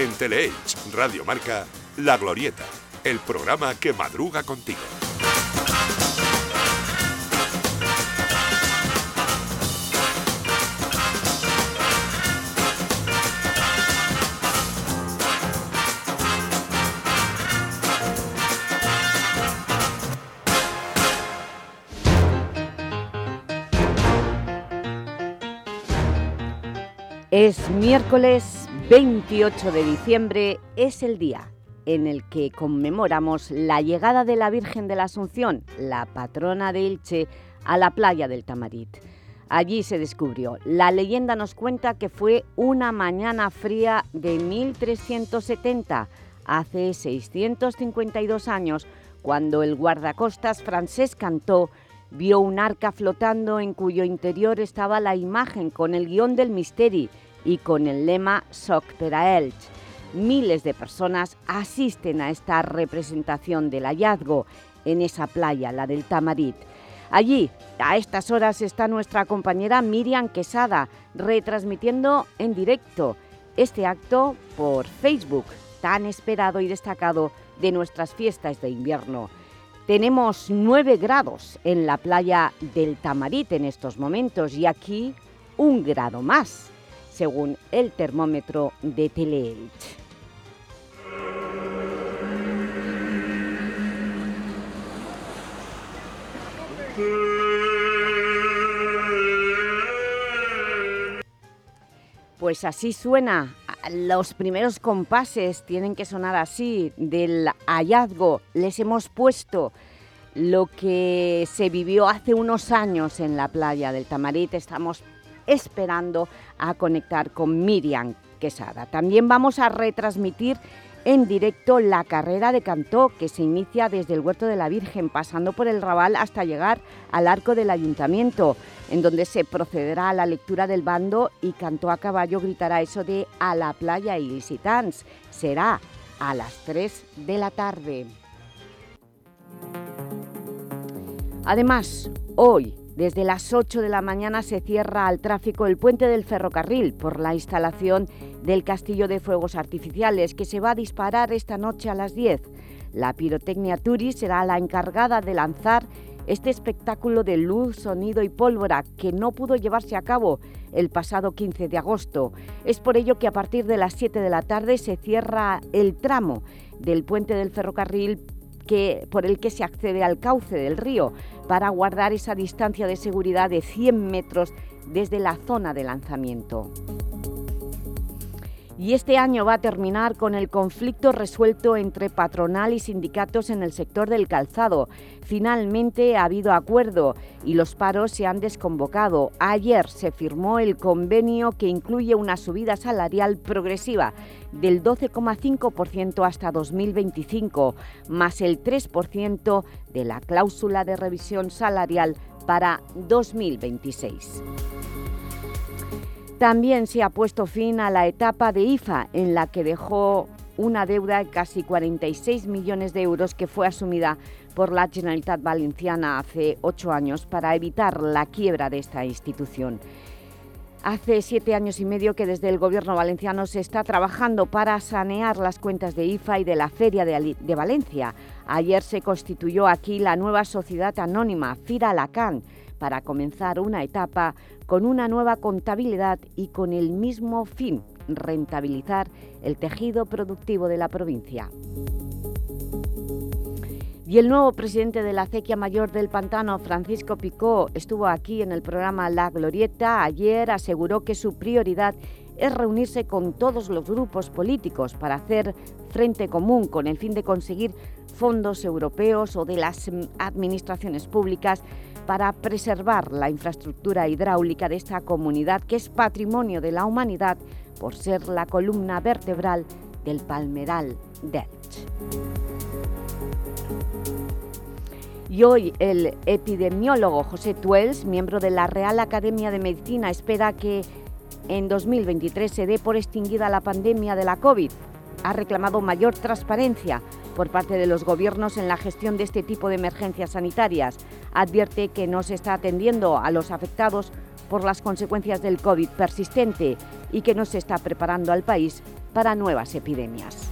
En Teleelch, Radio Marca, La Glorieta, el programa que madruga contigo. Es miércoles 28 de diciembre, es el día en el que conmemoramos la llegada de la Virgen de la Asunción, la patrona de Elche, a la playa del Tamarit. Allí se descubrió. La leyenda nos cuenta que fue una mañana fría de 1370, hace 652 años, cuando el guardacostas francés Cantó vio un arca flotando en cuyo interior estaba la imagen con el guion del misterio y con el lema Soc per a. Miles de personas asisten a esta representación del hallazgo en esa playa, la del Tamarit. Allí, a estas horas, está nuestra compañera Miriam Quesada, retransmitiendo en directo este acto por Facebook, tan esperado y destacado de nuestras fiestas de invierno. Tenemos 9 grados en la playa del Tamarit en estos momentos y aquí un grado más según el termómetro de Teleelch. Pues así suena, los primeros compases tienen que sonar así, del hallazgo. Les hemos puesto lo que se vivió hace unos años en la playa del Tamarit. Estamos esperando a conectar con Miriam Quesada. También vamos a retransmitir en directo la carrera de Cantó, que se inicia desde el Huerto de la Virgen, pasando por el Raval hasta llegar al Arco del Ayuntamiento, en donde se procederá a la lectura del bando y Cantó a caballo gritará eso de «A la playa ilicitans». Será a las 3 de la tarde. Además, hoy desde las 8 de la mañana se cierra al tráfico el puente del ferrocarril por la instalación del castillo de fuegos artificiales que se va a disparar esta noche a las 10. La Pirotecnia Turi será la encargada de lanzar este espectáculo de luz, sonido y pólvora que no pudo llevarse a cabo el pasado 15 de agosto. Es por ello que a partir de las 7 de la tarde se cierra el tramo del puente del ferrocarril por el que se accede al cauce del río para guardar esa distancia de seguridad de 100 metros desde la zona de lanzamiento. Y este año va a terminar con el conflicto resuelto entre patronal y sindicatos en el sector del calzado. Finalmente ha habido acuerdo y los paros se han desconvocado. Ayer se firmó el convenio que incluye una subida salarial progresiva del 12,5% hasta 2025, más el 3% de la cláusula de revisión salarial para 2026. También se ha puesto fin a la etapa de IFA, en la que dejó una deuda de casi 46 millones de euros que fue asumida por la Generalitat Valenciana hace ocho años para evitar la quiebra de esta institución. Hace siete años y medio que desde el Gobierno valenciano se está trabajando para sanear las cuentas de IFA y de la Feria de, Valencia. Ayer se constituyó aquí la nueva sociedad anónima, Fira Lacan, para comenzar una etapa con una nueva contabilidad y con el mismo fin, rentabilizar el tejido productivo de la provincia. Y el nuevo presidente de la acequia mayor del Pantano, Francisco Picó, estuvo aquí en el programa La Glorieta. Ayer aseguró que su prioridad es reunirse con todos los grupos políticos para hacer frente común con el fin de conseguir fondos europeos o de las administraciones públicas para preservar la infraestructura hidráulica de esta comunidad que es patrimonio de la humanidad por ser la columna vertebral del palmeral Delch. Y hoy el epidemiólogo José Tuels, miembro de la Real Academia de Medicina, espera que en 2023 se dé por extinguida la pandemia de la COVID. Ha reclamado mayor transparencia por parte de los gobiernos en la gestión de este tipo de emergencias sanitarias. Advierte que no se está atendiendo a los afectados por las consecuencias del COVID persistente y que no se está preparando al país para nuevas epidemias.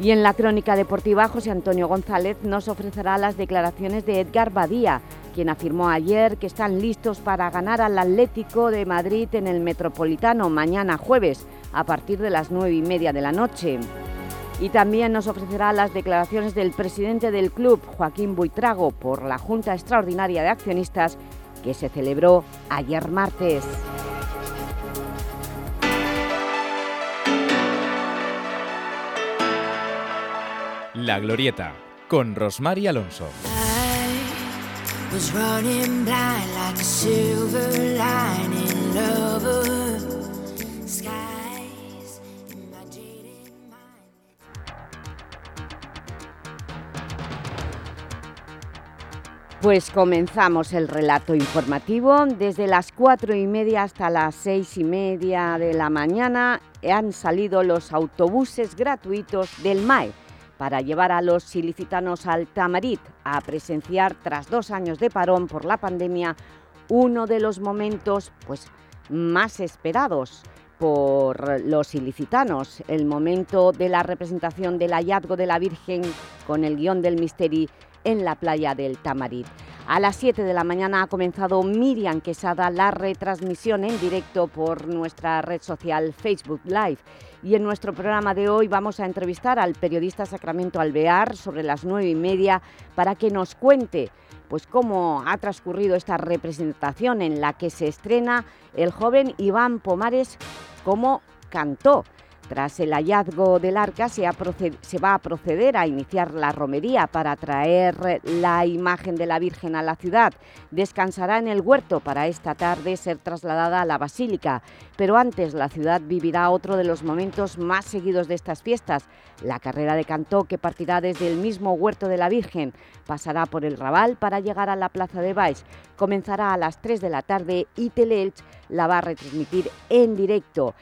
Y en la crónica deportiva, José Antonio González nos ofrecerá las declaraciones de Edgar Badía, quien afirmó ayer que están listos para ganar al Atlético de Madrid en el Metropolitano mañana jueves, a partir de las nueve y media de la noche. Y también nos ofrecerá las declaraciones del presidente del club, Joaquín Buitrago, por la Junta Extraordinaria de Accionistas que se celebró ayer martes. La Glorieta, con Rosmar Alonso. Pues comenzamos el relato informativo. Desde las cuatro y media hasta las seis y media de la mañana han salido los autobuses gratuitos del MAE para llevar a los ilicitanos al Tamarit a presenciar, tras dos años de parón por la pandemia, uno de los momentos pues, más esperados por los ilicitanos, el momento de la representación del hallazgo de la Virgen con el guion del misterio en la playa del Tamarit. A las 7 de la mañana ha comenzado Miriam Quesada la retransmisión en directo por nuestra red social Facebook Live y en nuestro programa de hoy vamos a entrevistar al periodista Sacramento Alvear sobre las nueve y media para que nos cuente pues cómo ha transcurrido esta representación en la que se estrena el joven Iván Pomares como cantó. Tras el hallazgo del arca se, va a proceder a iniciar la romería para traer la imagen de la Virgen a la ciudad. Descansará en el huerto para esta tarde ser trasladada a la Basílica. Pero antes la ciudad vivirá otro de los momentos más seguidos de estas fiestas, la carrera de Cantó que partirá desde el mismo huerto de la Virgen. Pasará por el Raval para llegar a la Plaza de Baix. Comenzará a las 3 de la tarde y Teleelch la va a retransmitir en directo.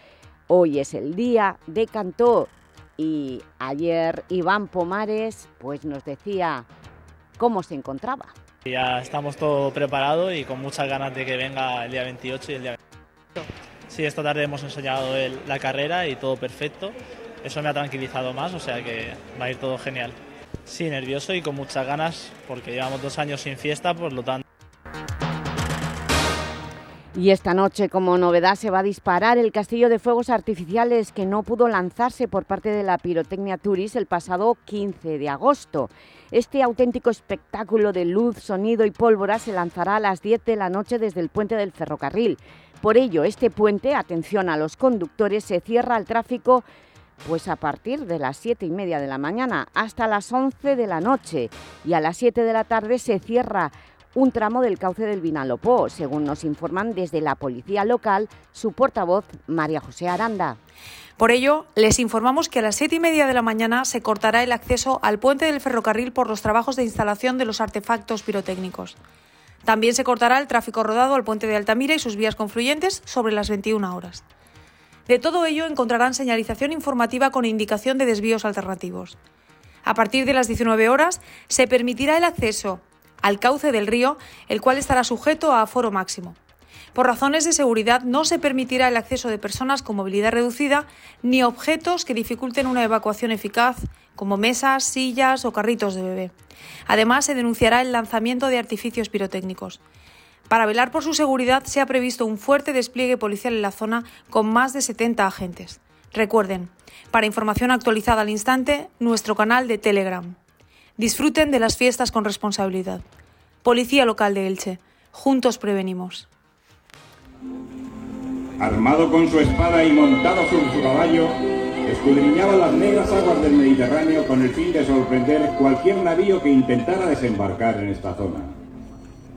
Hoy es el día de Cantó y ayer Iván Pomares pues nos decía cómo se encontraba. Ya estamos todo preparado y con muchas ganas de que venga el día 28 y el día 28. Sí, esta tarde hemos enseñado la carrera y todo perfecto. Eso me ha tranquilizado más, o sea que va a ir todo genial. Sí, nervioso y con muchas ganas porque llevamos dos años sin fiesta, por lo tanto... Y esta noche, como novedad, se va a disparar el castillo de fuegos artificiales que no pudo lanzarse por parte de la Pirotecnia Turis el pasado 15 de agosto. Este auténtico espectáculo de luz, sonido y pólvora se lanzará a las 10 de la noche desde el puente del ferrocarril. Por ello, este puente, atención a los conductores, se cierra al tráfico pues a partir de las 7 y media de la mañana hasta las 11 de la noche y a las 7 de la tarde se cierra un tramo del cauce del Vinalopó, según nos informan desde la policía local, su portavoz María José Aranda. Por ello, les informamos que a las siete y media de la mañana se cortará el acceso al puente del ferrocarril por los trabajos de instalación de los artefactos pirotécnicos. También se cortará el tráfico rodado al puente de Altamira y sus vías confluyentes sobre las 21 horas. De todo ello encontrarán señalización informativa con indicación de desvíos alternativos. A partir de las 19 horas se permitirá el acceso al cauce del río, el cual estará sujeto a aforo máximo. Por razones de seguridad no se permitirá el acceso de personas con movilidad reducida ni objetos que dificulten una evacuación eficaz, como mesas, sillas o carritos de bebé. Además, se denunciará el lanzamiento de artificios pirotécnicos. Para velar por su seguridad se ha previsto un fuerte despliegue policial en la zona con más de 70 agentes. Recuerden, para información actualizada al instante, nuestro canal de Telegram. Disfruten de las fiestas con responsabilidad. Policía Local de Elche. Juntos prevenimos. Armado con su espada y montado sobre su caballo, escudriñaba las negras aguas del Mediterráneo con el fin de sorprender cualquier navío que intentara desembarcar en esta zona.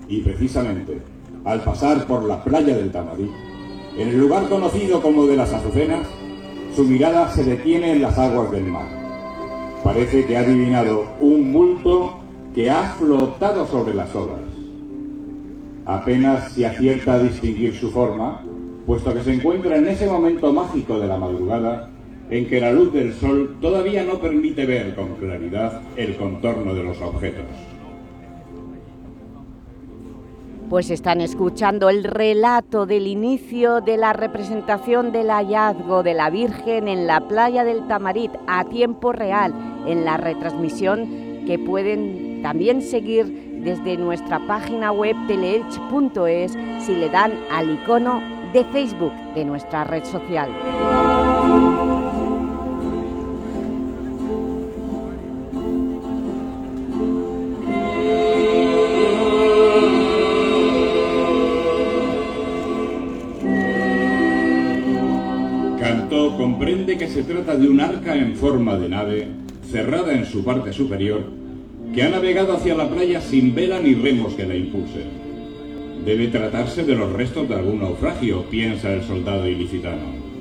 Y precisamente, al pasar por la playa del Tamarí, en el lugar conocido como de las Azucenas, su mirada se detiene en las aguas del mar Parece que ha adivinado un bulto que ha flotado sobre las olas. Apenas se acierta a distinguir su forma, puesto que se encuentra en ese momento mágico de la madrugada en que la luz del sol todavía no permite ver con claridad el contorno de los objetos. Pues están escuchando el relato del inicio de la representación del hallazgo de la Virgen en la playa del Tamarit a tiempo real en la retransmisión que pueden también seguir desde nuestra página web teleelch.es si le dan al icono de Facebook de nuestra red social. Se trata de un arca en forma de nave, cerrada en su parte superior, que ha navegado hacia la playa sin vela ni remos que la impulsen. Debe tratarse de los restos de algún naufragio, piensa el soldado ilicitano.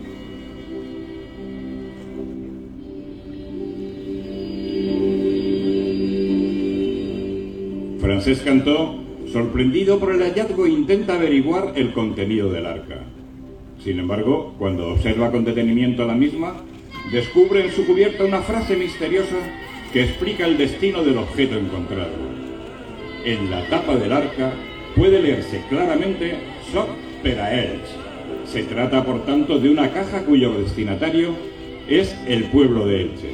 Francés Cantó, sorprendido por el hallazgo, intenta averiguar el contenido del arca. Sin embargo, cuando observa con detenimiento la misma, descubre en su cubierta una frase misteriosa que explica el destino del objeto encontrado. En la tapa del arca puede leerse claramente Soc Peraelch. Se trata, por tanto, de una caja cuyo destinatario es el pueblo de Elche.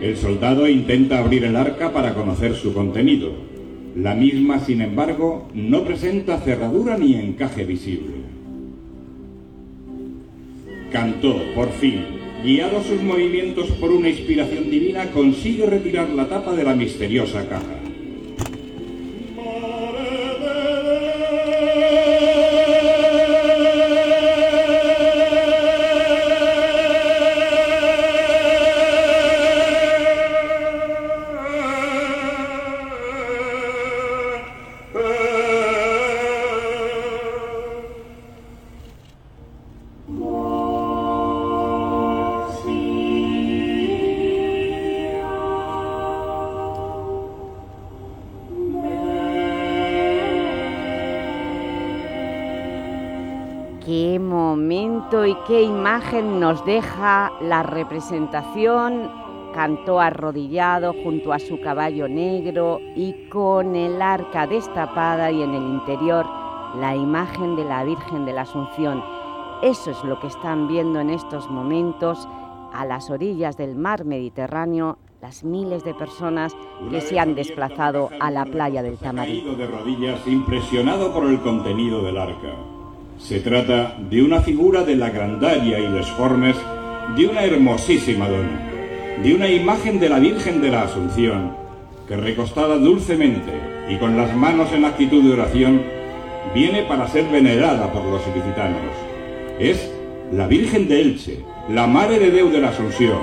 El soldado intenta abrir el arca para conocer su contenido. La misma, sin embargo, no presenta cerradura ni encaje visible. Cantó, por fin, guiado sus movimientos por una inspiración divina, consigue retirar la tapa de la misteriosa caja. Qué imagen nos deja la representación, cantó arrodillado junto a su caballo negro y con el arca destapada y en el interior la imagen de la Virgen de la Asunción. Eso es lo que están viendo en estos momentos a las orillas del mar Mediterráneo las miles de personas que se han desplazado a la playa del Tamarí. de rodillas impresionado por el contenido del arca. Se trata de una figura de la grandaria y les formes de una hermosísima dona, de una imagen de la Virgen de la Asunción, que recostada dulcemente y con las manos en actitud de oración, viene para ser venerada por los ilicitanos. Es la Virgen de Elche, la Madre de Deu de la Asunción,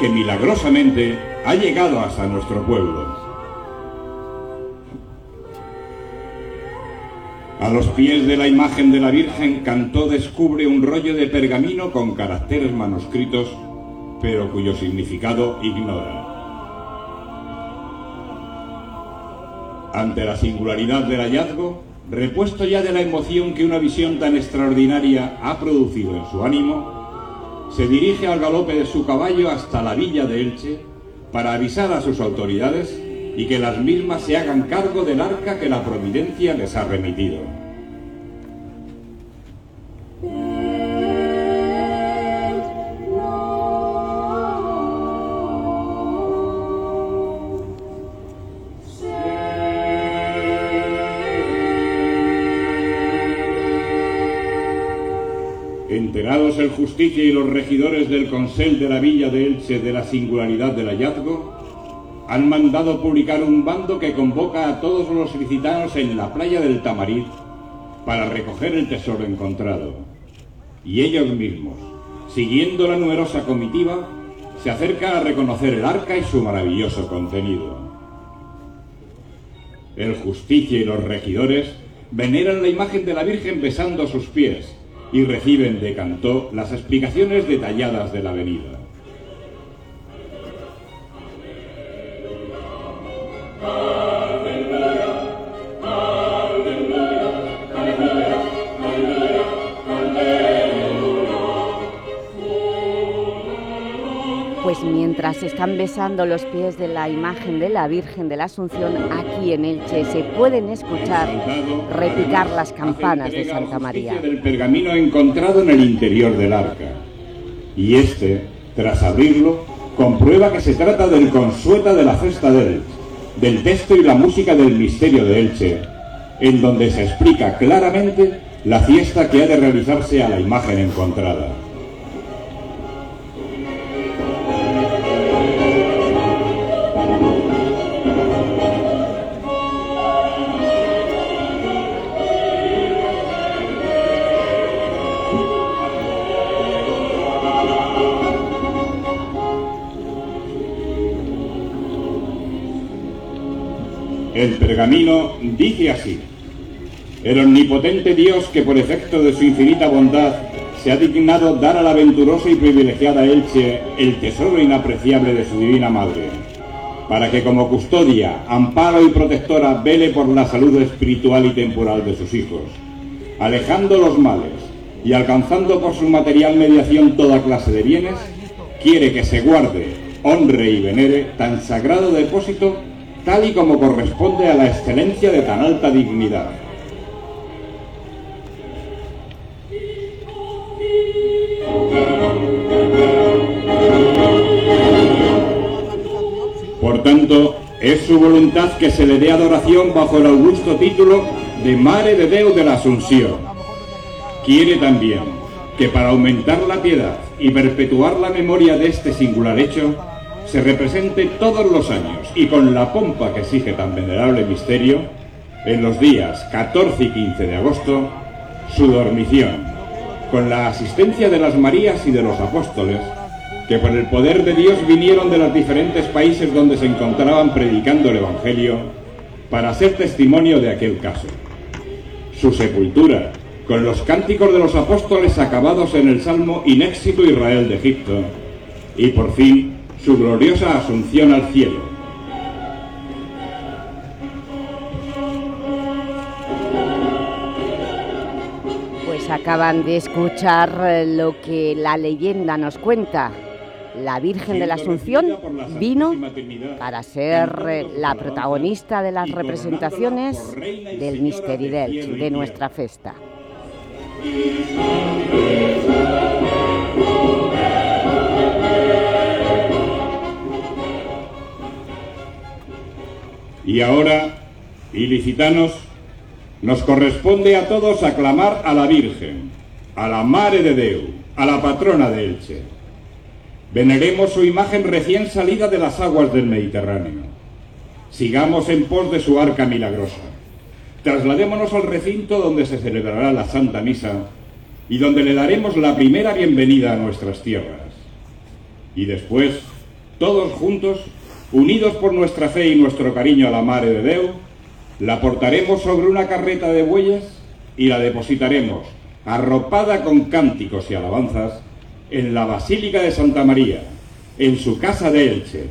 que milagrosamente ha llegado hasta nuestro pueblo. A los pies de la imagen de la Virgen, Cantó descubre un rollo de pergamino con caracteres manuscritos, pero cuyo significado ignora. Ante la singularidad del hallazgo, repuesto ya de la emoción que una visión tan extraordinaria ha producido en su ánimo, se dirige al galope de su caballo hasta la villa de Elche para avisar a sus autoridades y que las mismas se hagan cargo del arca que la providencia les ha remitido. Enterados el justicia y los regidores del Consell de la Villa de Elche de la singularidad del hallazgo, han mandado publicar un bando que convoca a todos los licitanos en la playa del Tamarit para recoger el tesoro encontrado. Y ellos mismos, siguiendo la numerosa comitiva, se acercan a reconocer el arca y su maravilloso contenido. El justicia y los regidores veneran la imagen de la Virgen besando sus pies y reciben de Cantó las explicaciones detalladas de la venida. Pues mientras están besando los pies de la imagen de la Virgen de la Asunción, aquí en Elche se pueden escuchar repicar las campanas de Santa María. del pergamino encontrado en el interior del arca. Y este, tras abrirlo, comprueba que se trata del consueta de la festa de Elche, del texto y la música del misterio de Elche, en donde se explica claramente la fiesta que ha de realizarse a la imagen encontrada. El pergamino dice así. El omnipotente Dios que por efecto de su infinita bondad se ha dignado dar a la aventurosa y privilegiada Elche el tesoro inapreciable de su divina madre, para que como custodia, amparo y protectora vele por la salud espiritual y temporal de sus hijos, alejando los males y alcanzando por su material mediación toda clase de bienes, quiere que se guarde, honre y venere tan sagrado depósito tal y como corresponde a la excelencia de tan alta dignidad. Por tanto, es su voluntad que se le dé adoración bajo el augusto título de Mare de Deo de la Asunción. Quiere también que para aumentar la piedad y perpetuar la memoria de este singular hecho, se represente todos los años y con la pompa que exige tan venerable misterio, en los días 14 y 15 de agosto, su dormición, con la asistencia de las Marías y de los apóstoles, que por el poder de Dios vinieron de los diferentes países donde se encontraban predicando el Evangelio, para hacer testimonio de aquel caso. Su sepultura, con los cánticos de los apóstoles acabados en el Salmo Inéxito Israel de Egipto, y por fin su gloriosa asunción al cielo. Pues acaban de escuchar lo que la leyenda nos cuenta. La Virgen de la Asunción vino para ser la protagonista de las representaciones del Misteri de nuestra festa. Y ahora, ilicitanos, nos corresponde a todos aclamar a la Virgen, a la Mare de Deu, a la patrona de Elche. Veneremos su imagen recién salida de las aguas del Mediterráneo. Sigamos en pos de su arca milagrosa. Trasladémonos al recinto donde se celebrará la Santa Misa y donde le daremos la primera bienvenida a nuestras tierras. Y después, todos juntos, unidos por nuestra fe y nuestro cariño a la Madre de Deu, la portaremos sobre una carreta de bueyes y la depositaremos, arropada con cánticos y alabanzas, en la Basílica de Santa María, en su casa de Elche.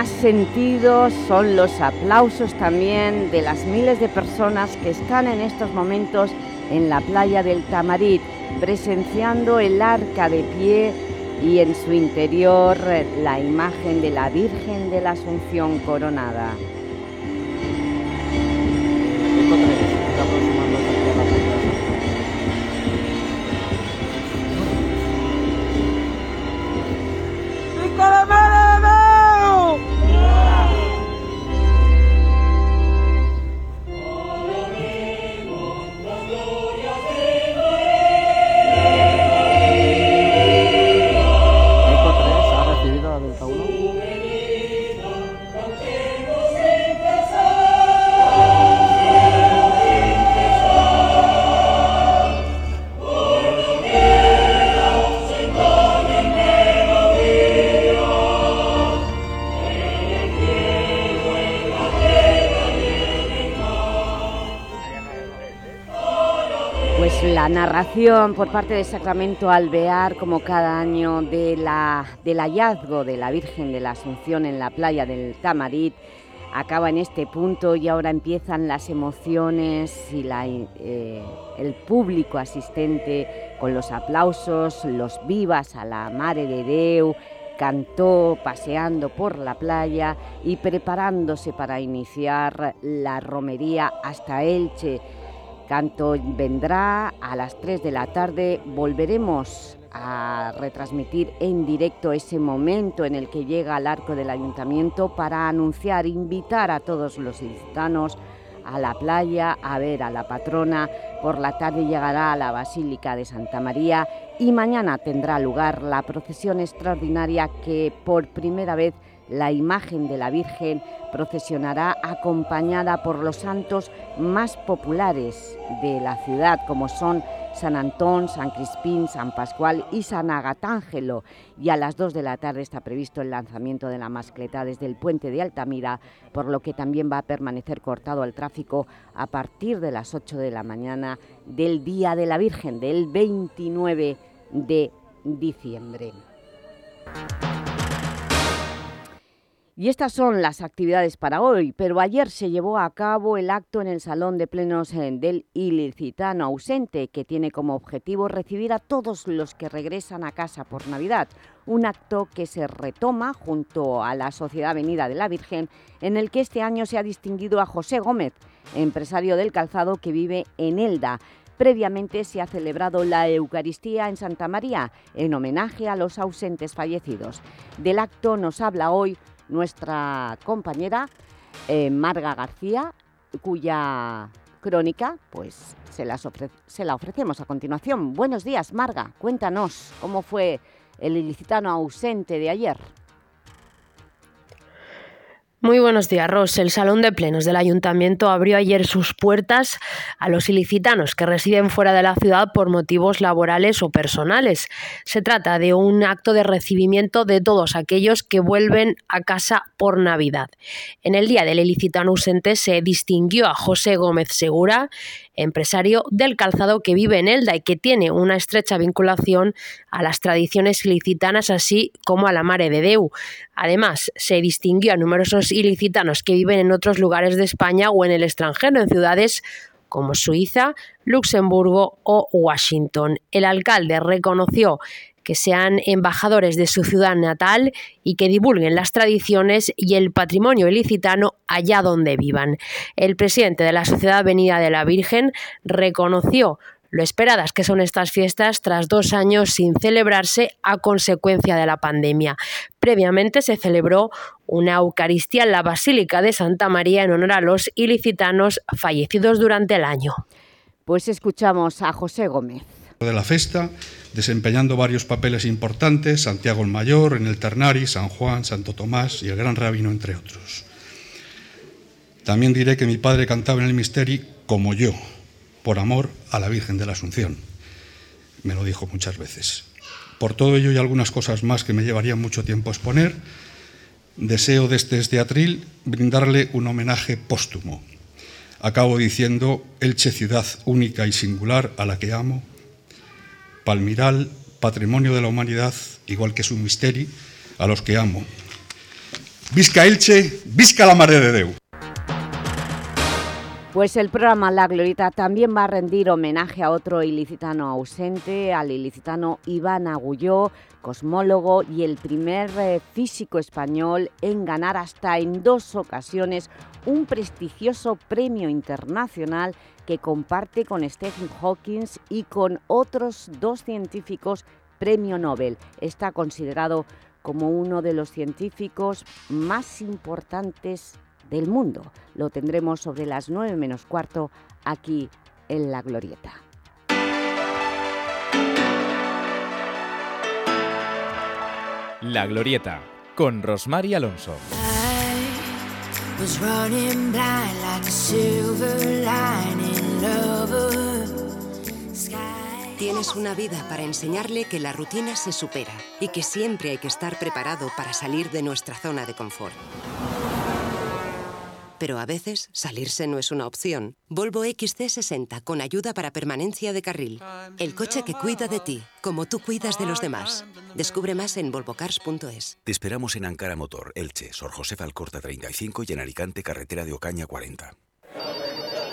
Más sentidos son los aplausos también de las miles de personas que están en estos momentos en la playa del Tamarit, presenciando el arca de pie y en su interior la imagen de la Virgen de la Asunción coronada. Narración por parte de Sacramento Alvear, como cada año, de la, del hallazgo de la Virgen de la Asunción en la playa del Tamarit, acaba en este punto y ahora empiezan las emociones y la, eh, el público asistente con los aplausos, los vivas a la Mare de Deu, cantó paseando por la playa y preparándose para iniciar la romería hasta Elche, canto vendrá a las 3 de la tarde. Volveremos a retransmitir en directo ese momento en el que llega al arco del Ayuntamiento para anunciar, invitar a todos los ilicitanos a la playa a ver a la patrona. Por la tarde llegará a la Basílica de Santa María y mañana tendrá lugar la procesión extraordinaria que por primera vez la imagen de la Virgen procesionará acompañada por los santos más populares de la ciudad, como son San Antón, San Crispín, San Pascual y San Agatángelo. Y a las 2 de la tarde está previsto el lanzamiento de la mascleta desde el puente de Altamira, por lo que también va a permanecer cortado el tráfico a partir de las 8 de la mañana del Día de la Virgen, del 29 de diciembre. Y estas son las actividades para hoy, pero ayer se llevó a cabo el acto en el Salón de Plenos eh, del Ilicitano ausente, que tiene como objetivo recibir a todos los que regresan a casa por Navidad, un acto que se retoma junto a la Sociedad Avenida de la Virgen, en el que este año se ha distinguido a José Gómez, empresario del calzado que vive en Elda. Previamente se ha celebrado la Eucaristía en Santa María, en homenaje a los ausentes fallecidos. Del acto nos habla hoy nuestra compañera eh, Marga García, cuya crónica pues se, se la ofrecemos a continuación. Buenos días, Marga. Cuéntanos cómo fue el ilicitano ausente de ayer. Muy buenos días, Ros. El Salón de Plenos del Ayuntamiento abrió ayer sus puertas a los ilicitanos que residen fuera de la ciudad por motivos laborales o personales. Se trata de un acto de recibimiento de todos aquellos que vuelven a casa por Navidad. En el Día del Ilicitano ausente se distinguió a José Gómez Segura, empresario del calzado que vive en Elda y que tiene una estrecha vinculación a las tradiciones ilicitanas así como a la Mare de Deu. Además, se distinguió a numerosos ilicitanos que viven en otros lugares de España o en el extranjero, en ciudades como Suiza, Luxemburgo o Washington. El alcalde reconoció que sean embajadores de su ciudad natal y que divulguen las tradiciones y el patrimonio ilicitano allá donde vivan. El presidente de la Sociedad Avenida de la Virgen reconoció lo esperadas que son estas fiestas tras dos años sin celebrarse a consecuencia de la pandemia. Previamente se celebró una Eucaristía en la Basílica de Santa María en honor a los ilicitanos fallecidos durante el año. Pues escuchamos a José Gómez. De la festa, desempeñando varios papeles importantes, Santiago el Mayor, en el Ternari, San Juan, Santo Tomás y el Gran Rabino, entre otros. También diré que mi padre cantaba en el misterio como yo, por amor a la Virgen de la Asunción. Me lo dijo muchas veces. Por todo ello y algunas cosas más que me llevarían mucho tiempo exponer, deseo desde este atril brindarle un homenaje póstumo. Acabo diciendo Elche ciudad única y singular a la que amo, Palmiral, patrimonio de la humanidad, igual que su misterio, a los que amo. Visca Elche, visca la Madre de Deu. Pues el programa La Glorita también va a rendir homenaje a otro ilicitano ausente, al ilicitano Iván Agulló, cosmólogo y el primer eh, físico español en ganar hasta en dos ocasiones un prestigioso premio internacional que comparte con Stephen Hawking y con otros dos científicos premio Nobel. Está considerado como uno de los científicos más importantes del mundo. Lo tendremos sobre las 9 menos cuarto aquí en La Glorieta. La Glorieta, con Rosmar Alonso. Tienes una vida para enseñarle que la rutina se supera y que siempre hay que estar preparado para salir de nuestra zona de confort. Pero a veces salirse no es una opción. Volvo XC60 con ayuda para permanencia de carril. El coche que cuida de ti, como tú cuidas de los demás. Descubre más en volvocars.es. Te esperamos en Ankara Motor, Elche, Sor José Alcorta 35 y en Alicante, carretera de Ocaña 40.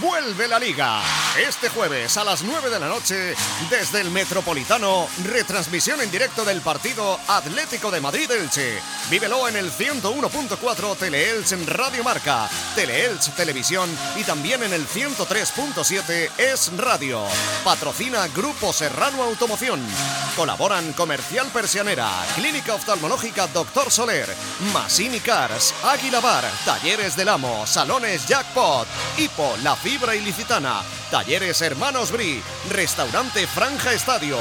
Vuelve la liga. Este jueves a las 9 de la noche, desde el Metropolitano, retransmisión en directo del partido Atlético de Madrid-Elche. Vívelo en el 101.4 Teleelch en Radio Marca, Teleelch Televisión y también en el 103.7 Es Radio. Patrocina Grupo Serrano Automoción. Colaboran Comercial Persianera, Clínica Oftalmológica Doctor Soler, Masini Cars, Águila Bar, Talleres del Amo, Salones Jackpot, Hipo, La Fibra Ilicitana, Talleres Hermanos Bri, Restaurante Franja Estadio,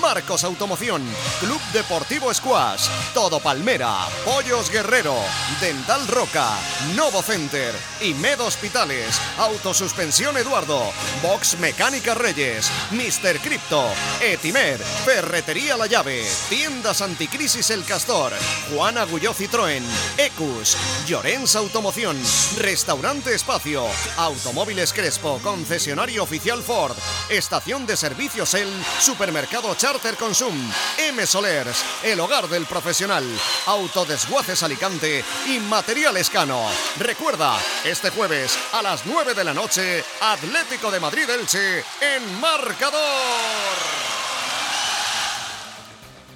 Marcos Automoción, Club Deportivo Squash, Todo Palmera, Pollos Guerrero, Dental Roca, Novo Center, Med Hospitales, Autosuspensión Eduardo, Box Mecánica Reyes, Mr. Crypto, Etimer, Ferretería La Llave, Tiendas Anticrisis El Castor, Juan Agulló Citroën, Ecus, Llorens Automoción, Restaurante Espacio, Automóviles Crespo, concesionario oficial Ford, estación de servicios El, Supermercado Charter Consum, M Solers, el hogar del profesional, Autodesguaces Alicante y Material Escano. Recuerda, este jueves a las 9 de la noche, Atlético de Madrid Elche en marcador.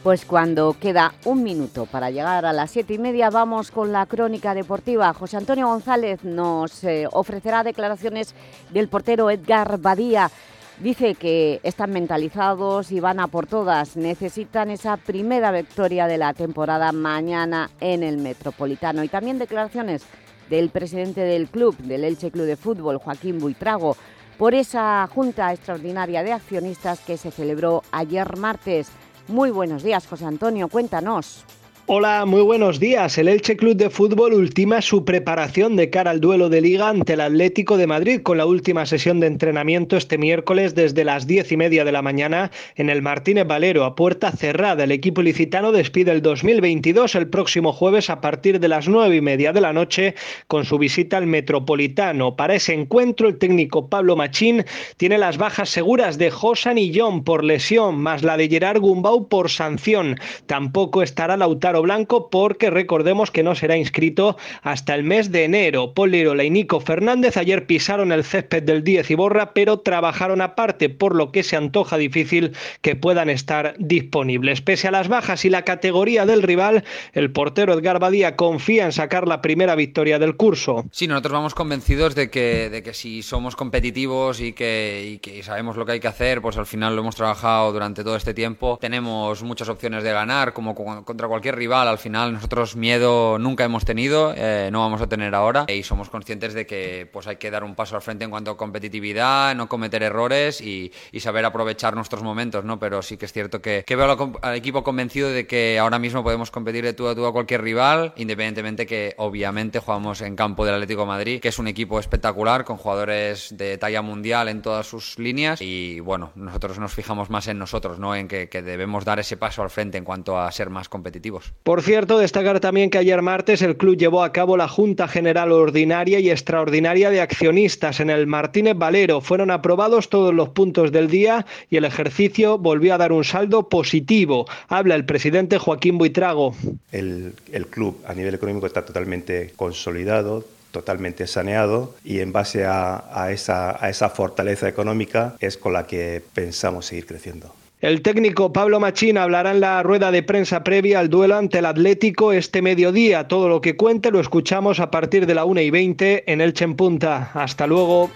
Pues cuando queda un minuto para llegar a las siete y media vamos con la crónica deportiva. José Antonio González nos eh, ofrecerá declaraciones del portero Edgar Badía. Dice que están mentalizados y van a por todas. Necesitan esa primera victoria de la temporada mañana en el Metropolitano. Y también declaraciones del presidente del club, del Elche Club de Fútbol, Joaquín Buitrago, por esa Junta Extraordinaria de Accionistas que se celebró ayer martes. Muy buenos días, José Antonio, cuéntanos. Hola, muy buenos días. El Elche Club de Fútbol ultima su preparación de cara al duelo de Liga ante el Atlético de Madrid con la última sesión de entrenamiento este miércoles desde las diez y media de la mañana en el Martínez Valero a puerta cerrada. El equipo licitano despide el 2022 el próximo jueves a partir de las nueve y media de la noche con su visita al Metropolitano. Para ese encuentro, el técnico Pablo Machín tiene las bajas seguras de Josan y John por lesión, más la de Gerard Gumbau por sanción. Tampoco estará Lautaro blanco porque recordemos que no será inscrito hasta el mes de enero. Paul Lirola y Nico Fernández ayer pisaron el césped del 10 y borra, pero trabajaron aparte, por lo que se antoja difícil que puedan estar disponibles. Pese a las bajas y la categoría del rival, el portero Edgar Badía confía en sacar la primera victoria del curso. Sí, nosotros vamos convencidos de que, de que si somos competitivos y que, y que sabemos lo que hay que hacer, pues al final lo hemos trabajado durante todo este tiempo. Tenemos muchas opciones de ganar, como contra cualquier rival. Al final nosotros miedo nunca hemos tenido, eh, no vamos a tener ahora y somos conscientes de que pues hay que dar un paso al frente en cuanto a competitividad, no cometer errores y, saber aprovechar nuestros momentos, ¿no? Pero sí que es cierto que, veo al equipo convencido de que ahora mismo podemos competir de tú a tú a cualquier rival, independientemente que obviamente jugamos en campo del Atlético Madrid, que es un equipo espectacular con jugadores de talla mundial en todas sus líneas y bueno, nosotros nos fijamos más en nosotros, ¿no? En que debemos dar ese paso al frente en cuanto a ser más competitivos. Por cierto, destacar también que ayer martes el club llevó a cabo la Junta General Ordinaria y Extraordinaria de Accionistas en el Martínez Valero. Fueron aprobados todos los puntos del día y el ejercicio volvió a dar un saldo positivo. Habla el presidente Joaquín Buitrago. El, club a nivel económico está totalmente consolidado, totalmente saneado y en base a esa fortaleza económica es con la que pensamos seguir creciendo. El técnico Pablo Machín hablará en la rueda de prensa previa al duelo ante el Atlético este mediodía. Todo lo que cuente lo escuchamos a partir de la 1 y 20 en el en Punta. Hasta luego.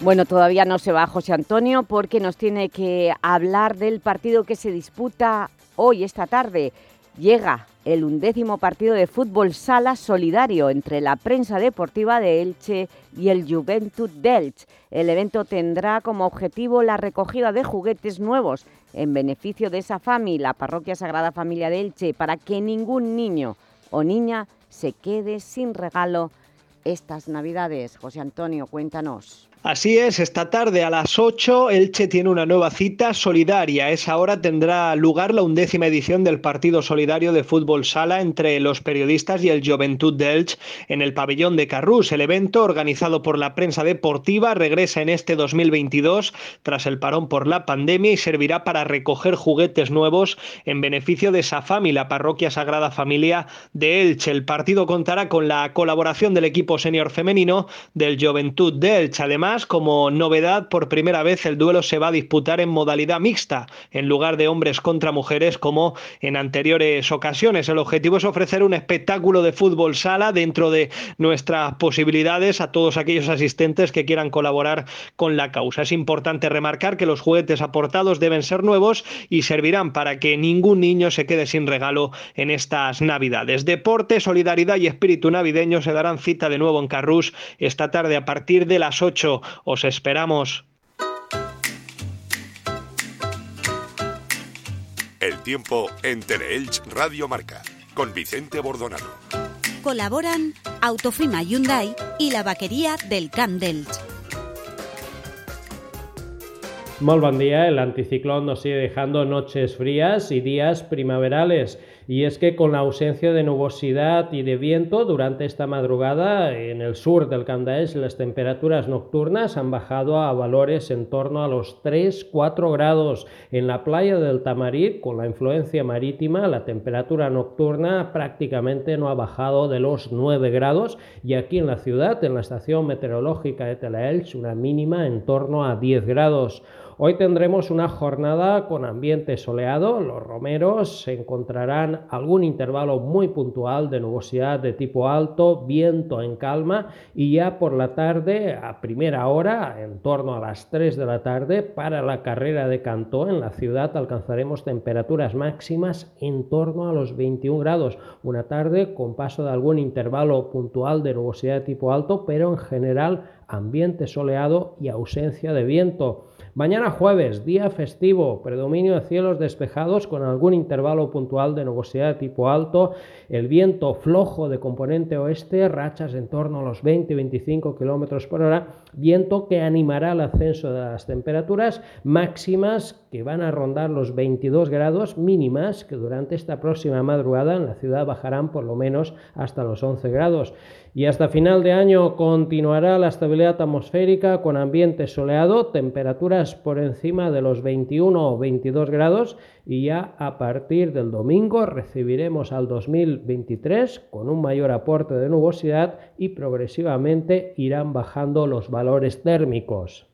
Bueno, todavía no se va José Antonio porque nos tiene que hablar del partido que se disputa hoy, esta tarde. Llega el undécimo partido de fútbol sala solidario entre la prensa deportiva de Elche y el Juventud d'Elche. El evento tendrá como objetivo la recogida de juguetes nuevos en beneficio de esa familia, la Parroquia Sagrada Familia de Elche, para que ningún niño o niña se quede sin regalo estas Navidades. José Antonio, cuéntanos. Así es, esta tarde a las 8 Elche tiene una nueva cita solidaria. esa hora tendrá lugar la undécima edición del partido solidario de fútbol sala entre los periodistas y el Juventud de Elche en el pabellón de Carrús. El evento, organizado por la prensa deportiva, regresa en este 2022 tras el parón por la pandemia y servirá para recoger juguetes nuevos en beneficio de Safam y la parroquia Sagrada Familia de Elche. El partido contará con la colaboración del equipo senior femenino del Juventud de Elche. Además, como novedad, por primera vez el duelo se va a disputar en modalidad mixta, en lugar de hombres contra mujeres como en anteriores ocasiones. El objetivo es ofrecer un espectáculo de fútbol sala dentro de nuestras posibilidades a todos aquellos asistentes que quieran colaborar con la causa. Es importante remarcar que los juguetes aportados deben ser nuevos y servirán para que ningún niño se quede sin regalo en estas Navidades. Deporte, solidaridad y espíritu navideño se darán cita de nuevo en Carrús esta tarde a partir de las 8 os esperamos. El tiempo en Teleelch Radio Marca con Vicente Bordonado. Colaboran Autofima Hyundai y la vaquería del Camp d'Elch. Muy buen día, el anticiclón nos sigue dejando noches frías y días primaverales y es que con la ausencia de nubosidad y de viento durante esta madrugada en el sur del Candaes las temperaturas nocturnas han bajado a valores en torno a los 3-4 grados. En la playa del Tamarit, con la influencia marítima, la temperatura nocturna prácticamente no ha bajado de los 9 grados y aquí en la ciudad, en la estación meteorológica de Telaelch, una mínima en torno a 10 grados. Hoy tendremos una jornada con ambiente soleado. Los romeros se encontrarán algún intervalo muy puntual de nubosidad de tipo alto, viento en calma y ya por la tarde, a primera hora, en torno a las 3 de la tarde, para la carrera de Cantó en la ciudad alcanzaremos temperaturas máximas en torno a los 21 grados. Una tarde con paso de algún intervalo puntual de nubosidad de tipo alto, pero en general ambiente soleado y ausencia de viento. Mañana jueves, día festivo, predominio de cielos despejados con algún intervalo puntual de nubosidad de tipo alto, el viento flojo de componente oeste, rachas en torno a los 20-25 km por hora, viento que animará el ascenso de las temperaturas máximas que van a rondar los 22 grados mínimas que durante esta próxima madrugada en la ciudad bajarán por lo menos hasta los 11 grados. Y hasta final de año continuará la estabilidad atmosférica con ambiente soleado, temperaturas por encima de los 21 o 22 grados y ya a partir del domingo recibiremos al 2023 con un mayor aporte de nubosidad y progresivamente irán bajando los valores térmicos.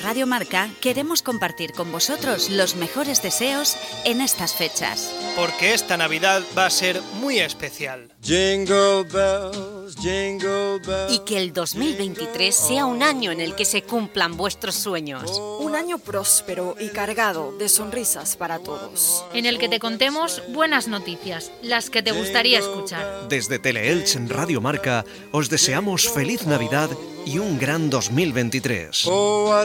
Radio Marca queremos compartir con vosotros los mejores deseos en estas fechas. Porque esta Navidad va a ser muy especial. Jingle bells, jingle bells. Y que el 2023 sea un año en el que se cumplan vuestros sueños. Un año próspero y cargado de sonrisas para todos. En el que te contemos buenas noticias, las que te gustaría escuchar. Desde Teleelch en Radio Marca os deseamos feliz Navidad y un gran 2023. Oh,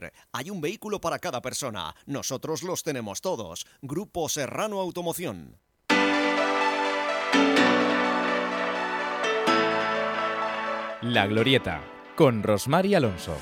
Hay un vehículo para cada persona. Nosotros los tenemos todos. Grupo Serrano Automoción. La Glorieta, con Rosmar y Alonso.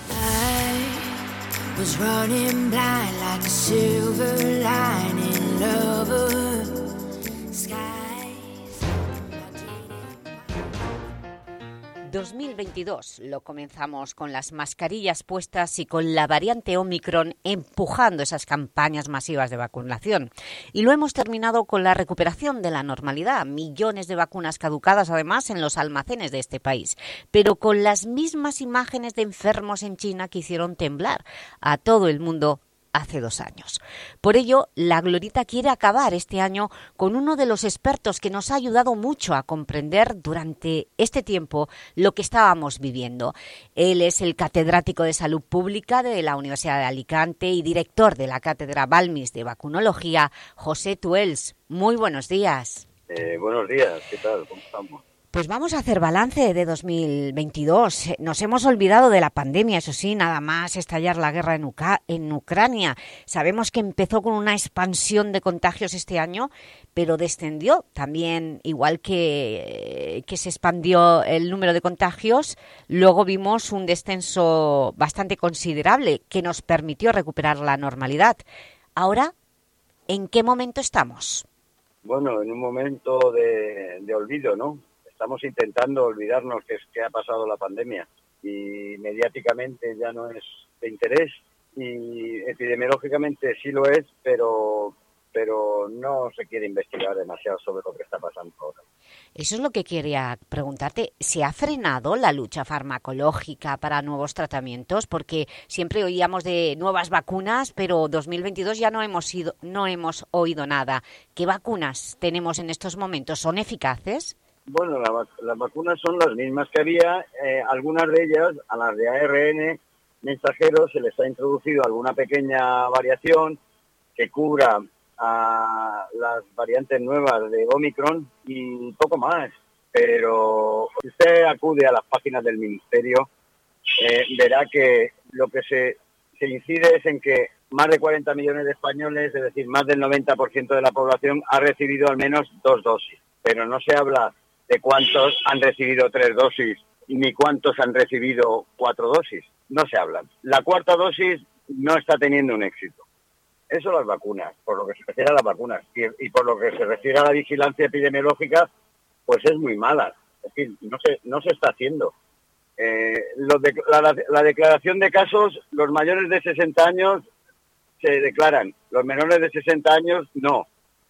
2022 lo comenzamos con las mascarillas puestas y con la variante Omicron empujando esas campañas masivas de vacunación. Y lo hemos terminado con la recuperación de la normalidad, millones de vacunas caducadas además en los almacenes de este país, pero con las mismas imágenes de enfermos en China que hicieron temblar a todo el mundo hace dos años. Por ello, la Glorita quiere acabar este año con uno de los expertos que nos ha ayudado mucho a comprender durante este tiempo lo que estábamos viviendo. Él es el catedrático de Salud Pública de la Universidad de Alicante y director de la Cátedra Balmis de Vacunología, José Tuels. Muy buenos días. Eh, buenos días, ¿qué tal? ¿Cómo estamos? Pues vamos a hacer balance de 2022. Nos hemos olvidado de la pandemia, eso sí, nada más estallar la guerra en, Ucrania. Sabemos que empezó con una expansión de contagios este año, pero descendió también, igual que, que se expandió el número de contagios, luego vimos un descenso bastante considerable que nos permitió recuperar la normalidad. Ahora, ¿en qué momento estamos? Bueno, en un momento de olvido, ¿no? Estamos intentando olvidarnos que, ha pasado la pandemia y mediáticamente ya no es de interés y epidemiológicamente sí lo es, pero pero no se quiere investigar demasiado sobre lo que está pasando ahora. Eso es lo que quería preguntarte. ¿Se ha frenado la lucha farmacológica para nuevos tratamientos? Porque siempre oíamos de nuevas vacunas, pero 2022 ya no hemos, ido, no hemos oído nada. ¿Qué vacunas tenemos en estos momentos? ¿Son eficaces? Bueno, la, las vacunas son las mismas que había, eh, algunas de ellas, a las de ARN, mensajeros se les ha introducido alguna pequeña variación que cubra a las variantes nuevas de Omicron y poco más. Pero si usted acude a las páginas del Ministerio, eh, verá que lo que se incide es en que más de 40 millones de españoles, es decir, más del 90% de la población, ha recibido al menos dos dosis. Pero no se habla de cuántos han recibido tres dosis ni cuántos han recibido cuatro dosis. No se hablan. La cuarta dosis no está teniendo un éxito. Eso las vacunas, por lo que se refiere a las vacunas. Y, por lo que se refiere a la vigilancia epidemiológica, pues es muy mala. Es decir, no se, no se está haciendo. Eh, de- la, la declaración de casos, los mayores de 60 años se declaran, los menores de 60 años no.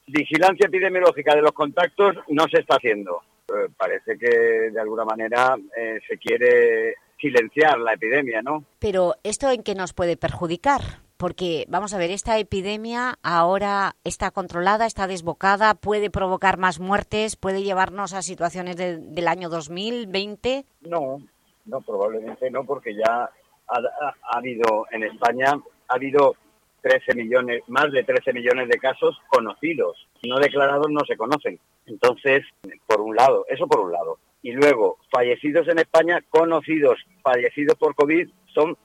Vigilancia epidemiológica de los contactos no se está haciendo. Eh, parece que de alguna manera eh, se quiere silenciar la epidemia, ¿no? Pero ¿esto en qué nos puede perjudicar? Porque, vamos a ver, esta epidemia ahora está controlada, está desbocada, puede provocar más muertes, puede llevarnos a situaciones de- del año 2020. No, no, probablemente no, porque ya ha, ha- ha habido en España, ha habido 13 millones, más de 13 millones de casos conocidos. No declarados no se conocen. Entonces, por un lado, eso por un lado. Y luego, fallecidos en España, conocidos, fallecidos por COVID, son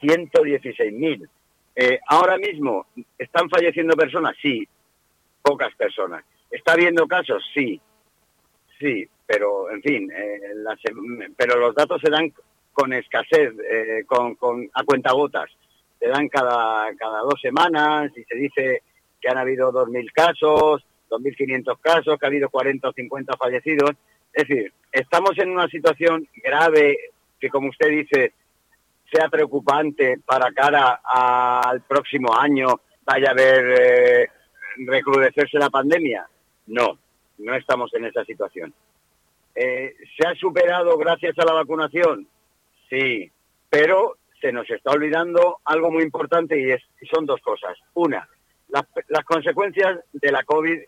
116.000. Eh, ahora mismo, ¿están falleciendo personas? Sí, pocas personas. ¿Está habiendo casos? Sí, Sí, pero en fin, eh, las- pero los datos se dan con escasez, eh, con, con a cuentagotas. Se dan cada, cada dos semanas y se dice que han habido 2.000 casos, 2.500 casos, que ha habido 40 o 50 fallecidos. Es decir, estamos en una situación grave que, como usted dice, sea preocupante para cara al próximo año, vaya a ver eh, recrudecerse la pandemia. No, no estamos en esa situación. Eh, ¿Se ha superado gracias a la vacunación? Sí, pero se nos está olvidando algo muy importante y, es, son dos cosas. Una, las, consecuencias de la COVID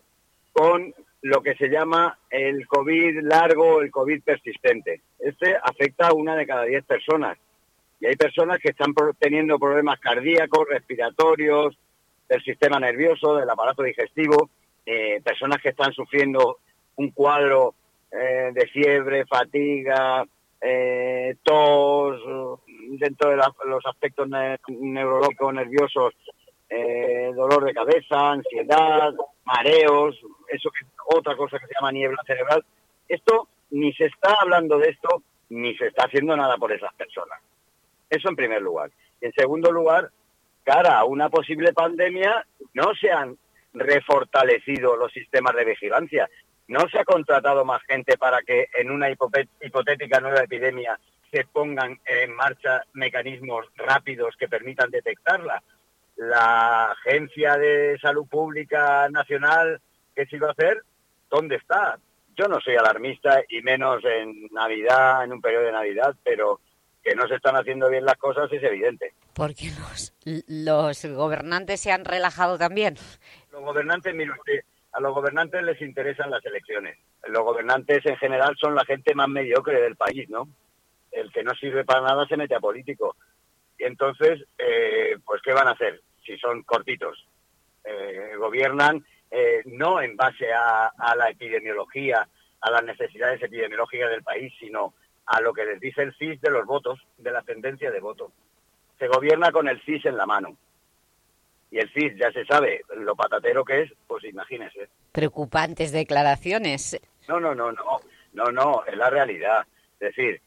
con lo que se llama el COVID largo, el COVID persistente. Este afecta a una de cada diez personas. Y hay personas que están teniendo problemas cardíacos, respiratorios, del sistema nervioso, del aparato digestivo, eh, personas que están sufriendo un cuadro eh, de fiebre, fatiga, eh, tos, dentro de la- los aspectos ne- neurológicos, nerviosos, eh, dolor de cabeza, ansiedad, mareos, eso que otra cosa que se llama niebla cerebral. Esto ni se está hablando de esto ni se está haciendo nada por esas personas. Eso en primer lugar. En segundo lugar, cara a una posible pandemia, no se han refortalecido los sistemas de vigilancia. No se ha contratado más gente para que en una hipotética nueva epidemia se pongan en marcha mecanismos rápidos que permitan detectarla. La Agencia de Salud Pública Nacional, que se iba a hacer, ¿dónde está? Yo no soy alarmista y menos en Navidad, en un periodo de Navidad, pero que no se están haciendo bien las cosas es evidente. Porque los, los gobernantes se han relajado también. Los gobernantes, mire usted, a los gobernantes les interesan las elecciones. Los gobernantes en general son la gente más mediocre del país, ¿no? El que no sirve para nada se mete a político. Y entonces, eh, pues, ¿qué van a hacer si son cortitos? Eh, gobiernan eh, no en base a, a la epidemiología, a las necesidades epidemiológicas del país, sino a lo que les dice el CIS de los votos, de la tendencia de voto. Se gobierna con el CIS en la mano. Y el CIS ya se sabe lo patatero que es, pues imagínese. Preocupantes declaraciones. No, no, no, no, no, no, es la realidad. Es decir,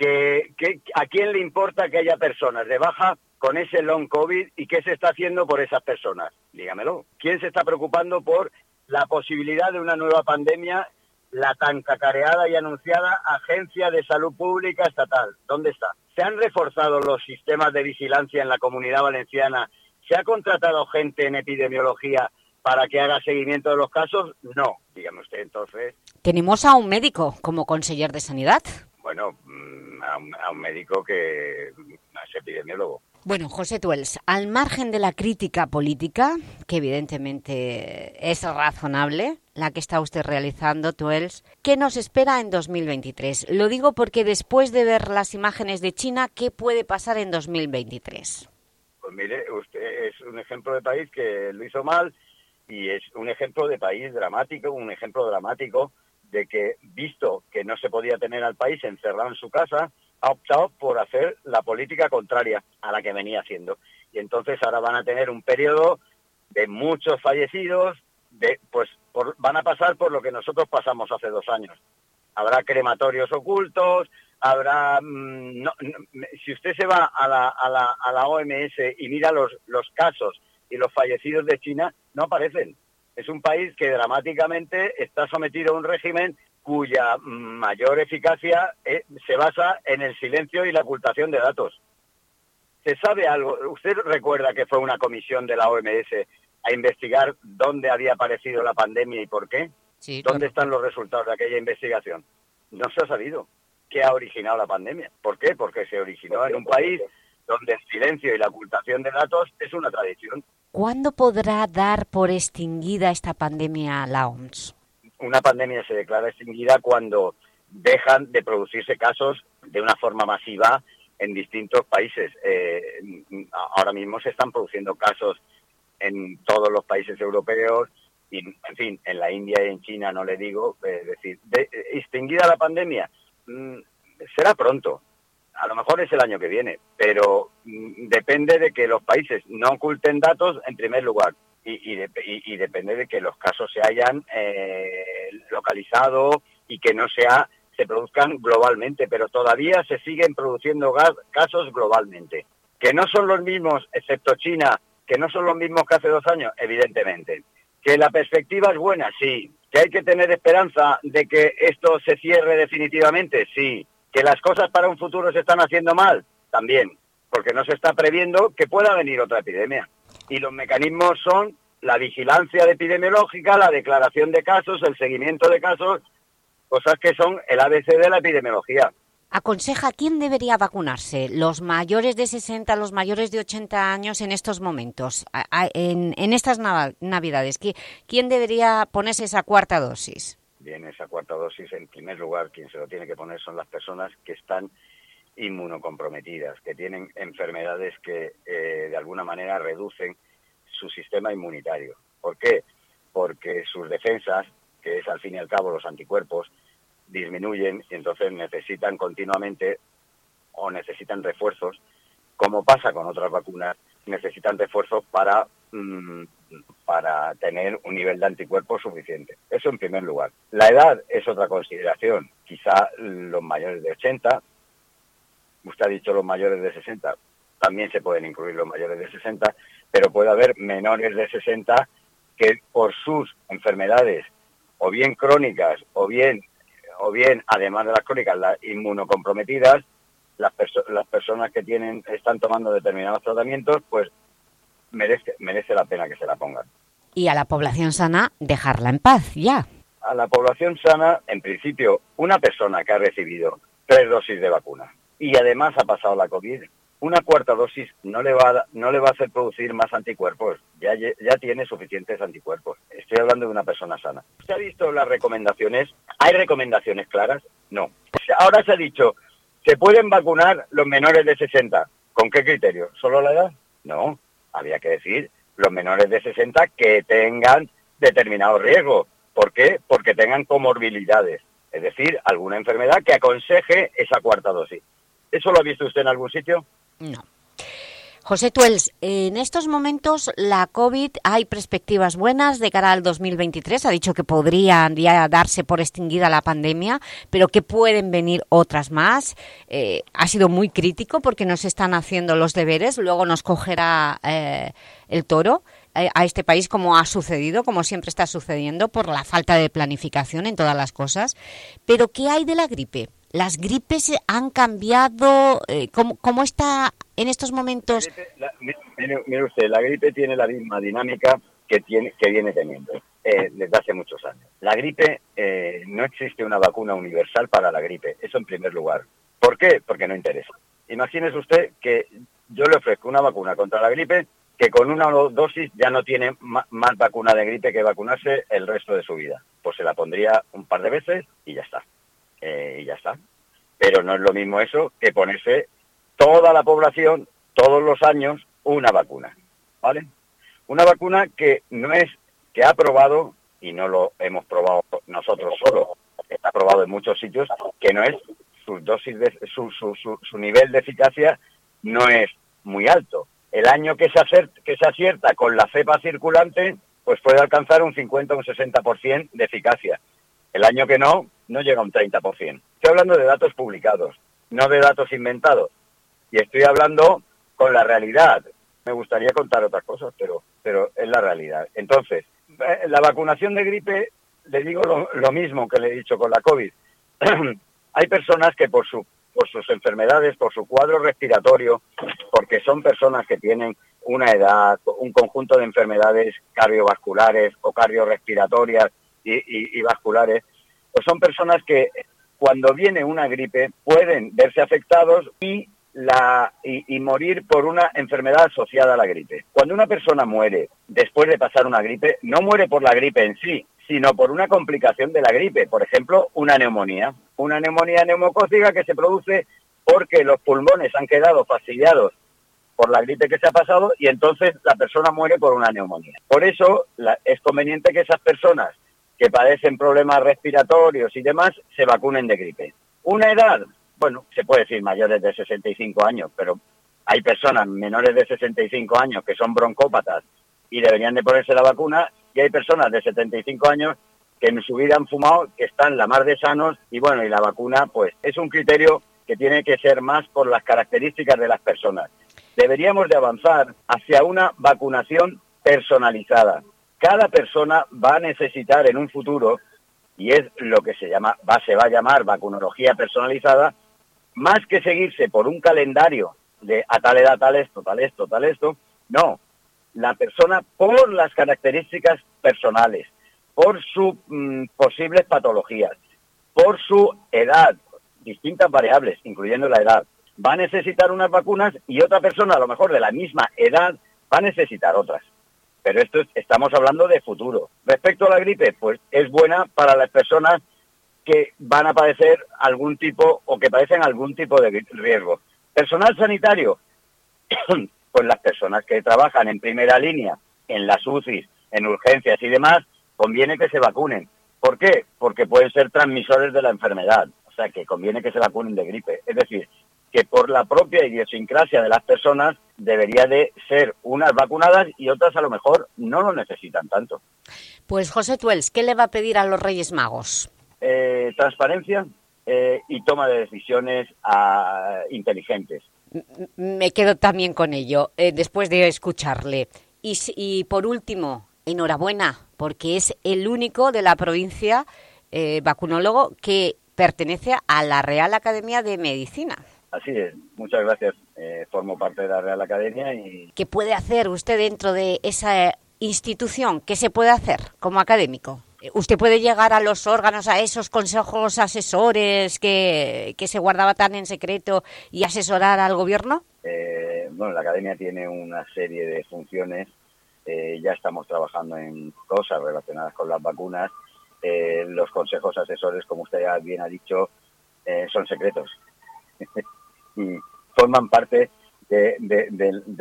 que, ¿a quién le importa que haya personas de baja con ese long COVID y qué se está haciendo por esas personas? Dígamelo. ¿Quién se está preocupando por la posibilidad de una nueva pandemia, la tan cacareada y anunciada Agencia de Salud Pública Estatal? ¿Dónde está? ¿Se han reforzado los sistemas de vigilancia en la comunidad valenciana? ¿Se ha contratado gente en epidemiología para que haga seguimiento de los casos? No. Dígame usted entonces. Tenemos a un médico como conseller de Sanidad. Bueno, mm, a un, a un médico que mm, es epidemiólogo. Bueno, José Tuels, al margen de la crítica política, que evidentemente es razonable, la que está usted realizando, Tuels, ¿qué nos espera en 2023? Lo digo porque después de ver las imágenes de China, ¿qué puede pasar en 2023? Pues mire, usted es un ejemplo de país que lo hizo mal y es un ejemplo de país dramático, un ejemplo dramático de que, visto que no se podía tener al país encerrado en su casa, ha optado por hacer la política contraria a la que venía haciendo. Y entonces ahora van a tener un periodo de muchos fallecidos, de, pues van a pasar por lo que nosotros pasamos hace dos años. Habrá crematorios ocultos, habrá... Mm, si usted se va a la, a, la, a la OMS y mira los, los casos y los fallecidos de China, no aparecen. Es un país que dramáticamente está sometido a un régimen cuya mayor eficacia eh, se basa en el silencio y la ocultación de datos. ¿Se sabe algo? ¿Usted recuerda que fue una comisión de la OMS a investigar dónde había aparecido la pandemia y por qué? ¿Dónde están los resultados de aquella investigación? No se ha sabido qué ha originado la pandemia. ¿Por qué? Porque se originó en un país donde el silencio y la ocultación de datos es una tradición. ¿Cuándo podrá dar por extinguida esta pandemia la OMS? una pandemia se declara extinguida cuando dejan de producirse casos de una forma masiva en distintos países. Eh, ahora mismo se están produciendo casos en todos los países europeos y, en fin, en la India y en China, no le digo. Es decir, de, extinguida la pandemia, mm, será pronto. A lo mejor es el año que viene, pero mm, depende de que los países no oculten datos en primer lugar y, depende de que los casos se hayan eh, localizado y que no sea se produzcan globalmente, pero todavía se siguen produciendo casos globalmente. Que no son los mismos, excepto China, que no son los mismos que hace dos años, evidentemente. Que la perspectiva es buena, sí. Que hay que tener esperanza de que esto se cierre definitivamente, sí. Que las cosas para un futuro se están haciendo mal, también. Porque no se está previendo que pueda venir otra epidemia y los mecanismos son la vigilancia epidemiológica, la declaración de casos, el seguimiento de casos, cosas que son el ABC de la epidemiología. Aconseja quién debería vacunarse, los mayores de 60, los mayores de 80 años en estos momentos, en, en estas navidades. ¿Quién debería ponerse esa cuarta dosis? Bien, esa cuarta dosis, en primer lugar, quien se lo tiene que poner son las personas que están inmunocomprometidas, que tienen enfermedades que eh, de alguna manera reducen su sistema inmunitario. ¿Por qué? Porque sus defensas, que es al fin y al cabo los anticuerpos, disminuyen y entonces necesitan continuamente o necesitan refuerzos, como pasa con otras vacunas, necesitan refuerzos para, mm, para tener un nivel de anticuerpos suficiente. Eso en primer lugar. La edad es otra consideración. Quizá los mayores de 80 usted ha dicho los mayores de 60, también se pueden incluir los mayores de 60, pero puede haber menores de 60 que por sus enfermedades, o bien crónicas, o bien, o bien además de las crónicas, las inmunocomprometidas, las, las personas que tienen, están tomando determinados tratamientos, pues merece, merece la pena que se la pongan. Y a la población sana, dejarla en paz, ya. A la población sana, en principio, una persona que ha recibido tres dosis de vacuna, y además ha pasado la COVID, una cuarta dosis no le va a, no le va a hacer producir más anticuerpos, ya, ya tiene suficientes anticuerpos. Estoy hablando de una persona sana. ¿Usted ha visto las recomendaciones? ¿Hay recomendaciones claras? No. Ahora se ha dicho, ¿se pueden vacunar los menores de 60? ¿Con qué criterio? ¿Solo la edad? No, había que decir los menores de 60 que tengan determinado riesgo. ¿Por qué? Porque tengan comorbilidades, es decir, alguna enfermedad que aconseje esa cuarta dosis. ¿Eso lo ha visto usted en algún sitio? No. José Tuels, en estos momentos la COVID hay perspectivas buenas de cara al 2023. Ha dicho que podrían ya darse por extinguida la pandemia, pero que pueden venir otras más. Eh, ha sido muy crítico porque no se están haciendo los deberes. Luego nos cogerá eh, el toro eh, a este país como ha sucedido, como siempre está sucediendo, por la falta de planificación en todas las cosas. Pero ¿qué hay de la gripe? ¿Las gripes han cambiado? Eh, ¿cómo, está en estos momentos? mire, usted, la gripe tiene la misma dinámica que, tiene, que viene teniendo eh, desde hace muchos años. La gripe, eh, no existe una vacuna universal para la gripe, eso en primer lugar. ¿Por qué? Porque no interesa. Imagínese usted que yo le ofrezco una vacuna contra la gripe que con una dosis ya no tiene más vacuna de gripe que vacunarse el resto de su vida. Pues se la pondría un par de veces y ya está. Eh, y ya está. Pero no es lo mismo eso que ponerse toda la población, todos los años, una vacuna. ¿Vale? Una vacuna que no es, que ha probado, y no lo hemos probado nosotros solo, está probado en muchos sitios, que no es su dosis de, su, su, su, nivel de eficacia no es muy alto. El año que se, acierta, que se acierta con la cepa circulante, pues puede alcanzar un 50 o un 60% de eficacia. El año que no, no llega un 30%. Estoy hablando de datos publicados, no de datos inventados. Y estoy hablando con la realidad. Me gustaría contar otras cosas, pero, pero es la realidad. Entonces, eh, la vacunación de gripe, le digo lo, lo mismo que le he dicho con la COVID. Hay personas que por, su, por sus enfermedades, por su cuadro respiratorio, porque son personas que tienen una edad, un conjunto de enfermedades cardiovasculares o cardiorrespiratorias y, y, vasculares, pues son personas que cuando viene una gripe pueden verse afectados y la, y, morir por una enfermedad asociada a la gripe. Cuando una persona muere después de pasar una gripe, no muere por la gripe en sí, sino por una complicación de la gripe, por ejemplo, una neumonía. Una neumonía neumocócica que se produce porque los pulmones han quedado fastidiados por la gripe que se ha pasado y entonces la persona muere por una neumonía. Por eso es conveniente que esas personas que padecen problemas respiratorios y demás se vacunen de gripe. Una edad, bueno, se puede decir mayores de 65 años, pero hay personas menores de 65 años que son broncópatas y deberían de ponerse la vacuna y hay personas de 75 años que en su vida han fumado, que están la más de sanos y bueno, y la vacuna pues es un criterio que tiene que ser más por las características de las personas. Deberíamos de avanzar hacia una vacunación personalizada. Cada persona va a necesitar en un futuro, y es lo que se llama, va, se va a llamar vacunología personalizada, más que seguirse por un calendario de a tal edad tal esto, tal esto, tal esto, no, la persona por las características personales, por sus mm, posibles patologías, por su edad, distintas variables, incluyendo la edad, va a necesitar unas vacunas y otra persona, a lo mejor de la misma edad, va a necesitar otras. Pero esto estamos hablando de futuro. Respecto a la gripe, pues es buena para las personas que van a padecer algún tipo o que padecen algún tipo de riesgo. Personal sanitario, pues las personas que trabajan en primera línea, en las UCIs, en urgencias y demás, conviene que se vacunen. ¿Por qué? Porque pueden ser transmisores de la enfermedad, o sea que conviene que se vacunen de gripe. Es decir, que por la propia idiosincrasia de las personas debería de ser unas vacunadas y otras a lo mejor no lo necesitan tanto. Pues José Tuels, ¿qué le va a pedir a los Reyes Magos? Eh, transparencia eh, y toma de decisiones ah, inteligentes me quedo también con ello, eh, después de escucharle. Y, y, por último, enhorabuena, porque es el único de la provincia eh, vacunólogo que pertenece a la Real Academia de Medicina. Así es, muchas gracias. Eh, formo parte de la Real Academia y... ¿Qué puede hacer usted dentro de esa institución? ¿Qué se puede hacer como académico? ¿Usted puede llegar a los órganos, a esos consejos asesores que, se guardaba tan en secreto y asesorar al gobierno? Eh, bueno, la academia tiene una serie de funciones. Eh, ya estamos trabajando en cosas relacionadas con las vacunas. Eh, los consejos asesores, como usted ya bien ha dicho, son secretos forman parte de,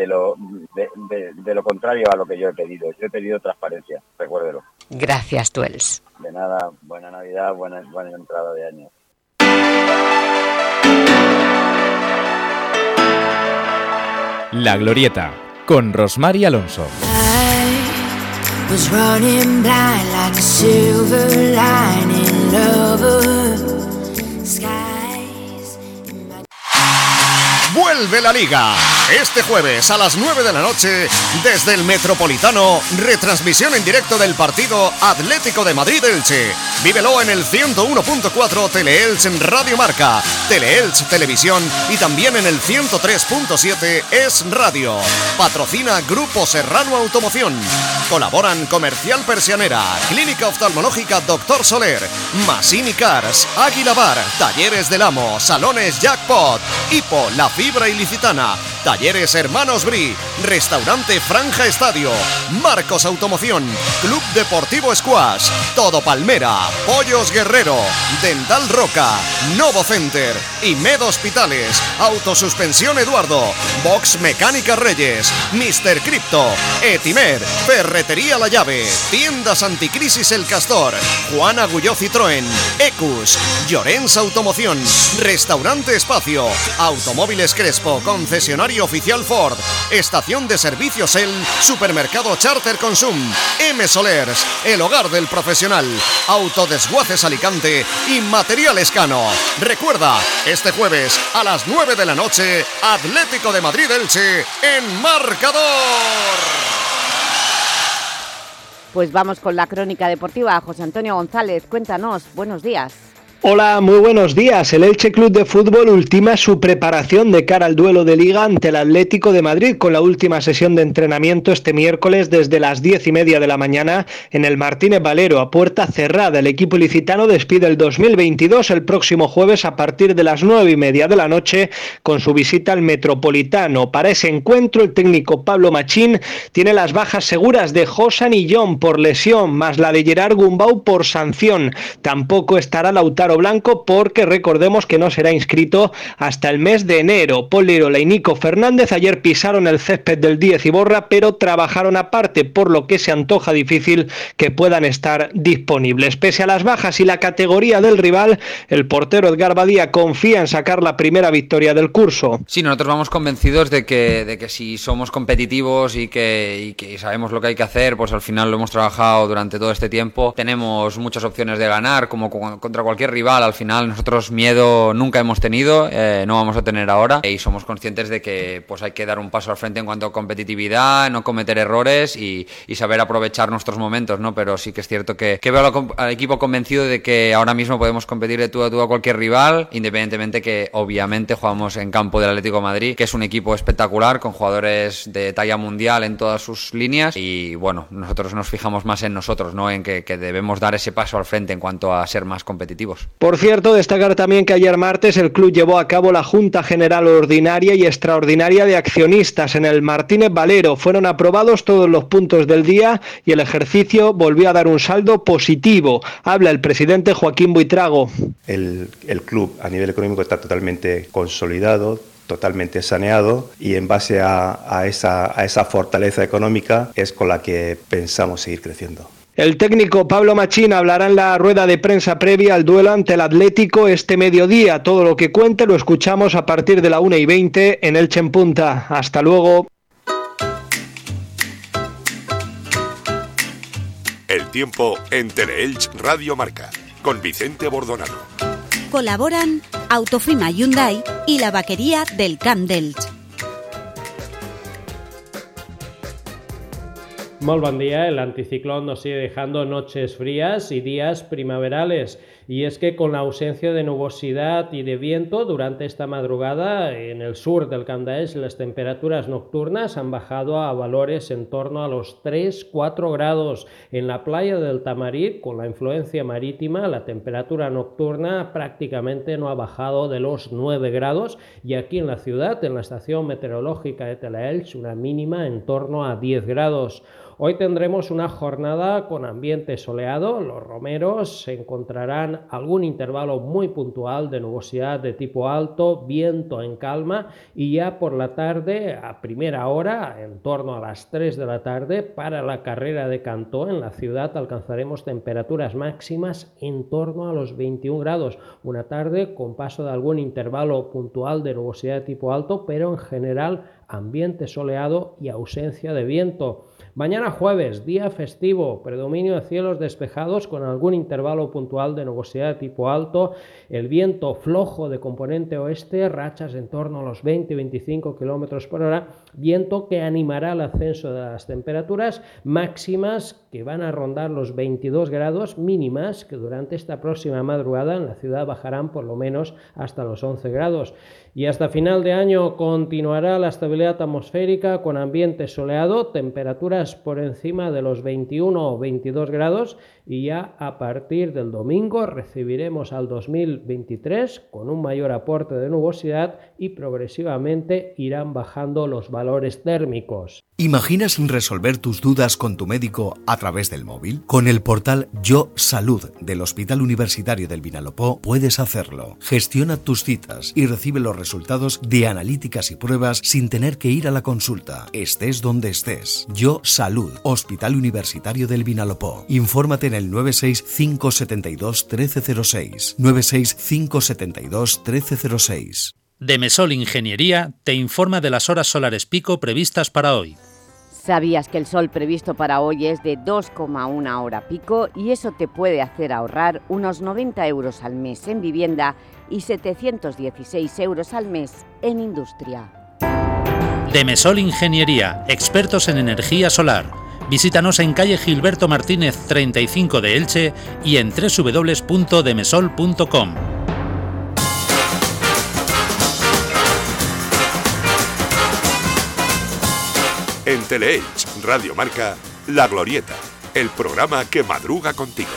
lo, de, lo contrario a lo que yo he pedido. Yo he pedido transparencia, recuérdelo. Gracias, Tuels. De nada, buena Navidad, buena, buena entrada de año. La Glorieta, con Rosmar y Alonso. Vuelve la liga. Este jueves a las 9 de la noche, desde el Metropolitano, retransmisión en directo del partido Atlético de Madrid-Elche. Vívelo en el 101.4 Teleelch en Radio Marca, Teleelch Televisión y también en el 103.7 Es Radio. Patrocina Grupo Serrano Automoción. Colaboran Comercial Persianera, Clínica Oftalmológica Doctor Soler, Masini Cars, Águila Bar, Talleres del Amo, Salones Jackpot, Hipo, La Fibra Ilicitana, Talleres Hermanos Bri, Restaurante Franja Estadio, Marcos Automoción, Club Deportivo Squash, Todo Palmera, Pollos Guerrero, Dental Roca, Novo Center, Med Hospitales, Autosuspensión Eduardo, Box Mecánica Reyes, Mr. Crypto, Etimer, Ferretería La Llave, Tiendas Anticrisis El Castor, Juan Agulló Citroën, Ecus, Llorens Automoción, Restaurante Espacio, Automóviles Crespo, Concesionario Oficial Ford, Estación de Servicios El, Supermercado Charter Consum, M Solers, El Hogar del Profesional, Autodesguaces Alicante y Material Escano. Recuerda, este jueves a las 9 de la noche, Atlético de Madrid Elche en marcador. Pues vamos con la crónica deportiva. José Antonio González, cuéntanos. Buenos días. Hola, muy buenos días. El Elche Club de Fútbol ultima su preparación de cara al duelo de Liga ante el Atlético de Madrid con la última sesión de entrenamiento este miércoles desde las diez y media de la mañana en el Martínez Valero a puerta cerrada. El equipo licitano despide el 2022 el próximo jueves a partir de las nueve y media de la noche con su visita al Metropolitano. Para ese encuentro, el técnico Pablo Machín tiene las bajas seguras de Josan y John por lesión, más la de Gerard Gumbau por sanción. Tampoco estará Lautaro Blanco porque recordemos que no será inscrito hasta el mes de enero. Paul Lirola y Nico Fernández ayer pisaron el césped del 10 y borra, pero trabajaron aparte, por lo que se antoja difícil que puedan estar disponibles. Pese a las bajas y la categoría del rival, el portero Edgar Badía confía en sacar la primera victoria del curso. Sí, nosotros vamos convencidos de que, de que si somos competitivos y que, y que sabemos lo que hay que hacer, pues al final lo hemos trabajado durante todo este tiempo. Tenemos muchas opciones de ganar, como contra cualquier rival al final nosotros miedo nunca hemos tenido, eh, no vamos a tener ahora y somos conscientes de que pues hay que dar un paso al frente en cuanto a competitividad, no cometer errores y, saber aprovechar nuestros momentos, ¿no? Pero sí que es cierto que, veo al equipo convencido de que ahora mismo podemos competir de tú a tú a cualquier rival, independientemente que obviamente jugamos en campo del Atlético Madrid, que es un equipo espectacular con jugadores de talla mundial en todas sus líneas y bueno, nosotros nos fijamos más en nosotros, ¿no? En que debemos dar ese paso al frente en cuanto a ser más competitivos. Por cierto, destacar también que ayer martes el club llevó a cabo la Junta General Ordinaria y Extraordinaria de Accionistas en el Martínez Valero. Fueron aprobados todos los puntos del día y el ejercicio volvió a dar un saldo positivo. Habla el presidente Joaquín Buitrago. El, club a nivel económico está totalmente consolidado, totalmente saneado y en base a, esa, a esa fortaleza económica es con la que pensamos seguir creciendo. El técnico Pablo Machín hablará en la rueda de prensa previa al duelo ante el Atlético este mediodía. Todo lo que cuente lo escuchamos a partir de la 1 y 20 en el en Punta. Hasta luego. El tiempo en Teleelch Radio Marca con Vicente Bordonano. Colaboran Autofima Hyundai y la vaquería del Camp Delch. Muy buen día, el anticiclón nos sigue dejando noches frías y días primaverales y es que con la ausencia de nubosidad y de viento durante esta madrugada en el sur del Candaes las temperaturas nocturnas han bajado a valores en torno a los 3-4 grados. En la playa del Tamarit, con la influencia marítima, la temperatura nocturna prácticamente no ha bajado de los 9 grados y aquí en la ciudad, en la estación meteorológica de Telaelch, una mínima en torno a 10 grados. Hoy tendremos una jornada con ambiente soleado. Los romeros encontrarán algún intervalo muy puntual de nubosidad de tipo alto, viento en calma y ya por la tarde, a primera hora, en torno a las 3 de la tarde, para la carrera de Cantó en la ciudad alcanzaremos temperaturas máximas en torno a los 21 grados. Una tarde con paso de algún intervalo puntual de nubosidad de tipo alto, pero en general ambiente soleado y ausencia de viento. Mañana jueves, día festivo, predominio de cielos despejados con algún intervalo puntual de nubosidad de tipo alto, el viento flojo de componente oeste, rachas en torno a los 20-25 km por hora, viento que animará el ascenso de las temperaturas máximas que van a rondar los 22 grados mínimas que durante esta próxima madrugada en la ciudad bajarán por lo menos hasta los 11 grados. Y hasta final de año continuará la estabilidad atmosférica con ambiente soleado, temperaturas por encima de los 21 o 22 grados y ya a partir del domingo recibiremos al 2023 con un mayor aporte de nubosidad y progresivamente irán bajando los valores térmicos. ¿Imaginas resolver tus dudas con tu médico a través del móvil? Con el portal Yo Salud del Hospital Universitario del Vinalopó puedes hacerlo. Gestiona tus citas y recibe los resultados de analíticas y pruebas sin tener que ir a la consulta, estés donde estés. Yo Salud, Hospital Universitario del Vinalopó. Infórmate en el 96572 1306. 96572 1306. Demesol Ingeniería te informa de las horas solares pico previstas para hoy. ¿Sabías que el sol previsto para hoy es de 2,1 hora pico y eso te puede hacer ahorrar unos 90 euros al mes en vivienda y 716 euros al mes en industria? Demesol Ingeniería, expertos en energía solar. Visítanos en calle Gilberto Martínez 35 de Elche y en www.demesol.com. En Teleelch Radio Marca, La Glorieta, el programa que madruga contigo.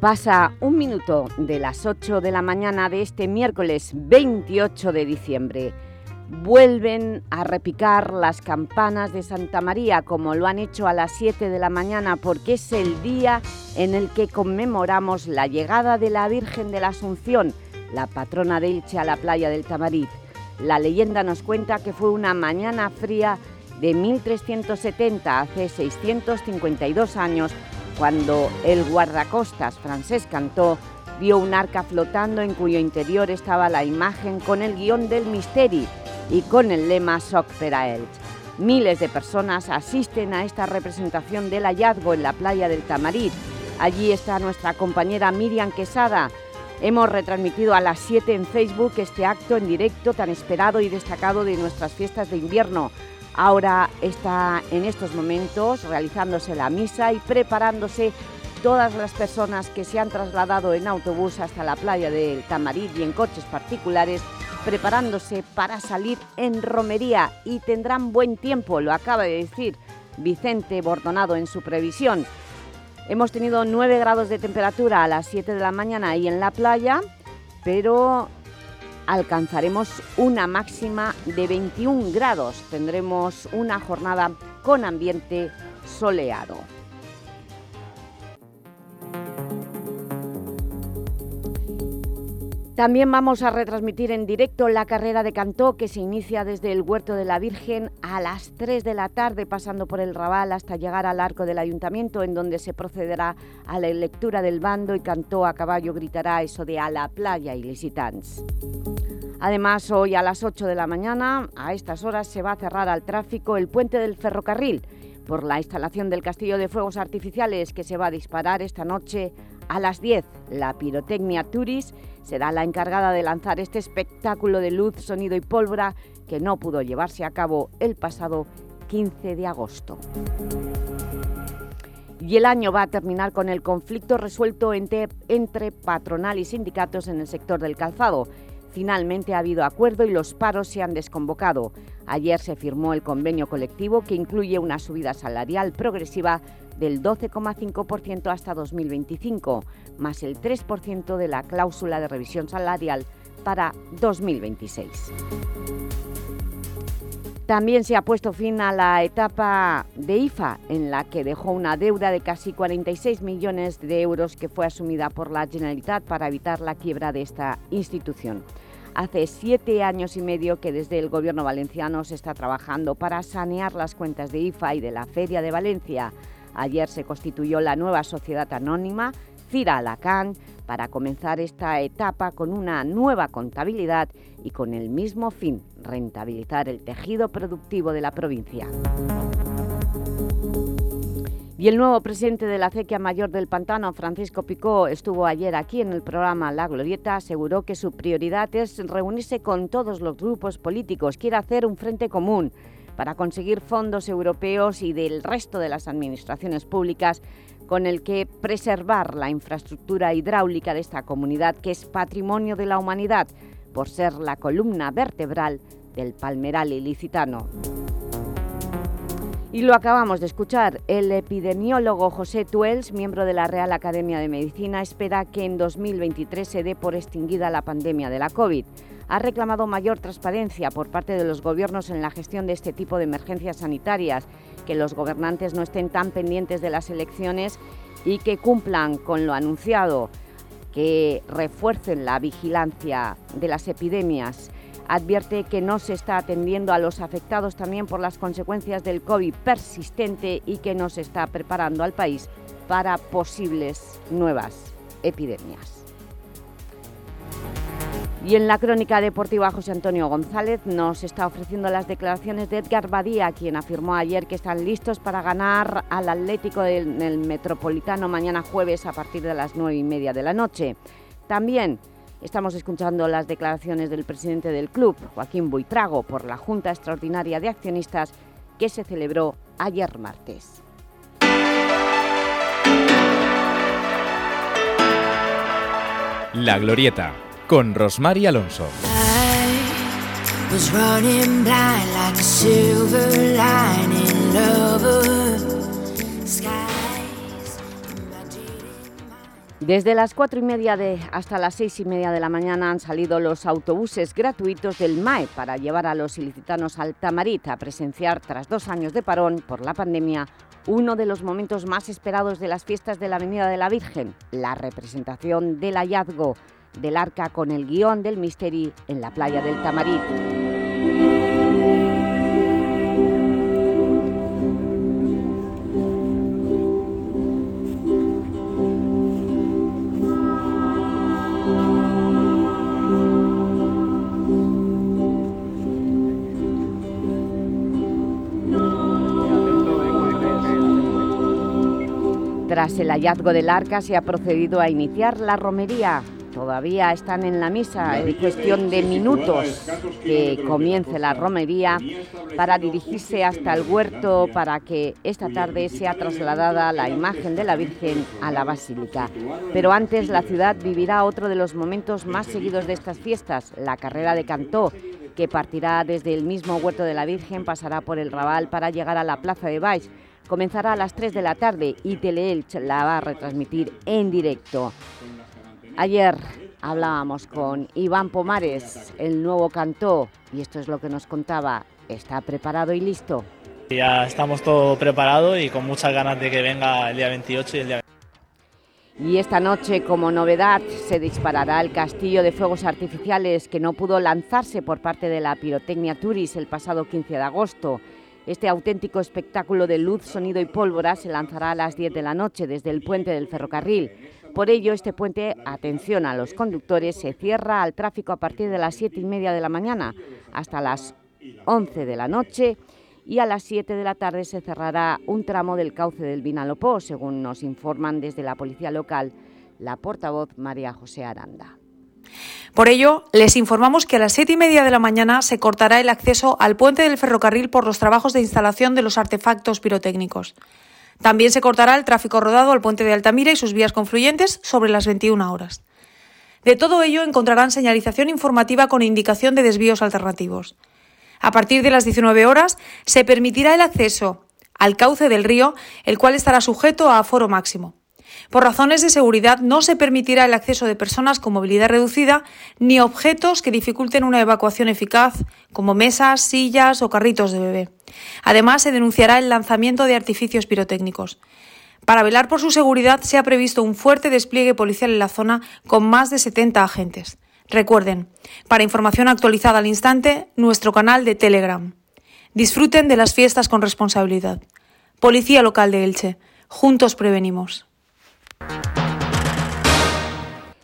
Pasa un minuto de las 8 de la mañana de este miércoles 28 de diciembre. Vuelven a repicar las campanas de Santa María como lo han hecho a las 7 de la mañana porque es el día en el que conmemoramos la llegada de la Virgen de la Asunción, la patrona de Elche a la playa del Tamarit. La leyenda nos cuenta que fue una mañana fría de 1370, hace 652 años, cuando el guardacostas francés Cantó vio un arca flotando en cuyo interior estaba la imagen con el guion del Misteri y con el lema Soc per a. Miles de personas asisten a esta representación del hallazgo en la playa del Tamarit. Allí está nuestra compañera Miriam Quesada. Hemos retransmitido a las 7 en Facebook este acto en directo tan esperado y destacado de nuestras fiestas de invierno. Ahora está en estos momentos realizándose la misa y preparándose todas las personas que se han trasladado en autobús hasta la playa del Tamarit y en coches particulares, preparándose para salir en romería y tendrán buen tiempo, lo acaba de decir Vicente Bordonado en su previsión. Hemos tenido 9 grados de temperatura a las 7 de la mañana ahí en la playa, pero alcanzaremos una máxima de 21 grados. Tendremos una jornada con ambiente soleado. También vamos a retransmitir en directo la carrera de Cantó que se inicia desde el Huerto de la Virgen a las 3 de la tarde pasando por el Raval hasta llegar al arco del Ayuntamiento en donde se procederá a la lectura del bando y Cantó a caballo gritará eso de a la playa ilicitans. Además, hoy a las 8 de la mañana, a estas horas, se va a cerrar al tráfico el puente del ferrocarril por la instalación del castillo de fuegos artificiales que se va a disparar esta noche a las 10. La pirotecnia Turis será la encargada de lanzar este espectáculo de luz, sonido y pólvora que no pudo llevarse a cabo el pasado 15 de agosto. Y el año va a terminar con el conflicto resuelto entre, entre patronal y sindicatos en el sector del calzado. Finalmente ha habido acuerdo y los paros se han desconvocado. Ayer se firmó el convenio colectivo que incluye una subida salarial progresiva del 12,5% hasta 2025, más el 3% de la cláusula de revisión salarial para 2026. También se ha puesto fin a la etapa de IFA, en la que dejó una deuda de casi 46 millones de euros que fue asumida por la Generalitat para evitar la quiebra de esta institución. Hace siete años y medio que desde el Gobierno valenciano se está trabajando para sanear las cuentas de IFA y de la Feria de Valencia. Ayer se constituyó la nueva sociedad anónima, Cira Alacán, para comenzar esta etapa con una nueva contabilidad y con el mismo fin, rentabilizar el tejido productivo de la provincia. Y el nuevo presidente de la acequia mayor del Pantano, Francisco Picó, estuvo ayer aquí en el programa La Glorieta, aseguró que su prioridad es reunirse con todos los grupos políticos, quiere hacer un frente común para conseguir fondos europeos y del resto de las administraciones públicas con el que preservar la infraestructura hidráulica de esta comunidad que es patrimonio de la humanidad por ser la columna vertebral del palmeral ilicitano. Y lo acabamos de escuchar, el epidemiólogo José Tuels, miembro de la Real Academia de Medicina, espera que en 2023 se dé por extinguida la pandemia de la COVID. Ha reclamado mayor transparencia por parte de los gobiernos en la gestión de este tipo de emergencias sanitarias, que los gobernantes no estén tan pendientes de las elecciones y que cumplan con lo anunciado, que refuercen la vigilancia de las epidemias advierte que no se está atendiendo a los afectados también por las consecuencias del COVID persistente y que no se está preparando al país para posibles nuevas epidemias. Y en la crónica deportiva José Antonio González nos está ofreciendo las declaraciones de Edgar Badía, quien afirmó ayer que están listos para ganar al Atlético del Metropolitano mañana jueves a partir de las nueve y media de la noche. También Estamos escuchando las declaraciones del presidente del club, Joaquín Buitrago, por la Junta Extraordinaria de Accionistas que se celebró ayer martes. La Glorieta, con Rosmar Alonso. Desde las cuatro y media de, hasta las seis y media de la mañana han salido los autobuses gratuitos del MAE para llevar a los ilicitanos al Tamarit a presenciar, tras dos años de parón por la pandemia, uno de los momentos más esperados de las fiestas de la Avenida de la Virgen, la representación del hallazgo del arca con el guion del Misteri en la playa del Tamarit. Tras el hallazgo del arca se ha procedido a iniciar la romería. Todavía están en la misa, en cuestión de minutos que comience la romería para dirigirse hasta el huerto para que esta tarde sea trasladada la imagen de la Virgen a la Basílica. Pero antes la ciudad vivirá otro de los momentos más seguidos de estas fiestas, la carrera de Cantó, que partirá desde el mismo huerto de la Virgen, pasará por el Raval para llegar a la Plaza de Baix, comenzará a las 3 de la tarde y Teleelch la va a retransmitir en directo. Ayer hablábamos con Iván Pomares, el nuevo cantó, y esto es lo que nos contaba. ¿Está preparado y listo? Ya estamos todo preparado y con muchas ganas de que venga el día 28 y el día y esta noche, como novedad, se disparará el castillo de fuegos artificiales que no pudo lanzarse por parte de la Pirotecnia Turis el pasado 15 de agosto. Este auténtico espectáculo de luz, sonido y pólvora se lanzará a las 10 de la noche desde el puente del ferrocarril. Por ello, este puente, atención a los conductores, se cierra al tráfico a partir de las 7 y media de la mañana hasta las 11 de la noche y a las 7 de la tarde se cerrará un tramo del cauce del Vinalopó, según nos informan desde la policía local la portavoz María José Aranda. Por ello, les informamos que a las siete y media de la mañana se cortará el acceso al puente del ferrocarril por los trabajos de instalación de los artefactos pirotécnicos. También se cortará el tráfico rodado al puente de Altamira y sus vías confluyentes sobre las 21 horas. De todo ello encontrarán señalización informativa con indicación de desvíos alternativos. A partir de las 19 horas se permitirá el acceso al cauce del río, el cual estará sujeto a aforo máximo. Por razones de seguridad no se permitirá el acceso de personas con movilidad reducida ni objetos que dificulten una evacuación eficaz, como mesas, sillas o carritos de bebé. Además, se denunciará el lanzamiento de artificios pirotécnicos. Para velar por su seguridad se ha previsto un fuerte despliegue policial en la zona con más de 70 agentes. Recuerden, para información actualizada al instante, nuestro canal de Telegram. Disfruten de las fiestas con responsabilidad. Policía Local de Elche. Juntos prevenimos.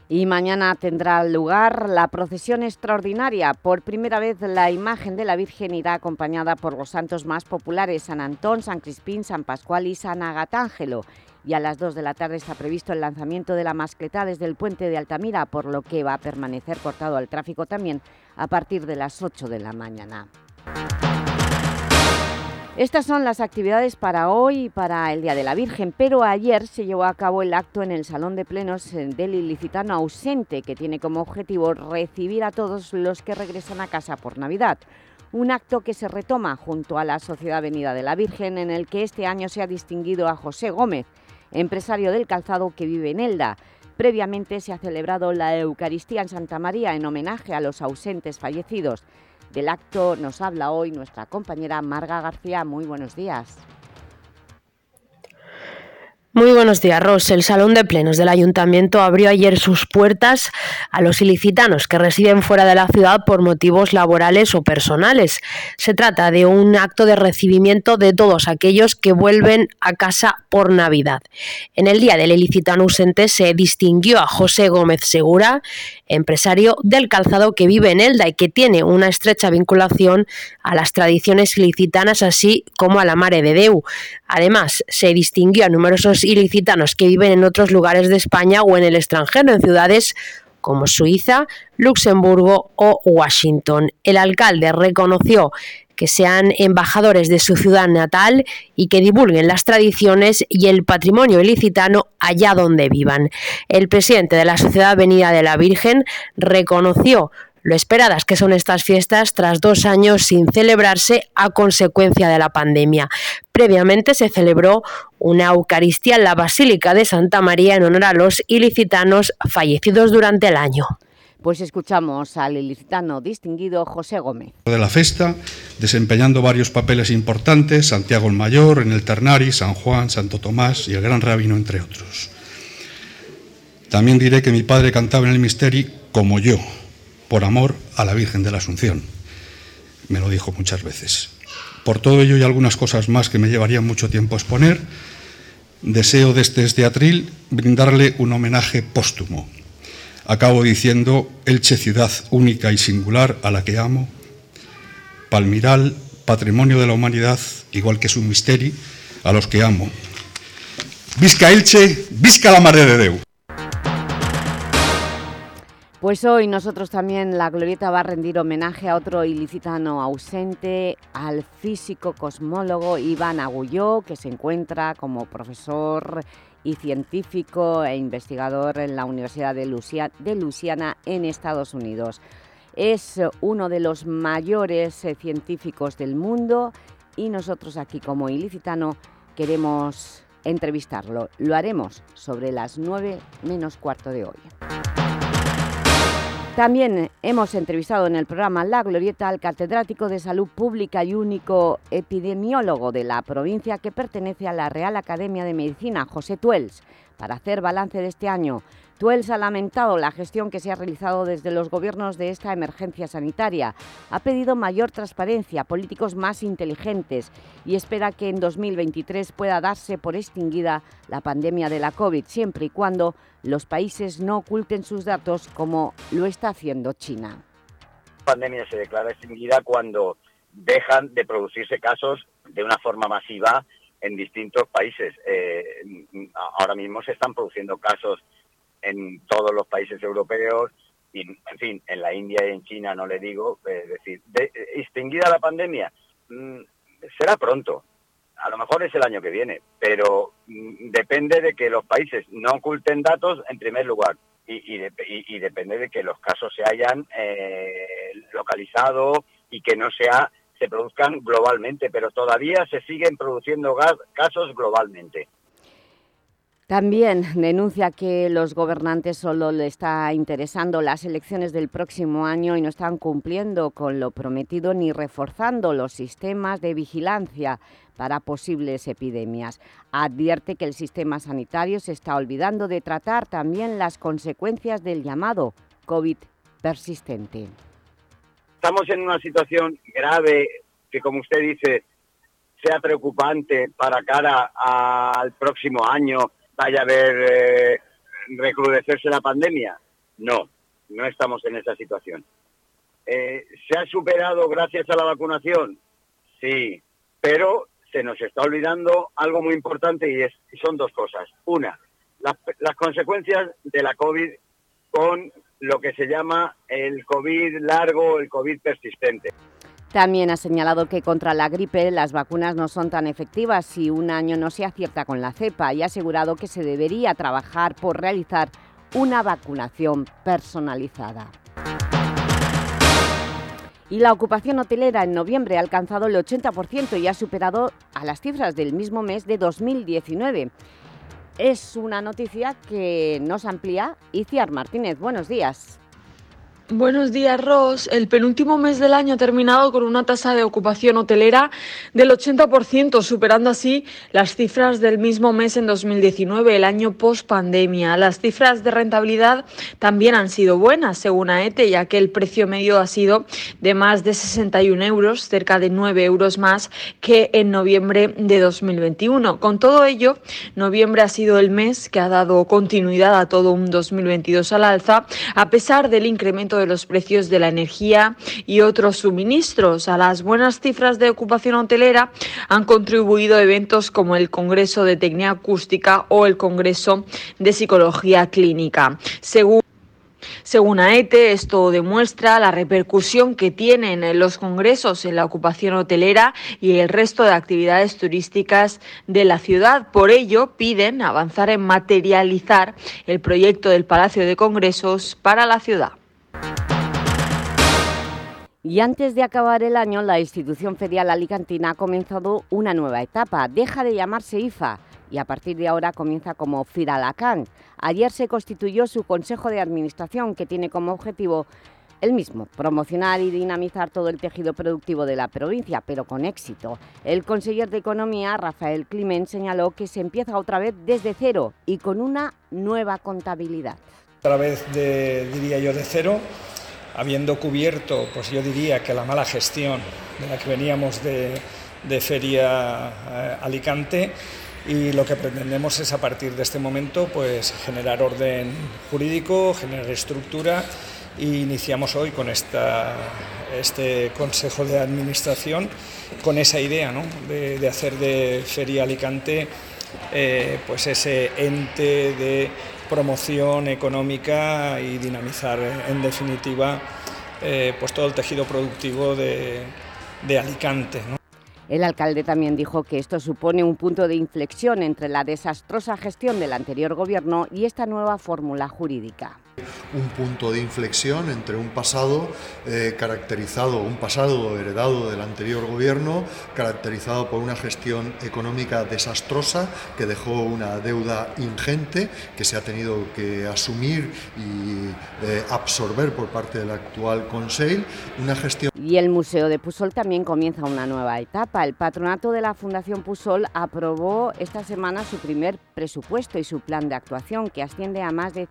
Y mañana tendrá lugar la procesión extraordinaria. Por primera vez la imagen de la Virgen irá acompañada por los santos más populares, San Antón, San Crispín, San Pascual y San Agatángelo. Y a las 2 de la tarde está previsto el lanzamiento de la mascleta desde el puente de Altamira, por lo que va a permanecer cortado al tráfico también a partir de las 8 de la mañana. Estas son las actividades para hoy y para el Día de la Virgen, pero ayer se llevó a cabo el acto en el Salón de Plenos del Ilicitano ausente, que tiene como objetivo recibir a todos los que regresan a casa por Navidad. Un acto que se retoma junto a la Sociedad Venida de la Virgen, en el que este año se ha distinguido a José Gómez, empresario del calzado que vive en Elda. Previamente se ha celebrado la Eucaristía en Santa María en homenaje a los ausentes fallecidos. Del acto nos habla hoy nuestra compañera Marga García. Muy buenos días. Muy buenos días, Ros. El Salón de Plenos del Ayuntamiento abrió ayer sus puertas a los ilicitanos que residen fuera de la ciudad por motivos laborales o personales. Se trata de un acto de recibimiento de todos aquellos que vuelven a casa por Navidad. En el Día del Ilicitano ausente se distinguió a José Gómez Segura, empresario del calzado que vive en Elda y que tiene una estrecha vinculación a las tradiciones ilicitanas así como a la Mare de Deu. Además, se distinguió a numerosos ilicitanos que viven en otros lugares de España o en el extranjero, en ciudades como Suiza, Luxemburgo o Washington. El alcalde reconoció que sean embajadores de su ciudad natal y que divulguen las tradiciones y el patrimonio ilicitano allá donde vivan. El presidente de la Sociedad Venida de la Virgen reconoció lo esperadas que son estas fiestas tras dos años sin celebrarse a consecuencia de la pandemia. Previamente se celebró una Eucaristía en la Basílica de Santa María en honor a los ilicitanos fallecidos durante el año. Pues escuchamos al ilicitano distinguido José Gómez. De la festa, desempeñando varios papeles importantes, Santiago el Mayor, en el Ternari, San Juan, Santo Tomás y el Gran Rabino, entre otros. También diré que mi padre cantaba en el misterio como yo, por amor a la Virgen de la Asunción. Me lo dijo muchas veces. Por todo ello y algunas cosas más que me llevarían mucho tiempo a exponer, deseo desde este atril brindarle un homenaje póstumo. Acabo diciendo Elche ciudad única y singular a la que amo, Palmiral, patrimonio de la humanidad, igual que su misterio, a los que amo. Visca Elche, visca la Madre de Deu. Pues hoy nosotros también, la Glorieta va a rendir homenaje a otro ilicitano ausente, al físico cosmólogo Iván Agulló, que se encuentra como profesor y científico e investigador en la Universidad de, Luisiana en Estados Unidos. Es uno de los mayores eh, científicos del mundo y nosotros aquí como ilicitano queremos entrevistarlo. Lo haremos sobre las 9 menos cuarto de hoy. También hemos entrevistado en el programa La Glorieta al catedrático de Salud Pública y único epidemiólogo de la provincia que pertenece a la Real Academia de Medicina, José Tuels, para hacer balance de este año. Tuels ha lamentado la gestión que se ha realizado desde los gobiernos de esta emergencia sanitaria. Ha pedido mayor transparencia, políticos más inteligentes y espera que en 2023 pueda darse por extinguida la pandemia de la COVID, siempre y cuando los países no oculten sus datos como lo está haciendo China. La pandemia se declara extinguida cuando dejan de producirse casos de una forma masiva en distintos países. Eh, ahora mismo se están produciendo casos en todos los países europeos y, en fin, en la India y en China, no le digo, es decir, de, extinguida la pandemia, mm, será pronto, a lo mejor es el año que viene, pero mm, depende de que los países no oculten datos en primer lugar y, y, depende de que los casos se hayan eh, localizado y que no sea se produzcan globalmente, pero todavía se siguen produciendo casos globalmente. También denuncia que los gobernantes solo le está interesando las elecciones del próximo año y no están cumpliendo con lo prometido ni reforzando los sistemas de vigilancia para posibles epidemias. Advierte que el sistema sanitario se está olvidando de tratar también las consecuencias del llamado COVID persistente. Estamos en una situación grave que, como usted dice, sea preocupante para cara al próximo año vaya a ver eh, recrudecerse la pandemia. No, no estamos en esa situación. Eh, ¿Se ha superado gracias a la vacunación? Sí, pero se nos está olvidando algo muy importante y, es, son dos cosas. Una, las, las consecuencias de la COVID con lo que se llama el COVID largo, el COVID persistente. También ha señalado que contra la gripe las vacunas no son tan efectivas si un año no se acierta con la cepa y ha asegurado que se debería trabajar por realizar una vacunación personalizada. Y la ocupación hotelera en noviembre ha alcanzado el 80% y ha superado a las cifras del mismo mes de 2019. Es una noticia que nos amplía Iciar Martínez. Buenos días. Buenos días, Ross. El penúltimo mes del año ha terminado con una tasa de ocupación hotelera del 80%, superando así las cifras del mismo mes en 2019, el año post pandemia. Las cifras de rentabilidad también han sido buenas, según AETE, ya que el precio medio ha sido de más de 61 euros, cerca de 9 euros más que en noviembre de 2021. Con todo ello, noviembre ha sido el mes que ha dado continuidad a todo un 2022 al alza, a pesar del incremento de los precios de la energía y otros suministros. A las buenas cifras de ocupación hotelera han contribuido eventos como el Congreso de Tecnia Acústica o el Congreso de Psicología Clínica. Según según AETE, esto demuestra la repercusión que tienen los congresos en la ocupación hotelera y el resto de actividades turísticas de la ciudad. Por ello, piden avanzar en materializar el proyecto del Palacio de Congresos para la ciudad. Y antes de acabar el año, la institución ferial alicantina ha comenzado una nueva etapa. Deja de llamarse IFA y a partir de ahora comienza como Firalacán. Ayer se constituyó su Consejo de Administración, que tiene como objetivo el mismo, promocionar y dinamizar todo el tejido productivo de la provincia, pero con éxito. El conseller de Economía, Rafael Climent, señaló que se empieza otra vez desde cero y con una nueva contabilidad. Otra vez, de, diría yo, de cero, habiendo cubierto, pues yo diría que la mala gestión de la que veníamos de, Feria eh, Alicante y lo que pretendemos es a partir de este momento pues generar orden jurídico, generar estructura e iniciamos hoy con esta, este Consejo de Administración con esa idea ¿no? de, de, hacer de Feria Alicante eh, pues ese ente de promoción económica y dinamizar en definitiva eh, pues todo el tejido productivo de, Alicante. El alcalde también dijo que esto supone un punto de inflexión entre la desastrosa gestión del anterior gobierno y esta nueva fórmula jurídica un punto de inflexión entre un pasado eh, caracterizado, un pasado heredado del anterior gobierno, caracterizado por una gestión económica desastrosa que dejó una deuda ingente que se ha tenido que asumir y eh, absorber por parte del actual Consejo, una gestión... Y el Museo de Pusol también comienza una nueva etapa. El patronato de la Fundación Pusol aprobó esta semana su primer presupuesto y su plan de actuación, que asciende a más de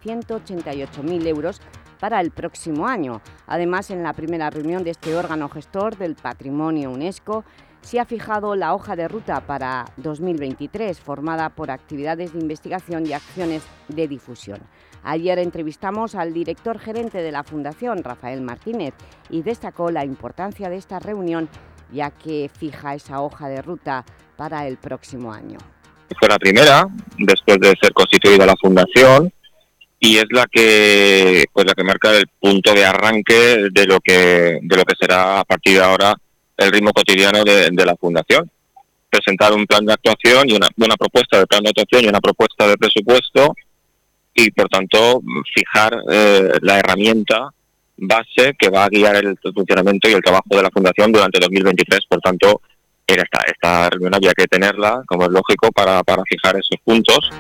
188.000 euros para el próximo año. Además, en la primera reunión de este órgano gestor del Patrimonio UNESCO, se ha fijado la hoja de ruta para 2023, formada por actividades de investigación y acciones de difusión. Ayer entrevistamos al director gerente de la Fundación, Rafael Martínez, y destacó la importancia de esta reunión, ya que fija esa hoja de ruta para el próximo año. Fue la primera, después de ser constituida la Fundación, y es la que pues la que marca el punto de arranque de lo que de lo que será a partir de ahora el ritmo cotidiano de, la fundación. Presentar un plan de actuación y una, una, propuesta de plan de actuación y una propuesta de presupuesto y por tanto fijar eh, la herramienta base que va a guiar el funcionamiento y el trabajo de la fundación durante 2023 por tanto esta, esta reunión había que tenerla como es lógico para, para fijar esos puntos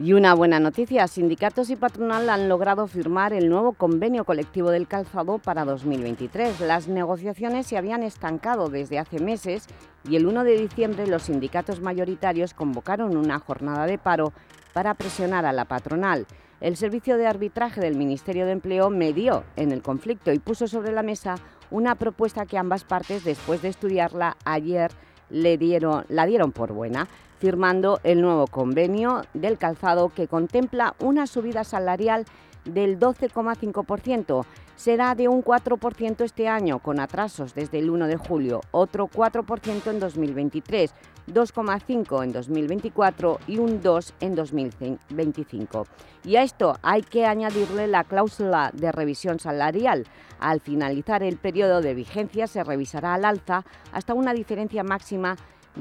y una buena noticia, sindicatos y patronal han logrado firmar el nuevo convenio colectivo del calzado para 2023. Las negociaciones se habían estancado desde hace meses y el 1 de diciembre los sindicatos mayoritarios convocaron una jornada de paro para presionar a la patronal. El Servicio de Arbitraje del Ministerio de Empleo medió en el conflicto y puso sobre la mesa una propuesta que ambas partes, después de estudiarla ayer, la dieron por buena, firmando el nuevo convenio del calzado que contempla una subida salarial del 12,5%. Será de un 4% este año, con atrasos desde el 1 de julio, otro 4% en 2023, 2,5 en 2024 y un 2 en 2025. Y a esto hay que añadirle la cláusula de revisión salarial. Al finalizar el periodo de vigencia se revisará al alza hasta una diferencia máxima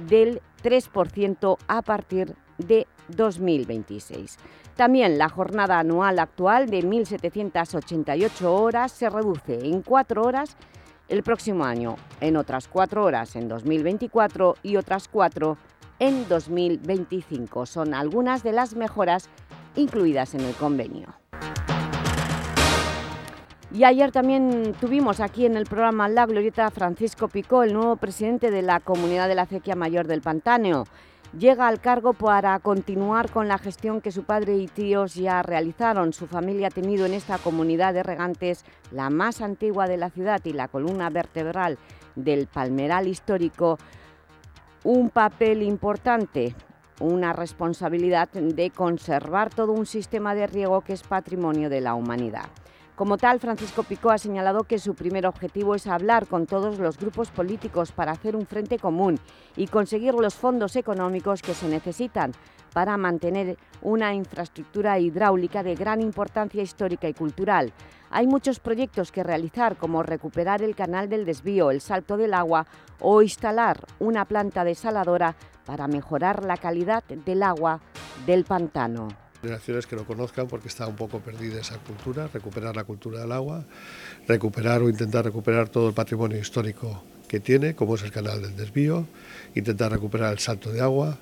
del 3% a partir de 2026. También la jornada anual actual de 1.788 horas se reduce en 4 horas el próximo año, en otras 4 horas en 2024 y otras 4 en 2025. Son algunas de las mejoras incluidas en el convenio. Y ayer también tuvimos aquí en el programa La Glorieta Francisco Picó, el nuevo presidente de la Comunidad de la Acequia Mayor del Pantáneo. Llega al cargo para continuar con la gestión que su padre y tíos ya realizaron. Su familia ha tenido en esta comunidad de regantes la más antigua de la ciudad y la columna vertebral del palmeral histórico un papel importante, una responsabilidad de conservar todo un sistema de riego que es patrimonio de la humanidad. Como tal, Francisco Picó ha señalado que su primer objetivo es hablar con todos los grupos políticos para hacer un frente común y conseguir los fondos económicos que se necesitan para mantener una infraestructura hidráulica de gran importancia histórica y cultural. Hay muchos proyectos que realizar, como recuperar el canal del desvío, el salto del agua o instalar una planta desaladora para mejorar la calidad del agua del pantano generaciones que lo conozcan porque está un poco perdida esa cultura, recuperar la cultura del agua, recuperar o intentar recuperar todo el patrimonio histórico que tiene, como es el canal del desvío, intentar recuperar el salto de agua,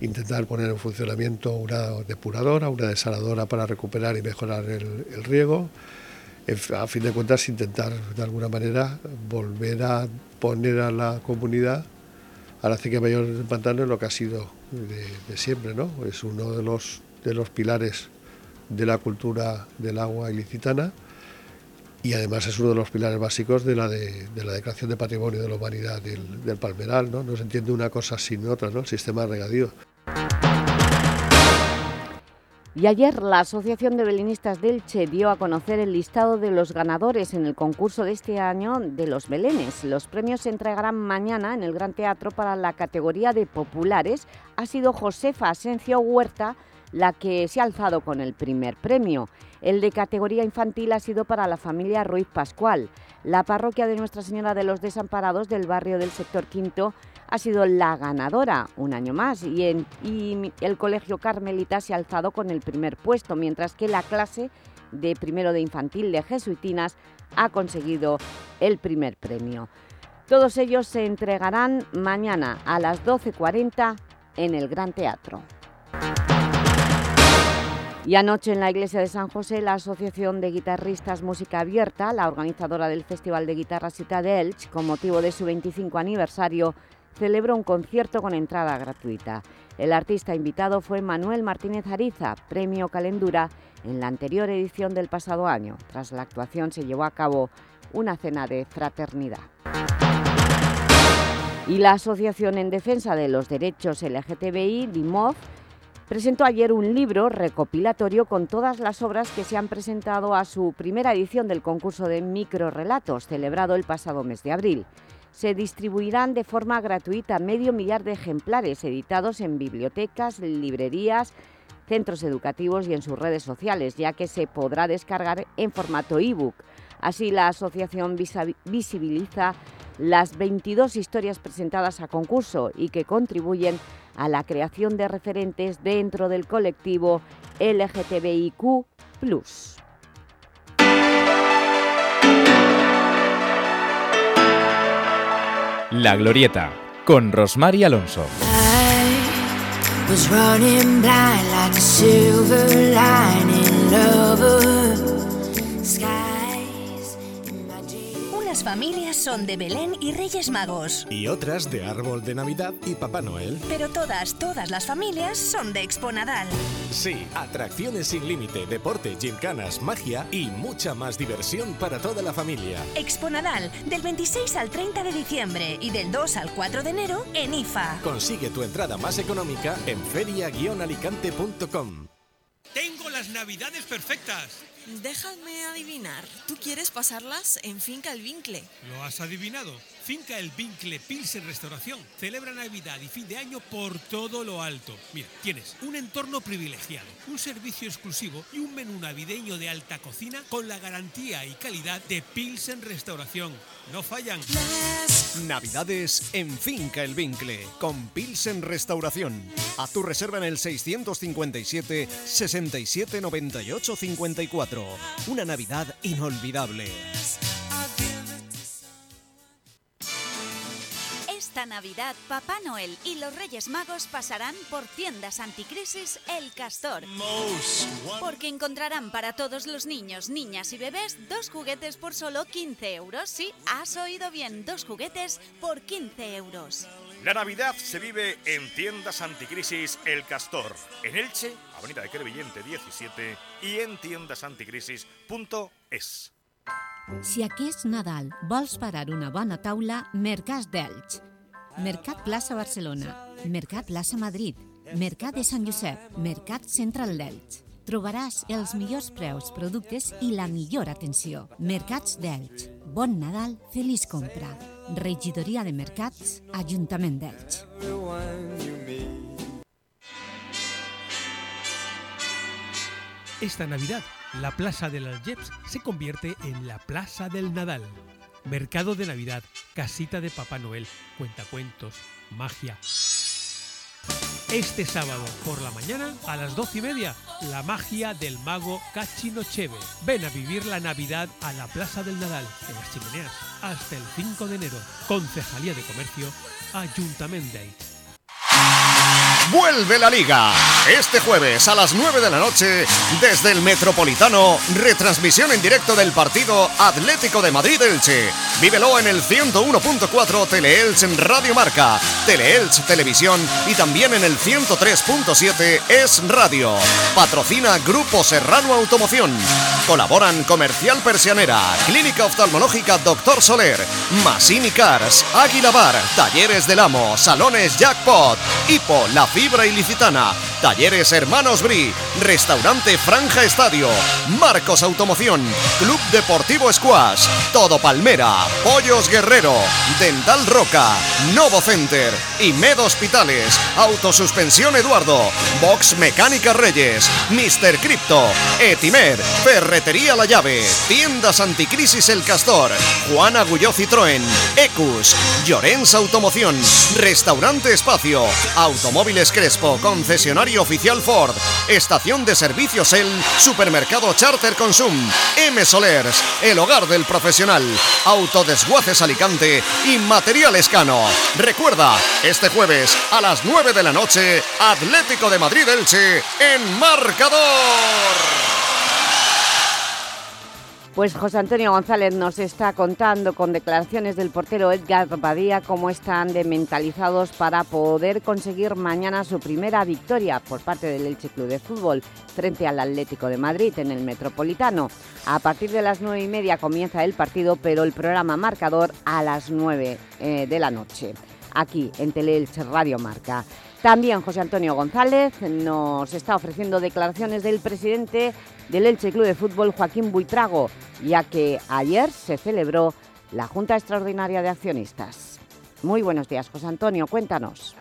intentar poner en funcionamiento una depuradora, una desaladora para recuperar y mejorar el, riego. A fin de cuentas, intentar de alguna manera volver a poner a la comunidad, a la acequia mayor del pantano, en lo que ha sido de, de siempre, ¿no? Es uno de los de los pilares de la cultura del agua ilicitana y además es uno de los pilares básicos de la, de, la declaración de patrimonio de la humanidad del, palmeral. ¿no? no se entiende una cosa sin otra, ¿no? el sistema regadío. Y ayer la Asociación de Belenistas del Che dio a conocer el listado de los ganadores en el concurso de este año de los Belenes. Los premios se entregarán mañana en el Gran Teatro para la categoría de populares. Ha sido Josefa Asencio Huerta, la que se ha alzado con el primer premio. El de categoría infantil ha sido para la familia Ruiz Pascual. La parroquia de Nuestra Señora de los Desamparados del barrio del sector quinto ha sido la ganadora un año más y, el Colegio Carmelita se ha alzado con el primer puesto, mientras que la clase de primero de infantil de Jesuitinas ha conseguido el primer premio. Todos ellos se entregarán mañana a las 12.40 en el Gran Teatro. Y anoche en la iglesia de San José, la Asociación de Guitarristas Música Abierta, la organizadora del Festival de Guitarra Cita de Elche, con motivo de su 25 aniversario, celebró un concierto con entrada gratuita. El artista invitado fue Manuel Martínez Ariza, premio Calendura, en la anterior edición del pasado año. Tras la actuación se llevó a cabo una cena de fraternidad. Y la Asociación en Defensa de los Derechos LGTBI, DIMOV, presentó ayer un libro recopilatorio con todas las obras que se han presentado a su primera edición del concurso de microrelatos, celebrado el pasado mes de abril. Se distribuirán de forma gratuita medio millar de ejemplares editados en bibliotecas, librerías, centros educativos y en sus redes sociales, ya que se podrá descargar en formato ebook. Así, la asociación visibiliza las 22 historias presentadas a concurso y que contribuyen a la creación de referentes dentro del colectivo LGTBIQ+. La Glorieta, con Rosmar Alonso. Algunas familias son de Belén y Reyes Magos. Y otras de árbol de Navidad y Papá Noel. Pero todas, todas las familias son de Exponadal. Sí, atracciones sin límite, deporte, gimcanas, magia y mucha más diversión para toda la familia. Exponadal, del 26 al 30 de diciembre y del 2 al 4 de enero en IFA. Consigue tu entrada más económica en feria-alicante.com. Tengo las navidades perfectas. Déjame adivinar, ¿tú quieres pasarlas en Finca El Vincle? ¿Lo has adivinado? Finca El Vincle Pilsen Restauración celebra Navidad y fin de año por todo lo alto. Mira, tienes un entorno privilegiado, un servicio exclusivo y un menú navideño de alta cocina con la garantía y calidad de Pilsen Restauración. No fallan. Navidades en Finca El Vincle con Pilsen Restauración. A tu reserva en el 657 67 98 54. Una Navidad inolvidable. Esta Navidad, Papá Noel y los Reyes Magos pasarán por tiendas anticrisis El Castor. Porque encontrarán para todos los niños, niñas y bebés dos juguetes por solo 15 euros. Sí, has oído bien, dos juguetes por 15 euros. La Navidad se vive en tiendas anticrisis El Castor, en Elche, Avenida de Crevillente 17 y en tiendasanticrisis.es. Si aquest Nadal vols parar una bona taula, Mercats d'Elx. Mercat Plaça Barcelona, Mercat Plaça Madrid, Mercat de Sant Josep, Mercat Central d'Elx. Trobaràs els millors preus, productes i la millor atenció. Mercats d'Elx. Bon Nadal, feliç compra. Regidoria de Mercats, Ajuntament d'Elx. Esta Navidad, la Plaza de las Jeps se convierte en la Plaza del Nadal. Mercado de Navidad, casita de Papá Noel, cuentacuentos, magia. Este sábado por la mañana a las doce y media, la magia del mago Cachinocheve. Ven a vivir la Navidad a la Plaza del Nadal, en las chimeneas, hasta el 5 de enero. Concejalía de Comercio, Ayuntamiento. Vuelve la liga. Este jueves a las 9 de la noche, desde el Metropolitano, retransmisión en directo del partido Atlético de Madrid-Elche. Vívelo en el 101.4 Teleelch en Radio Marca, Teleelch Televisión y también en el 103.7 Es Radio. Patrocina Grupo Serrano Automoción. Colaboran Comercial Persianera, Clínica Oftalmológica Doctor Soler, Masini Cars, Águila Bar, Talleres del Amo, Salones Jackpot, Hipo, La Fibra Ilicitana, Talleres Hermanos Bri, Restaurante Franja Estadio, Marcos Automoción, Club Deportivo Squash, Todo Palmera, Pollos Guerrero, Dental Roca, Novo Center, Imed Hospitales, Autosuspensión Eduardo, Box Mecánica Reyes, Mr. Crypto, Etimer, Ferretería La Llave, Tiendas Anticrisis El Castor, Juan Agulló Citroën, Ecus, Llorens Automoción, Restaurante Espacio, Automóviles Crespo, concesionario oficial Ford, estación de servicios El, Supermercado Charter Consum, M Solers, el hogar del profesional, Autodesguaces Alicante y Material Escano. Recuerda, este jueves a las 9 de la noche, Atlético de Madrid Elche en marcador. Pues José Antonio González nos está contando con declaraciones del portero Edgar Badía cómo están de mentalizados para poder conseguir mañana su primera victoria por parte del Elche Club de Fútbol frente al Atlético de Madrid en el Metropolitano. A partir de las nueve y media comienza el partido, pero el programa marcador a las nueve eh, de la noche, aquí en Teleelche Radio Marca. También José Antonio González nos está ofreciendo declaraciones del presidente del Elche Club de Fútbol, Joaquín Buitrago, ya que ayer se celebró la Junta Extraordinaria de Accionistas. Muy buenos días, José Antonio, cuéntanos.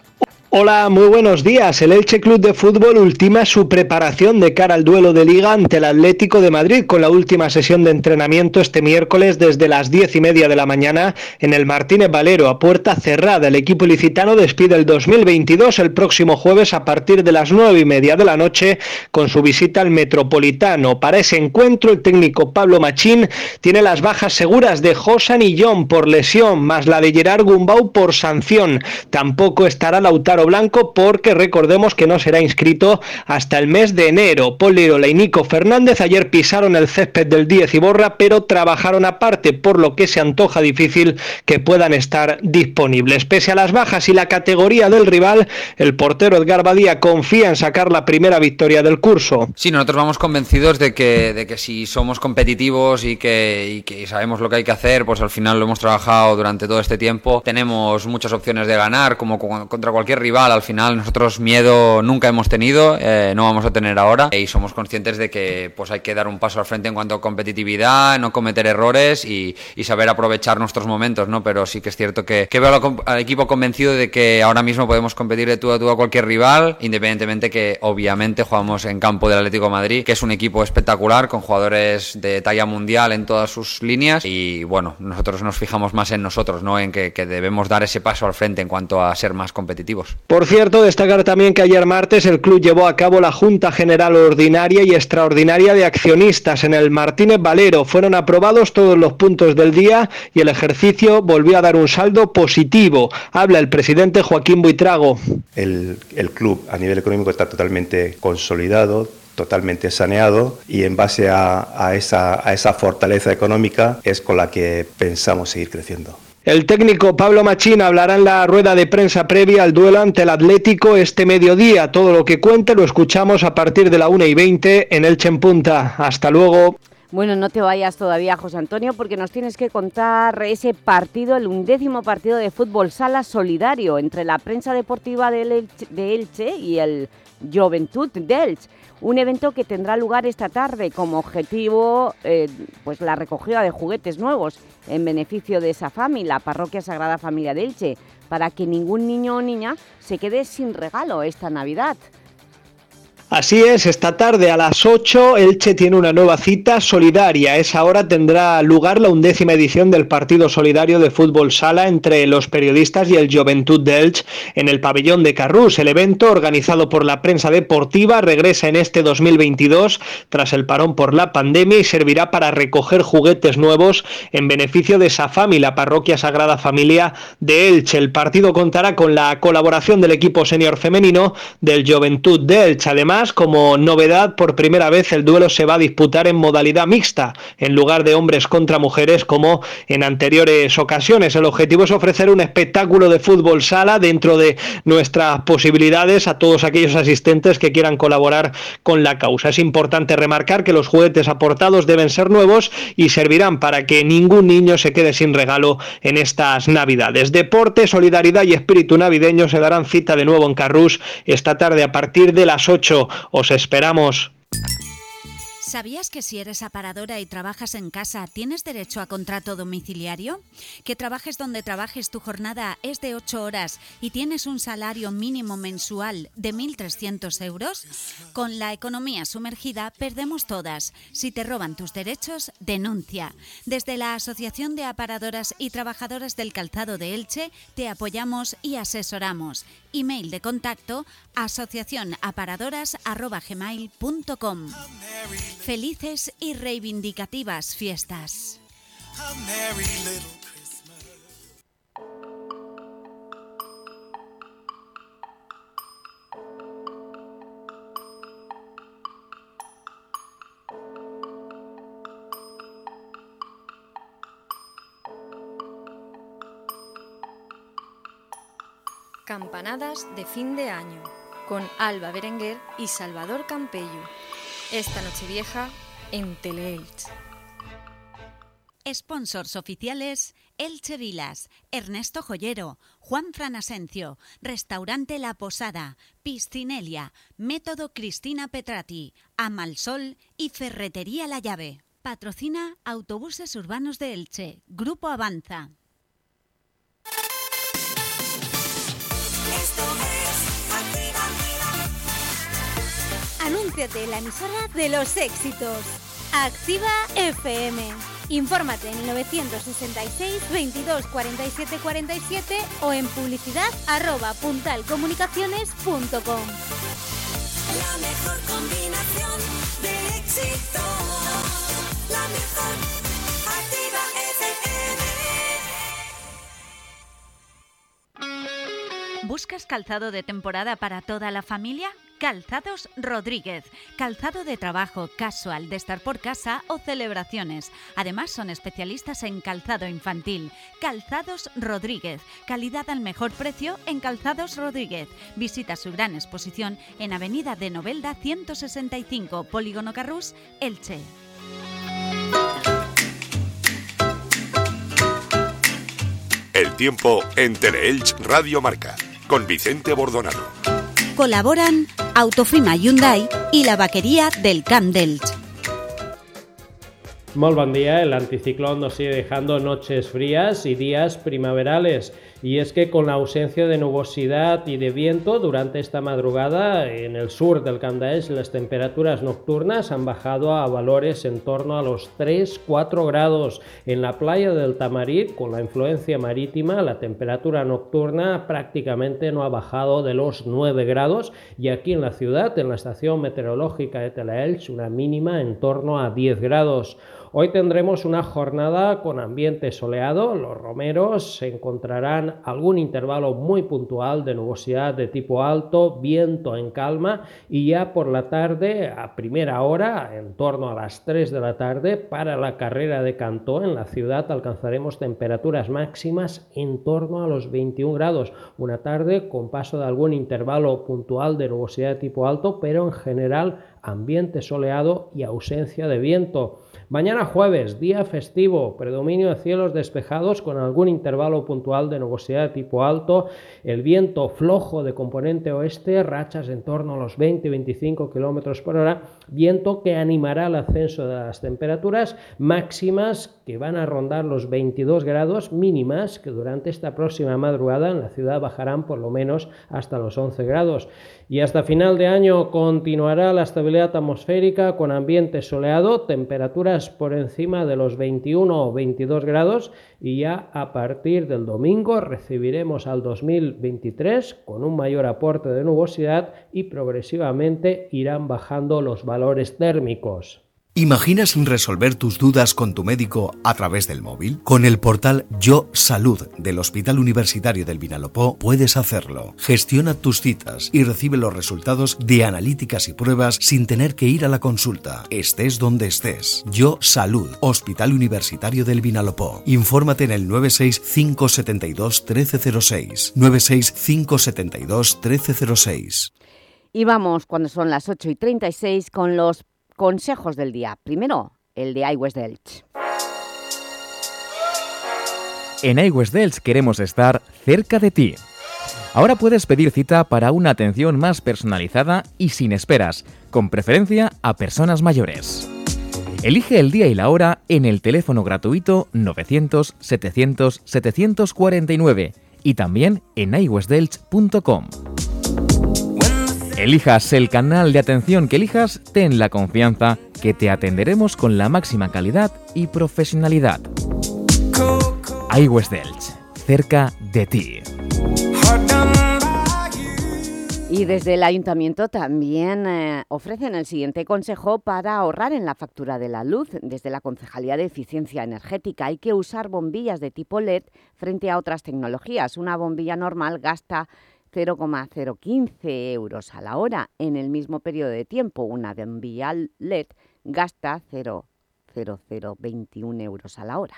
Hola, muy buenos días. El Elche Club de Fútbol ultima su preparación de cara al duelo de Liga ante el Atlético de Madrid con la última sesión de entrenamiento este miércoles desde las diez y media de la mañana en el Martínez Valero a puerta cerrada. El equipo ilicitano despide el 2022 el próximo jueves a partir de las nueve y media de la noche con su visita al Metropolitano. Para ese encuentro el técnico Pablo Machín tiene las bajas seguras de Josan y John por lesión más la de Gerard Gumbau por sanción. Tampoco estará Lautaro blanco porque recordemos que no será inscrito hasta el mes de enero. Paul y Nico Fernández ayer pisaron el césped del 10 y borra, pero trabajaron aparte, por lo que se antoja difícil que puedan estar disponibles. Pese a las bajas y la categoría del rival, el portero Edgar Badía confía en sacar la primera victoria del curso. Sí, nosotros vamos convencidos de que, de que si somos competitivos y que, y que sabemos lo que hay que hacer, pues al final lo hemos trabajado durante todo este tiempo. Tenemos muchas opciones de ganar, como contra cualquier rival. Al final nosotros miedo nunca hemos tenido, eh, no vamos a tener ahora y somos conscientes de que pues hay que dar un paso al frente en cuanto a competitividad, no cometer errores y, saber aprovechar nuestros momentos, ¿no? Pero sí que es cierto que, veo al equipo convencido de que ahora mismo podemos competir de tú a tú a cualquier rival, independientemente que obviamente jugamos en campo del Atlético Madrid, que es un equipo espectacular con jugadores de talla mundial en todas sus líneas y bueno, nosotros nos fijamos más en nosotros, ¿no? En que debemos dar ese paso al frente en cuanto a ser más competitivos. Por cierto, destacar también que ayer martes el club llevó a cabo la Junta General Ordinaria y Extraordinaria de Accionistas en el Martínez Valero. Fueron aprobados todos los puntos del día y el ejercicio volvió a dar un saldo positivo. Habla el presidente Joaquín Buitrago. El, club a nivel económico está totalmente consolidado, totalmente saneado y en base a, esa, a esa fortaleza económica es con la que pensamos seguir creciendo. El técnico Pablo Machín hablará en la rueda de prensa previa al duelo ante el Atlético este mediodía. Todo lo que cuente lo escuchamos a partir de la 1 y 20 en Elche en Punta. Hasta luego. Bueno, no te vayas todavía, José Antonio, porque nos tienes que contar ese partido, el undécimo partido de fútbol sala solidario entre la prensa deportiva de Elche y el Juventud de Elche. Un evento que tendrá lugar esta tarde como objetivo eh, pues la recogida de juguetes nuevos en beneficio de Safami, la Parroquia Sagrada Familia de Elche, para que ningún niño o niña se quede sin regalo esta Navidad. Así es, esta tarde a las 8 Elche tiene una nueva cita solidaria. Esa hora tendrá lugar la undécima edición del partido solidario de fútbol sala entre los periodistas y el Juventud de Elche en el pabellón de Carrús. El evento, organizado por la prensa deportiva, regresa en este 2022 tras el parón por la pandemia y servirá para recoger juguetes nuevos en beneficio de Safami, la parroquia Sagrada Familia de Elche. El partido contará con la colaboración del equipo senior femenino del Juventud de Elche. Como novedad, por primera vez el duelo se va a disputar en modalidad mixta, en lugar de hombres contra mujeres como en anteriores ocasiones. El objetivo es ofrecer un espectáculo de fútbol sala dentro de nuestras posibilidades a todos aquellos asistentes que quieran colaborar con la causa. Es importante remarcar que los juguetes aportados deben ser nuevos y servirán para que ningún niño se quede sin regalo en estas Navidades. Deporte, solidaridad y espíritu navideño se darán cita de nuevo en Carrús esta tarde a partir de las 8 os esperamos. ¿Sabías que si eres aparadora y trabajas en casa tienes derecho a contrato domiciliario? Que trabajes donde trabajes tu jornada es de 8 horas y tienes un salario mínimo mensual de 1.300 euros? Con la economía sumergida perdemos todas. Si te roban tus derechos, denuncia. Desde la Asociación de Aparadoras y Trabajadoras del Calzado de Elche te apoyamos y asesoramos. Email de contacto asociacionaparadoras.gmail.com Felices y reivindicativas fiestas. Campanadas de fin de año con Alba Berenguer y Salvador Campello. Esta Nochevieja en Teleelch. Sponsors oficiales Elche Vilas, Ernesto Joyero, Juan Fran Asencio, Restaurante La Posada, Piscinelia, Método Cristina Petrati, Amalsol y Ferretería La Llave. Patrocina Autobuses Urbanos de Elche, Grupo Avanza. Anúnciate en la emisora de los éxitos. Activa FM. Infórmate en 966 22 47 47 o en publicidad arroba puntalcomunicaciones.com. La mejor combinación de éxito. La mejor. Activa FM. ¿Buscas calzado de temporada para toda la familia? Calzados Rodríguez. Calzado de trabajo, casual, de estar por casa o celebraciones. Además son especialistas en calzado infantil. Calzados Rodríguez. Calidad al mejor precio en Calzados Rodríguez. Visita su gran exposición en Avenida de Novelda 165, Polígono Carrús, Elche. El tiempo en Teleelch Radio Marca con Vicente Bordonado. Colaboran Autofima Hyundai y la vaquería del Camp d'Elx. Muy buen día, el anticiclón nos sigue dejando noches frías y días primaverales. Y es que con la ausencia de nubosidad y de viento durante esta madrugada en el sur del Candaes las temperaturas nocturnas han bajado a valores en torno a los 3-4 grados. En la playa del Tamarit, con la influencia marítima, la temperatura nocturna prácticamente no ha bajado de los 9 grados y aquí en la ciudad, en la estación meteorológica de Telaelch, una mínima en torno a 10 grados. Hoy tendremos una jornada con ambiente soleado. Los romeros se encontrarán algún intervalo muy puntual de nubosidad de tipo alto, viento en calma y ya por la tarde, a primera hora, en torno a las 3 de la tarde, para la carrera de Cantó en la ciudad alcanzaremos temperaturas máximas en torno a los 21 grados. Una tarde con paso de algún intervalo puntual de nubosidad de tipo alto, pero en general ambiente soleado y ausencia de viento. Mañana jueves, día festivo, predominio de cielos despejados con algún intervalo puntual de nubosidad de tipo alto, el viento flojo de componente oeste, rachas en torno a los 20-25 km por hora, viento que animará el ascenso de las temperaturas máximas que van a rondar los 22 grados mínimas que durante esta próxima madrugada en la ciudad bajarán por lo menos hasta los 11 grados. Y hasta final de año continuará la estabilidad atmosférica con ambiente soleado, temperaturas por encima de los 21 o 22 grados y ya a partir del domingo recibiremos al 2023 con un mayor aporte de nubosidad y progresivamente irán bajando los valores térmicos. ¿Imaginas resolver tus dudas con tu médico a través del móvil? Con el portal Yo Salud del Hospital Universitario del Vinalopó puedes hacerlo. Gestiona tus citas y recibe los resultados de analíticas y pruebas sin tener que ir a la consulta, estés donde estés. Yo Salud, Hospital Universitario del Vinalopó. Infórmate en el 96572 1306. 96572 1306. Y vamos, cuando son las 8 y 36, con los consejos del día. Primero, el de iWest Delch. En iWest Delch queremos estar cerca de ti. Ahora puedes pedir cita para una atención más personalizada y sin esperas, con preferencia a personas mayores. Elige el día y la hora en el teléfono gratuito 900-700-749 y también en iWestDelch.com. Elijas el canal de atención que elijas, ten la confianza que te atenderemos con la máxima calidad y profesionalidad. iWest Delch, cerca de ti. Y desde el Ayuntamiento también eh, ofrecen el siguiente consejo para ahorrar en la factura de la luz. Desde la Concejalía de Eficiencia Energética hay que usar bombillas de tipo LED frente a otras tecnologías. Una bombilla normal gasta 0,015 euros a la hora. En el mismo periodo de tiempo, una bombilla LED gasta 0,0021 euros a la hora.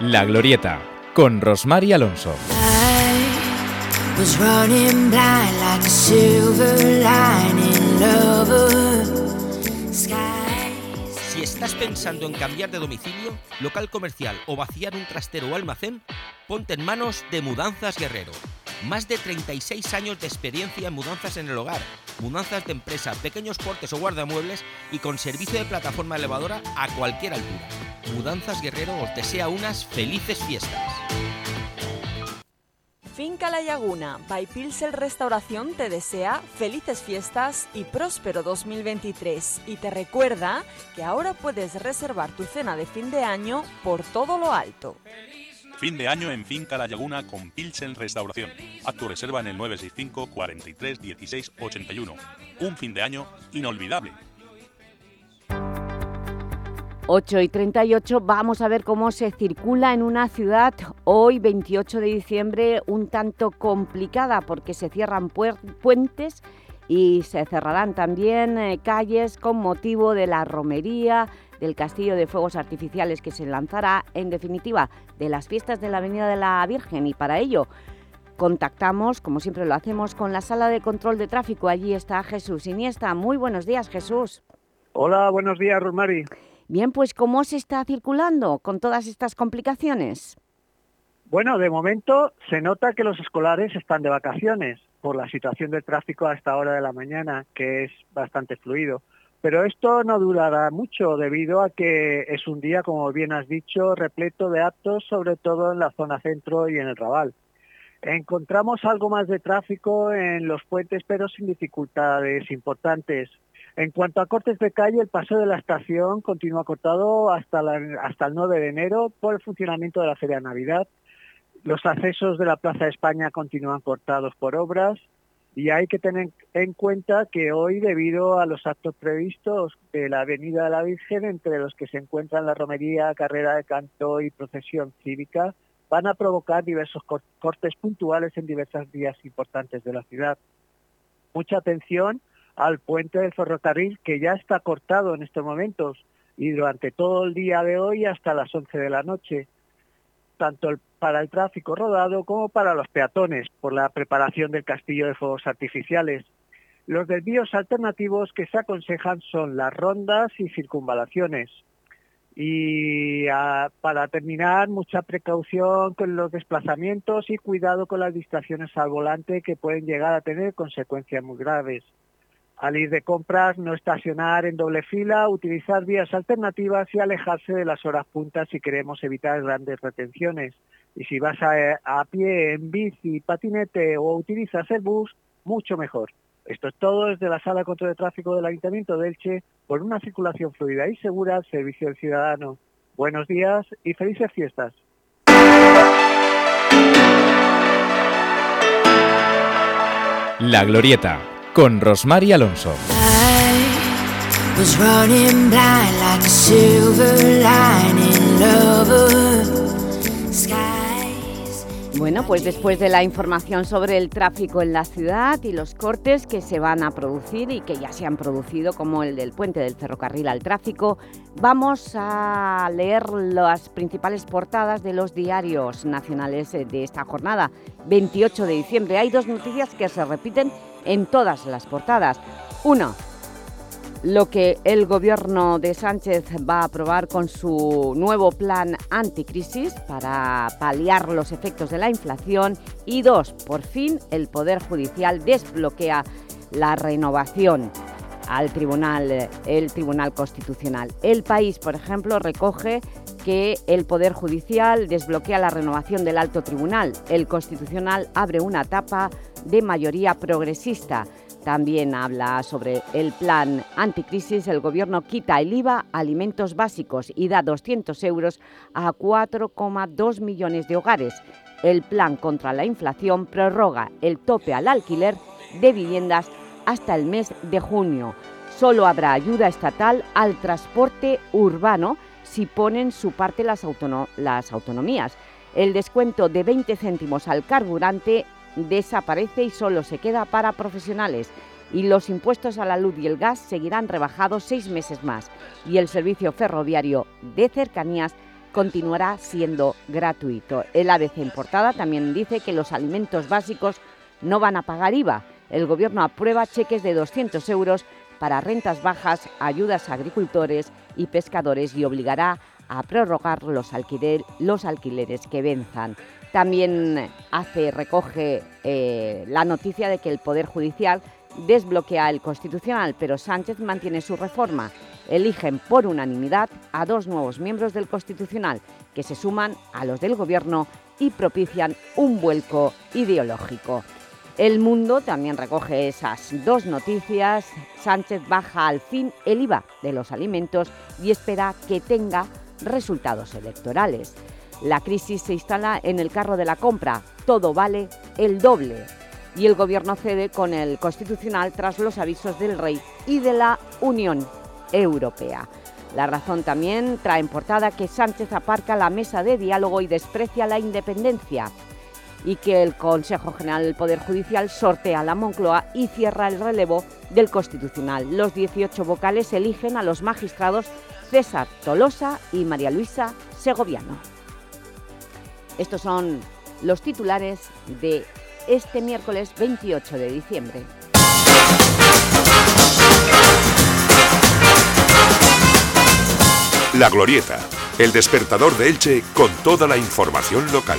La Glorieta, con Rosmar y Alonso. was running blind like a silver lining lover. Estás pensando en cambiar de domicilio, local comercial o vaciar un trastero o almacén, ponte en manos de Mudanzas Guerrero. Más de 36 años de experiencia en mudanzas en el hogar, mudanzas de empresa, pequeños portes o guardamuebles y con servicio de plataforma elevadora a cualquier altura. Mudanzas Guerrero os desea unas felices fiestas. Finca La Laguna by Pilsel Restauración te desea felices fiestas y próspero 2023 y te recuerda que ahora puedes reservar tu cena de fin de año por todo lo alto. Fin de año en Finca La Laguna con Pilsen Restauración. Haz tu reserva en el 965 43 16 81. Un fin de año inolvidable. 8 y 38 vamos a ver cómo se circula en una ciudad hoy 28 de diciembre un tanto complicada porque se cierran puentes y se cerrarán también eh, calles con motivo de la romería del Castillo de Fuegos Artificiales que se lanzará, en definitiva, de las fiestas de la Avenida de la Virgen y para ello contactamos, como siempre lo hacemos, con la Sala de Control de Tráfico. Allí está Jesús Iniesta. Muy buenos días, Jesús. Hola, buenos días, Rosmari. Bien, pues ¿cómo se está circulando con todas estas complicaciones? Bueno, de momento se nota que los escolares están de vacaciones por la situación del tráfico a esta hora de la mañana, que es bastante fluido. Pero esto no durará mucho debido a que es un día, como bien has dicho, repleto de actos, sobre todo en la zona centro y en el Raval. Encontramos algo más de tráfico en los puentes, pero sin dificultades importantes. En cuanto a cortes de calle, el paso de la estación continúa cortado hasta, hasta el 9 de enero por el funcionamiento de la Feria de Navidad. Los accesos de la Plaza de España continúan cortados por obras y hay que tener en cuenta que hoy, debido a los actos previstos de la Avenida de la Virgen, entre los que se encuentran la romería, carrera de canto y procesión cívica, van a provocar diversos cortes puntuales en diversas vías importantes de la ciudad. Mucha atención al puente del ferrocarril que ya está cortado en estos momentos y durante todo el día de hoy hasta las 11 de la noche, tanto para el tráfico rodado como para los peatones por la preparación del castillo de fuegos artificiales. Los desvíos alternativos que se aconsejan son las rondas y circunvalaciones. Y para terminar, mucha precaución con los desplazamientos y cuidado con las distracciones al volante que pueden llegar a tener consecuencias muy graves. Al ir de compras, no estacionar en doble fila, utilizar vías alternativas y alejarse de las horas puntas si queremos evitar grandes retenciones. Y si vas a, a pie, en bici, patinete o utilizas el bus, mucho mejor. Esto es todo desde la Sala de Control de Tráfico del Ayuntamiento de Elche por una circulación fluida y segura al servicio del ciudadano. Buenos días y felices fiestas. La Glorieta con Rosmar Alonso. Bueno, pues después de la información sobre el tráfico en la ciudad y los cortes que se van a producir y que ya se han producido, como el del puente del ferrocarril al tráfico, vamos a leer las principales portadas de los diarios nacionales de esta jornada, 28 de diciembre. Hay dos noticias que se repiten en todas las portadas. Una, lo que el gobierno de Sánchez va a aprobar con su nuevo plan anticrisis para paliar los efectos de la inflación y dos, por fin el Poder Judicial desbloquea la renovación al tribunal, el Tribunal Constitucional. El país, por ejemplo, recoge que el Poder Judicial desbloquea la renovación del Alto Tribunal. El Constitucional abre una etapa de mayoría progresista. También habla sobre el plan anticrisis. El Gobierno quita el IVA a alimentos básicos y da 200 euros a 4,2 millones de hogares. El plan contra la inflación prorroga el tope al alquiler de viviendas hasta el mes de junio. Solo habrá ayuda estatal al transporte urbano si ponen su parte las, las autonomías. El descuento de 20 céntimos al carburante desaparece y solo se queda para profesionales y los impuestos a la luz y el gas seguirán rebajados seis meses más y el servicio ferroviario de cercanías continuará siendo gratuito. El ABC importada también dice que los alimentos básicos no van a pagar IVA. El Gobierno aprueba cheques de 200 euros para rentas bajas, ayudas a agricultores y pescadores y obligará a prorrogar los, los alquileres que venzan. También hace, recoge eh, la noticia de que el Poder Judicial desbloquea el Constitucional, pero Sánchez mantiene su reforma. Eligen por unanimidad a dos nuevos miembros del Constitucional, que se suman a los del Gobierno y propician un vuelco ideológico. El Mundo también recoge esas dos noticias. Sánchez baja al fin el IVA de los alimentos y espera que tenga resultados electorales. La crisis se instala en el carro de la compra, todo vale el doble. Y el Gobierno cede con el Constitucional tras los avisos del Rey y de la Unión Europea. La razón también trae en portada que Sánchez aparca la mesa de diálogo y desprecia la independencia y que el Consejo General del Poder Judicial sortea la Moncloa y cierra el relevo del Constitucional. Los 18 vocales eligen a los magistrados César Tolosa y María Luisa Segoviano. Estos son los titulares de este miércoles 28 de diciembre. La Glorieta, el despertador de Elche con toda la información local.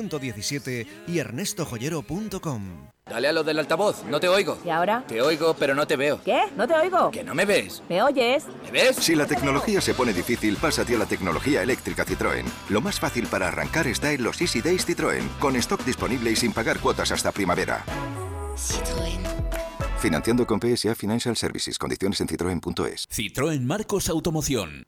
117 y ernestojoyero.com. Dale a lo del altavoz, no te oigo. ¿Y ahora? Te oigo, pero no te veo. ¿Qué? ¿No te oigo? ¿Que no me ves? ¿Me oyes? ¿Me ves? Si la tecnología se pone difícil, pásate a la tecnología eléctrica Citroën. Lo más fácil para arrancar está en los Easy Days Citroën, con stock disponible y sin pagar cuotas hasta primavera. Citroën. Financiando con PSA Financial Services. Condiciones en citroen.es. Citroën Marcos Automoción.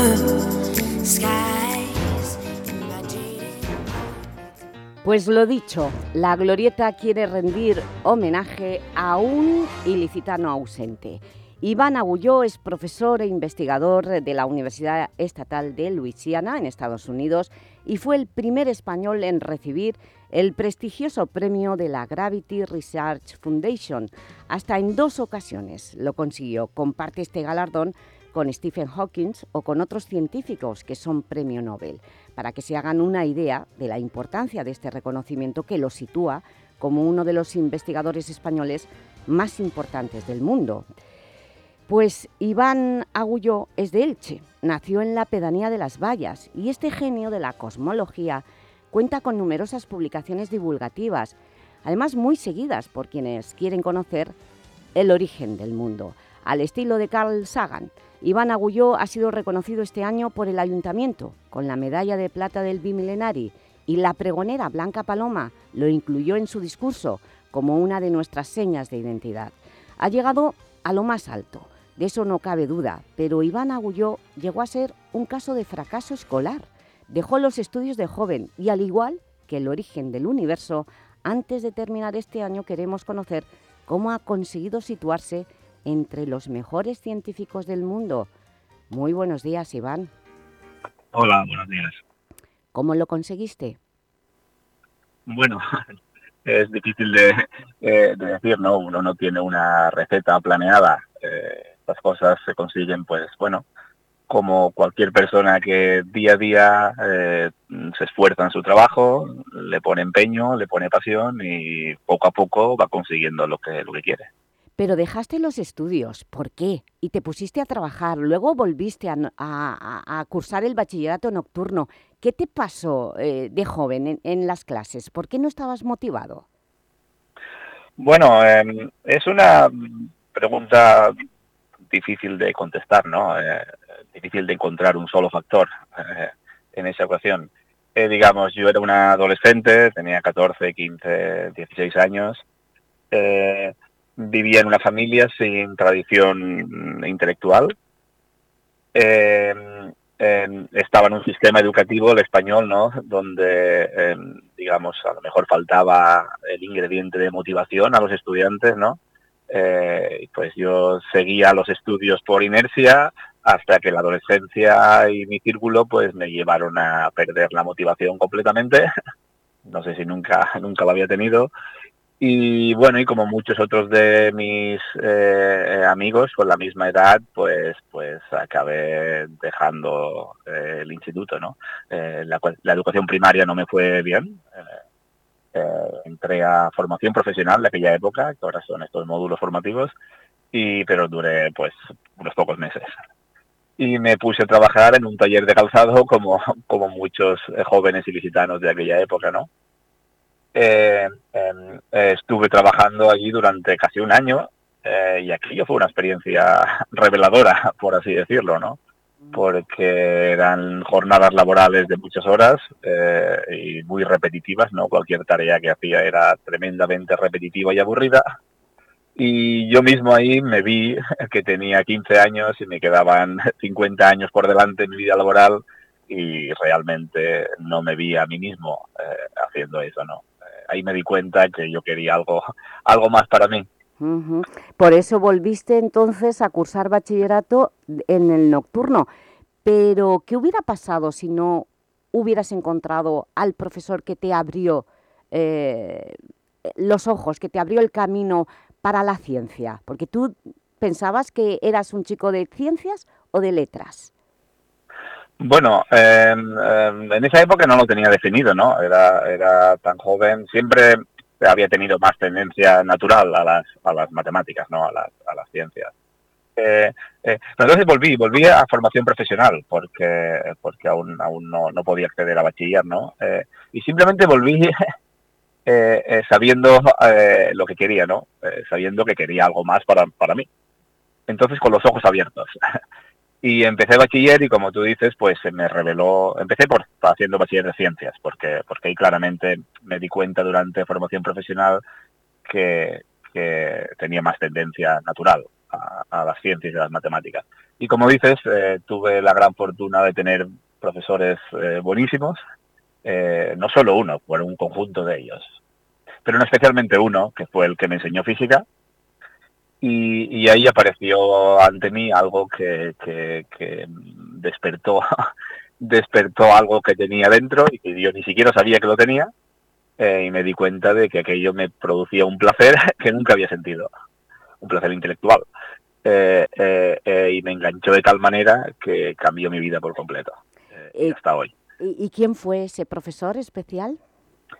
Pues lo dicho, la Glorieta quiere rendir homenaje a un ilicitano ausente. Iván Agulló es profesor e investigador de la Universidad Estatal de Luisiana, en Estados Unidos, y fue el primer español en recibir el prestigioso premio de la Gravity Research Foundation. Hasta en dos ocasiones lo consiguió. Comparte este galardón con Stephen Hawking o con otros científicos que son premio Nobel, para que se hagan una idea de la importancia de este reconocimiento que lo sitúa como uno de los investigadores españoles más importantes del mundo. Pues Iván Agulló es de Elche, nació en la pedanía de Las Vallas y este genio de la cosmología cuenta con numerosas publicaciones divulgativas, además muy seguidas por quienes quieren conocer el origen del mundo. Al estilo de Carl Sagan, Iván Agulló ha sido reconocido este año por el Ayuntamiento con la medalla de plata del Bimilenari y la pregonera Blanca Paloma lo incluyó en su discurso como una de nuestras señas de identidad. Ha llegado a lo más alto, de eso no cabe duda, pero Iván Agulló llegó a ser un caso de fracaso escolar. Dejó los estudios de joven y al igual que el origen del universo, antes de terminar este año queremos conocer cómo ha conseguido situarse entre los mejores científicos del mundo. Muy buenos días, Iván. Hola, buenos días. ¿Cómo lo conseguiste? Bueno, es difícil de, de decir, ¿no? Uno no tiene una receta planeada. Eh, las cosas se consiguen, pues, bueno, como cualquier persona que día a día eh, se esfuerza en su trabajo, le pone empeño, le pone pasión y poco a poco va consiguiendo lo que, lo que quiere. Pero dejaste los estudios. ¿Por qué? Y te pusiste a trabajar, luego volviste a, cursar el bachillerato nocturno. ¿Qué te pasó eh, de joven en, las clases? ¿Por qué no estabas motivado? Bueno, em, es una pregunta difícil de contestar, ¿no? Eh, difícil de encontrar un solo factor eh, en esa ecuación. digamos, yo era una adolescente, tenía 14, 15, 16 años vivía en una familia sin tradición intelectual. Eh, estaba en un sistema educativo, el español, ¿no? Donde, em, digamos, a lo mejor faltaba el ingrediente de motivación a los estudiantes, ¿no? Eh, pues yo seguía los estudios por inercia hasta que la adolescencia y mi círculo pues me llevaron a perder la motivación completamente. No sé si nunca, nunca lo había tenido y bueno, y como muchos otros de mis eh, amigos con la misma edad, pues, pues acabé dejando eh, el instituto, ¿no? Eh, la, educación primaria no me fue bien. entré a formación profesional de aquella época, que ahora son estos módulos formativos, y pero duré pues unos pocos meses. Y me puse a trabajar en un taller de calzado como, como muchos jóvenes ilicitanos de aquella época, ¿no? Eh, em, estuve trabajando allí durante casi un año eh, y aquello fue una experiencia reveladora, por así decirlo, ¿no? Porque eran jornadas laborales de muchas horas eh, y muy repetitivas, ¿no? Cualquier tarea que hacía era tremendamente repetitiva y aburrida. Y yo mismo ahí me vi que tenía 15 años y me quedaban 50 años por delante en mi vida laboral y realmente no me vi a mí mismo haciendo eso, ¿no? Ahí me di cuenta que yo quería algo, algo más para mí. Por eso volviste entonces a cursar bachillerato en el nocturno. Pero, ¿qué hubiera pasado si no hubieras encontrado al profesor que te abrió eh, los ojos, que te abrió el camino para la ciencia? Porque tú pensabas que eras un chico de ciencias o de letras. Bueno, em, en esa época no lo tenía definido, ¿no? Era, era tan joven, siempre había tenido más tendencia natural a las, a las matemáticas, ¿no? A las, a las ciencias. Eh, eh, entonces volví, volví a formación profesional porque porque aún aún no, no podía acceder a bachiller, ¿no? Eh, y simplemente volví sabiendo lo que quería, ¿no? sabiendo que quería algo más para, para mí. Entonces con los ojos abiertos. Y empecé bachiller y como tú dices, pues se me reveló, empecé por haciendo bachiller de ciencias, porque, porque ahí claramente me di cuenta durante formación profesional que, tenía más tendencia natural a, las ciencias y a las matemáticas. Y como dices, eh, tuve la gran fortuna de tener profesores eh, buenísimos, eh, no solo uno, fueron un conjunto de ellos, pero no especialmente uno, que fue el que me enseñó física, y, ahí apareció ante mí algo que, despertó, despertó algo que tenía dentro y que yo ni siquiera sabía que lo tenía. Eh, y me di cuenta de que aquello me producía un placer que nunca había sentido, un placer intelectual. Eh, eh, y me enganchó de tal manera que cambió mi vida por completo, hasta hoy. ¿Y quién fue ese profesor especial?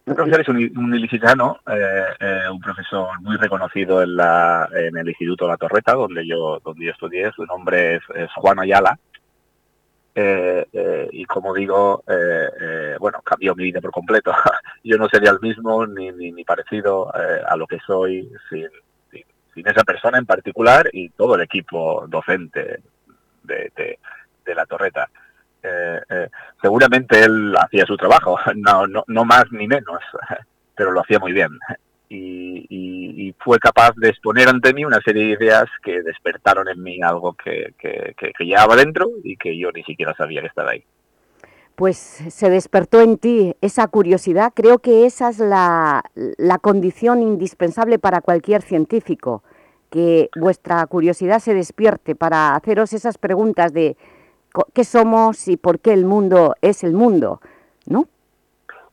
El profesor es un, ilicitano, eh, eh, un profesor muy reconocido en, el Instituto La Torreta, donde yo, donde yo estudié. Su nombre es, Juan Ayala. Eh, y como digo, bueno, cambió mi vida por completo. yo no sería el mismo ni, ni, parecido a lo que soy sin, esa persona en particular y todo el equipo docente de La Torreta. Eh, eh, seguramente él hacía su trabajo, no, no, no más ni menos, pero lo hacía muy bien. Y, fue capaz de exponer ante mí una serie de ideas que despertaron en mí algo que, que, que, llevaba dentro y que yo ni siquiera sabía que estaba ahí. Pues se despertó en ti esa curiosidad. Creo que esa es la, la condición indispensable para cualquier científico, que vuestra curiosidad se despierte para haceros esas preguntas de qué somos y por qué el mundo es el mundo, ¿no?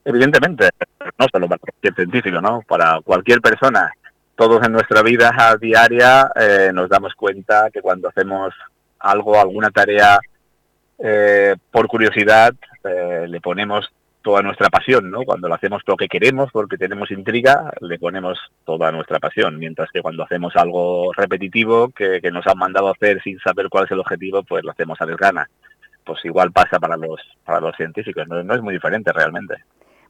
Evidentemente, no solo para cualquier científico, ¿no? Para cualquier persona. Todos en nuestra vida diaria eh, nos damos cuenta que cuando hacemos algo, alguna tarea eh, por curiosidad, eh, le ponemos toda nuestra pasión, ¿no? Cuando lo hacemos porque queremos, porque tenemos intriga, le ponemos toda nuestra pasión, mientras que cuando hacemos algo repetitivo que, nos han mandado a hacer sin saber cuál es el objetivo, pues lo hacemos a desgana. Pues igual pasa para los, para los científicos, no es muy diferente realmente.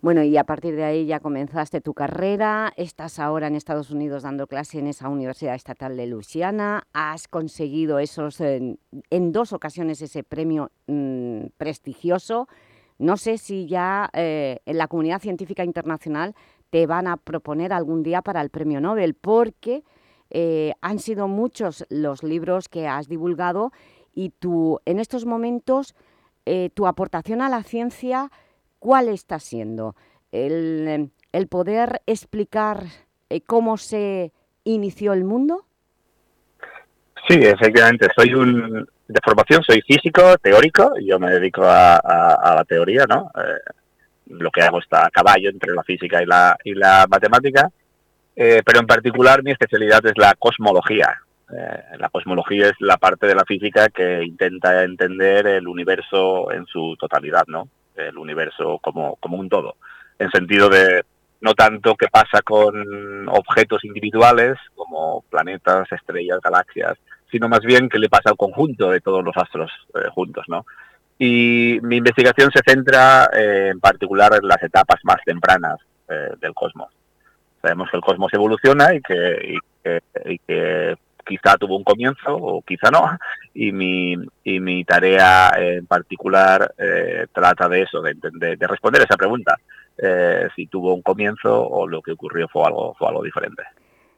Bueno, y a partir de ahí ya comenzaste tu carrera, estás ahora en Estados Unidos dando clase en esa Universidad Estatal de Luisiana, has conseguido esos en, dos ocasiones ese premio mm, prestigioso. No sé si ya eh, en la comunidad científica internacional te van a proponer algún día para el premio Nobel, porque eh, han sido muchos los libros que has divulgado y tú, en estos momentos, eh, tu aportación a la ciencia ¿cuál está siendo? ¿El, poder explicar cómo se inició el mundo? Sí, efectivamente. Soy un de formación, soy físico, teórico, y yo me dedico a, la teoría, ¿no? Eh, lo que hago está a caballo entre la física y la, y la matemática, eh, pero en particular mi especialidad es la cosmología. la cosmología es la parte de la física que intenta entender el universo en su totalidad, ¿no? el universo como, como un todo, en sentido de no tanto qué pasa con objetos individuales como planetas, estrellas, galaxias, sino más bien qué le pasa al conjunto de todos los astros eh, juntos, ¿no? Y mi investigación se centra eh, en particular en las etapas más tempranas eh, del cosmos. Sabemos que el cosmos evoluciona y que, y que quizá tuvo un comienzo o quizá no, y mi, y mi tarea en particular trata de eso, de, de, responder esa pregunta, si tuvo un comienzo o lo que ocurrió fue algo, fue algo diferente.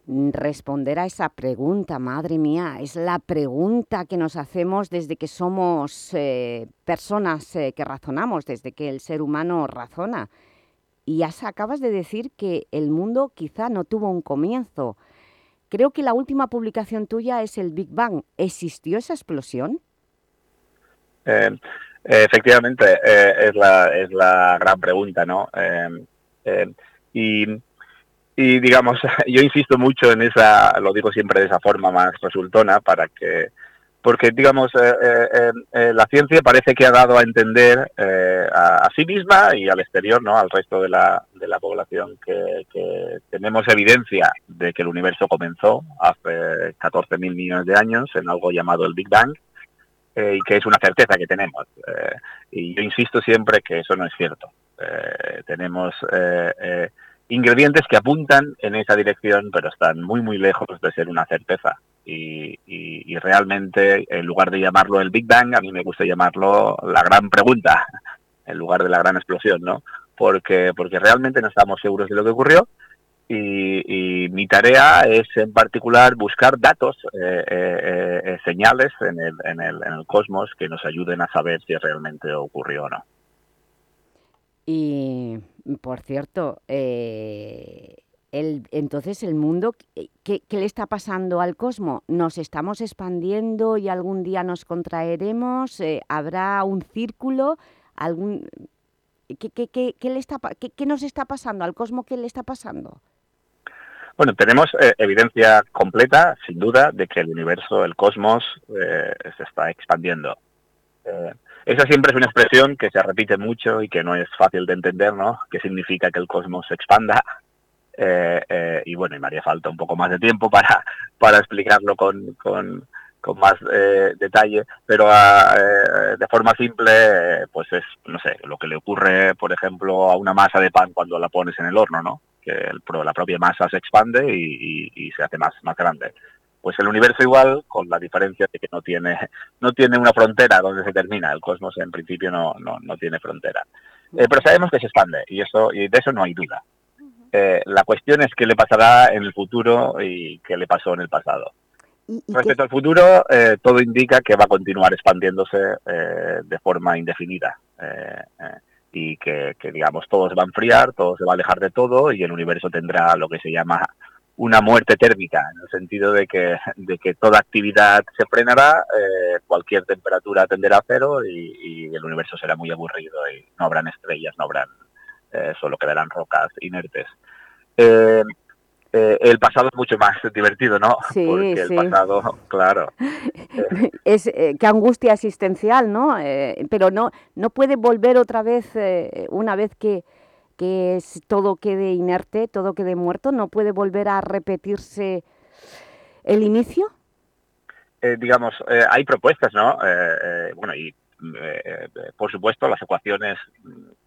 Responder a esa pregunta, madre mía, es la pregunta que nos hacemos desde que somos eh, personas que razonamos, desde que el ser humano razona. Y ya acabas de decir que el mundo quizá no tuvo un comienzo, Creo que la última publicación tuya es el Big Bang. ¿Existió esa explosión? Eh, efectivamente, eh, es, la, es la gran pregunta, ¿no? Eh, y, y, digamos, yo insisto mucho en esa, lo digo siempre de esa forma más resultona, para que porque digamos eh, eh, eh, la ciencia parece que ha dado a entender a, sí misma y al exterior no al resto de la, de la población que, tenemos evidencia de que el universo comenzó hace 14.000 millones de años en algo llamado el Big Bang y que es una certeza que tenemos y yo insisto siempre que eso no es cierto. Tenemos ingredientes que apuntan en esa dirección pero están muy muy lejos de ser una certeza y, realmente en lugar de llamarlo el Big Bang, a mí me gusta llamarlo la gran pregunta, en lugar de la gran explosión, ¿no? Porque, porque realmente no estamos seguros de lo que ocurrió y, mi tarea es en particular buscar datos, eh, eh, eh, señales en el, en, el, en el cosmos que nos ayuden a saber si realmente ocurrió o no. Y, por cierto, eh, entonces el mundo, ¿qué, le está pasando al cosmos? ¿Nos estamos expandiendo y algún día nos contraeremos? Eh, ¿Habrá un círculo? ¿Qué, le está, nos está pasando al cosmos? ¿Qué le está pasando? Bueno, tenemos eh, evidencia completa, sin duda, de que el universo, el cosmos, eh, se está expandiendo. Esa siempre es una expresión que se repite mucho y que no es fácil de entender, ¿no? ¿Qué significa que el cosmos se expanda? Eh, eh, y bueno, y me haría falta un poco más de tiempo para, para explicarlo con, con, más eh, detalle, pero ah, de forma simple, pues es, no sé, lo que le ocurre, por ejemplo, a una masa de pan cuando la pones en el horno, ¿no? Que la propia masa se expande y, se hace más, más grande. Pues el universo igual, con la diferencia de que no tiene, no tiene una frontera donde se termina. El cosmos en principio no, no, no tiene frontera. pero sabemos que se expande y eso y de eso no hay duda. Eh, la cuestión es qué le pasará en el futuro y qué le pasó en el pasado. Respecto al futuro, eh, todo indica que va a continuar expandiéndose eh, de forma indefinida y que, digamos, todo se va a enfriar, todo se va a alejar de todo y el universo tendrá lo que se llama una muerte térmica, en el sentido de que, de que toda actividad se frenará, cualquier temperatura tenderá a cero y, y, el universo será muy aburrido y no habrán estrellas, no habrán eh, solo quedarán rocas inertes. Eh, eh, el pasado es mucho más divertido, ¿no? Sí, Porque el pasado, claro. es eh, qué angustia existencial, ¿no? Eh, pero no no puede volver otra vez una vez que que todo quede inerte, todo quede muerto, no puede volver a repetirse el inicio. digamos, hay propuestas, ¿no? bueno, y por supuesto las ecuaciones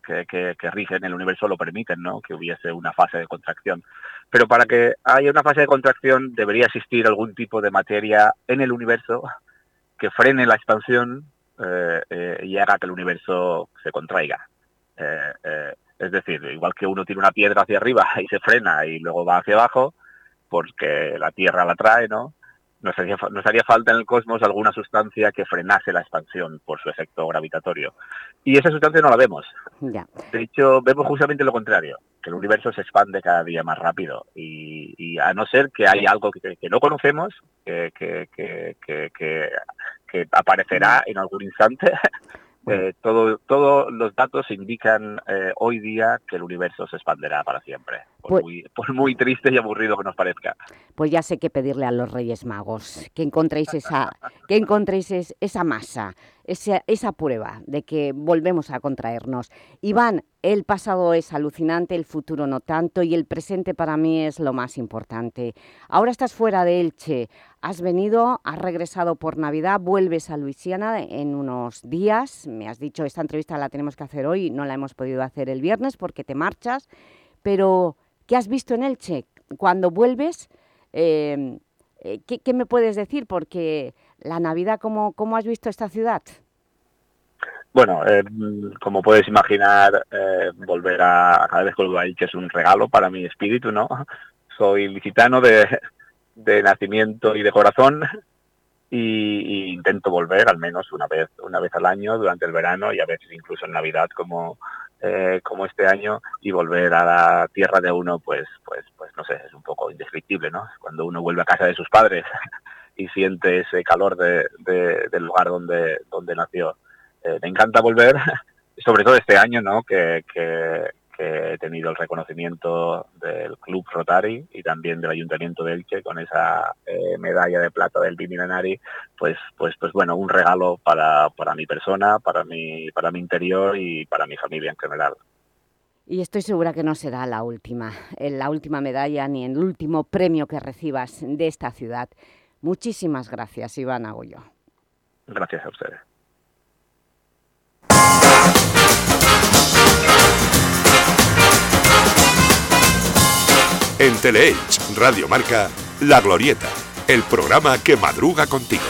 que, rigen el universo lo permiten, ¿no? que hubiese una fase de contracción. Pero para que haya una fase de contracción debería existir algún tipo de materia en el universo que frene la expansión eh, eh, y haga que el universo se contraiga. Es decir, igual que uno tiene una piedra hacia arriba y se frena y luego va hacia abajo, porque la Tierra la trae, ¿no? nos haría, falta en el cosmos alguna sustancia que frenase la expansión por su efecto gravitatorio. Y esa sustancia no la vemos. De hecho, vemos justamente lo contrario, que el universo se expande cada día más rápido. Y, a no ser que hay algo que, no conocemos, que, que, aparecerá en algún instante, eh, todo, todos los datos indican eh, hoy día que el universo se expanderá para siempre, por, pues muy, por, muy, triste y aburrido que nos parezca. Pues ya sé qué pedirle a los Reyes Magos, que encontréis esa, que encontréis esa masa, esa, esa prueba de que volvemos a contraernos. Iván, el pasado es alucinante, el futuro no tanto y el presente para mí es lo más importante. Ahora estás fuera de Elche, has venido, has regresado por Navidad, vuelves a Luisiana en unos días. Me has dicho, esta entrevista la tenemos que hacer hoy, no la hemos podido hacer el viernes porque te marchas. Pero, ¿qué has visto en Elche? Cuando vuelves, eh, eh, ¿qué, me puedes decir? Porque la Navidad, ¿cómo, cómo has visto esta ciudad? Bueno, eh, como puedes imaginar, eh, volver a, cada vez que a es un regalo para mi espíritu, ¿no? Soy licitano de, nacimiento y de corazón y, intento volver al menos una vez una vez al año durante el verano y a veces incluso en Navidad como eh, como este año y volver a la tierra de uno pues pues pues no sé es un poco indescriptible no cuando uno vuelve a casa de sus padres y siente ese calor de, del lugar donde donde nació eh, me encanta volver, sobre todo este año, ¿no? Que, he tenido el reconocimiento del Club Rotary y también del Ayuntamiento de Elche con esa eh, medalla de plata del Bimilenari, pues, pues, pues bueno, un regalo para, para mi persona, para mi, para mi interior y para mi familia en general. Y estoy segura que no será la última, eh, la última medalla ni el último premio que recibas de esta ciudad. Muchísimas gracias, Iván Agullo. Gracias a ustedes. En Teleelch, Radio Marca, La Glorieta, el programa que madruga contigo.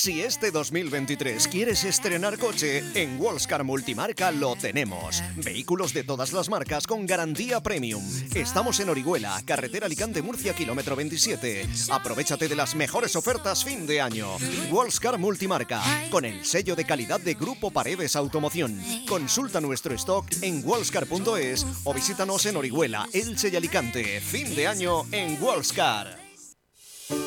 Si este 2023 quieres estrenar coche, en Wallscar Multimarca lo tenemos. Vehículos de todas las marcas con garantía premium. Estamos en Orihuela, carretera Alicante-Murcia, kilómetro 27. Aprovechate de las mejores ofertas fin de año. Wallscar Multimarca, con el sello de calidad de Grupo Paredes Automoción. Consulta nuestro stock en wallscar.es o visítanos en Orihuela, Elche y Alicante. Fin de año en Wallscar.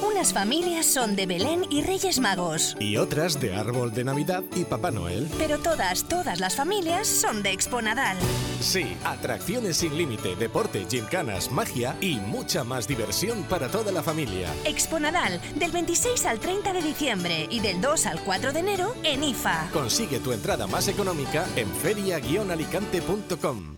Unas familias son de Belén y Reyes Magos. Y otras de Árbol de Navidad y Papá Noel. Pero todas, todas las familias son de Exponadal. Sí, atracciones sin límite, deporte, gincanas, magia y mucha más diversión para toda la familia. Exponadal, del 26 al 30 de diciembre y del 2 al 4 de enero en IFA. Consigue tu entrada más económica en feria-alicante.com.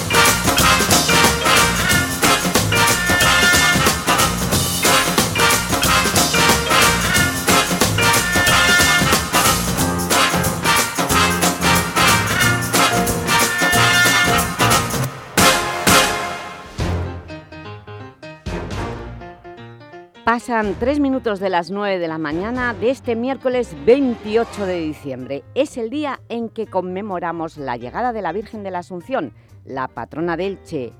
Pasan tres minutos de las 9 de la mañana de este miércoles 28 de diciembre. Es el día en que conmemoramos la llegada de la Virgen de la Asunción, la patrona de Elche,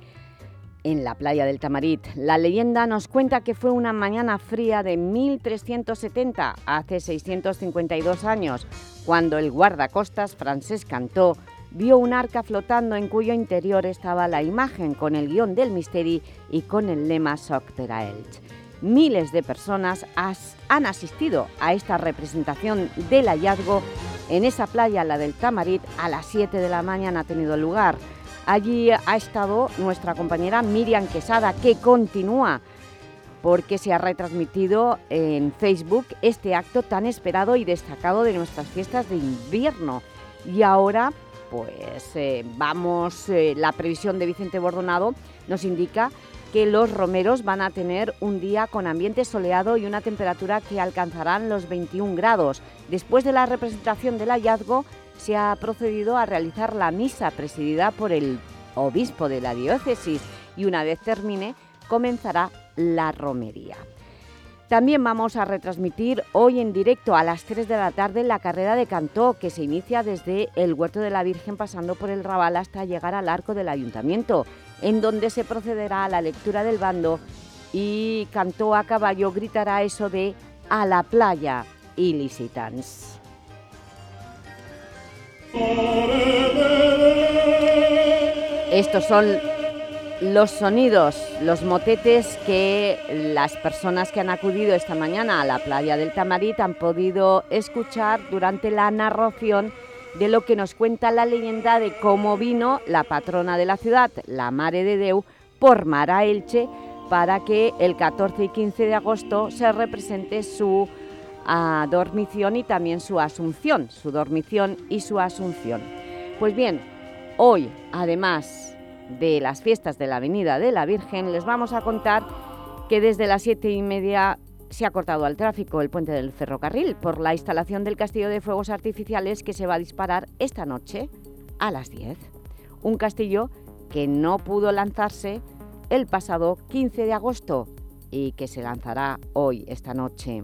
en la playa del Tamarit. La leyenda nos cuenta que fue una mañana fría de 1370, hace 652 años, cuando el guardacostas francés Cantó vio un arca flotando en cuyo interior estaba la imagen con el guion del Misteri y con el lema Soctera Elche miles de personas han asistido a esta representación del hallazgo en esa playa, la del Tamarit, a las 7 de la mañana ha tenido lugar. Allí ha estado nuestra compañera Miriam Quesada, que continúa porque se ha retransmitido en Facebook este acto tan esperado y destacado de nuestras fiestas de invierno. Y ahora, pues eh, vamos, eh, la previsión de Vicente Bordonado nos indica que los romeros van a tener un día con ambiente soleado y una temperatura que alcanzarán los 21 grados. Después de la representación del hallazgo, se ha procedido a realizar la misa presidida por el obispo de la diócesis y una vez termine, comenzará la romería. También vamos a retransmitir hoy en directo a las 3 de la tarde la carrera de Cantó, que se inicia desde el Huerto de la Virgen pasando por el Raval hasta llegar al arco del Ayuntamiento en donde se procederá a la lectura del bando y Cantó a caballo gritará eso de «A la playa, illicitans». Estos son los sonidos, los motetes que las personas que han acudido esta mañana a la playa del Tamarit han podido escuchar durante la narración de lo que nos cuenta la leyenda de cómo vino la patrona de la ciudad, la Mare de Deu, por Mara Elche, para que el 14 y 15 de agosto se represente su dormición y también su asunción, su dormición y su asunción. Pues bien, hoy, además de las fiestas de la Avenida de la Virgen, les vamos a contar que desde las siete y media se ha cortado al tráfico el puente del ferrocarril por la instalación del castillo de fuegos artificiales que se va a disparar esta noche a las 10. Un castillo que no pudo lanzarse el pasado 15 de agosto y que se lanzará hoy, esta noche.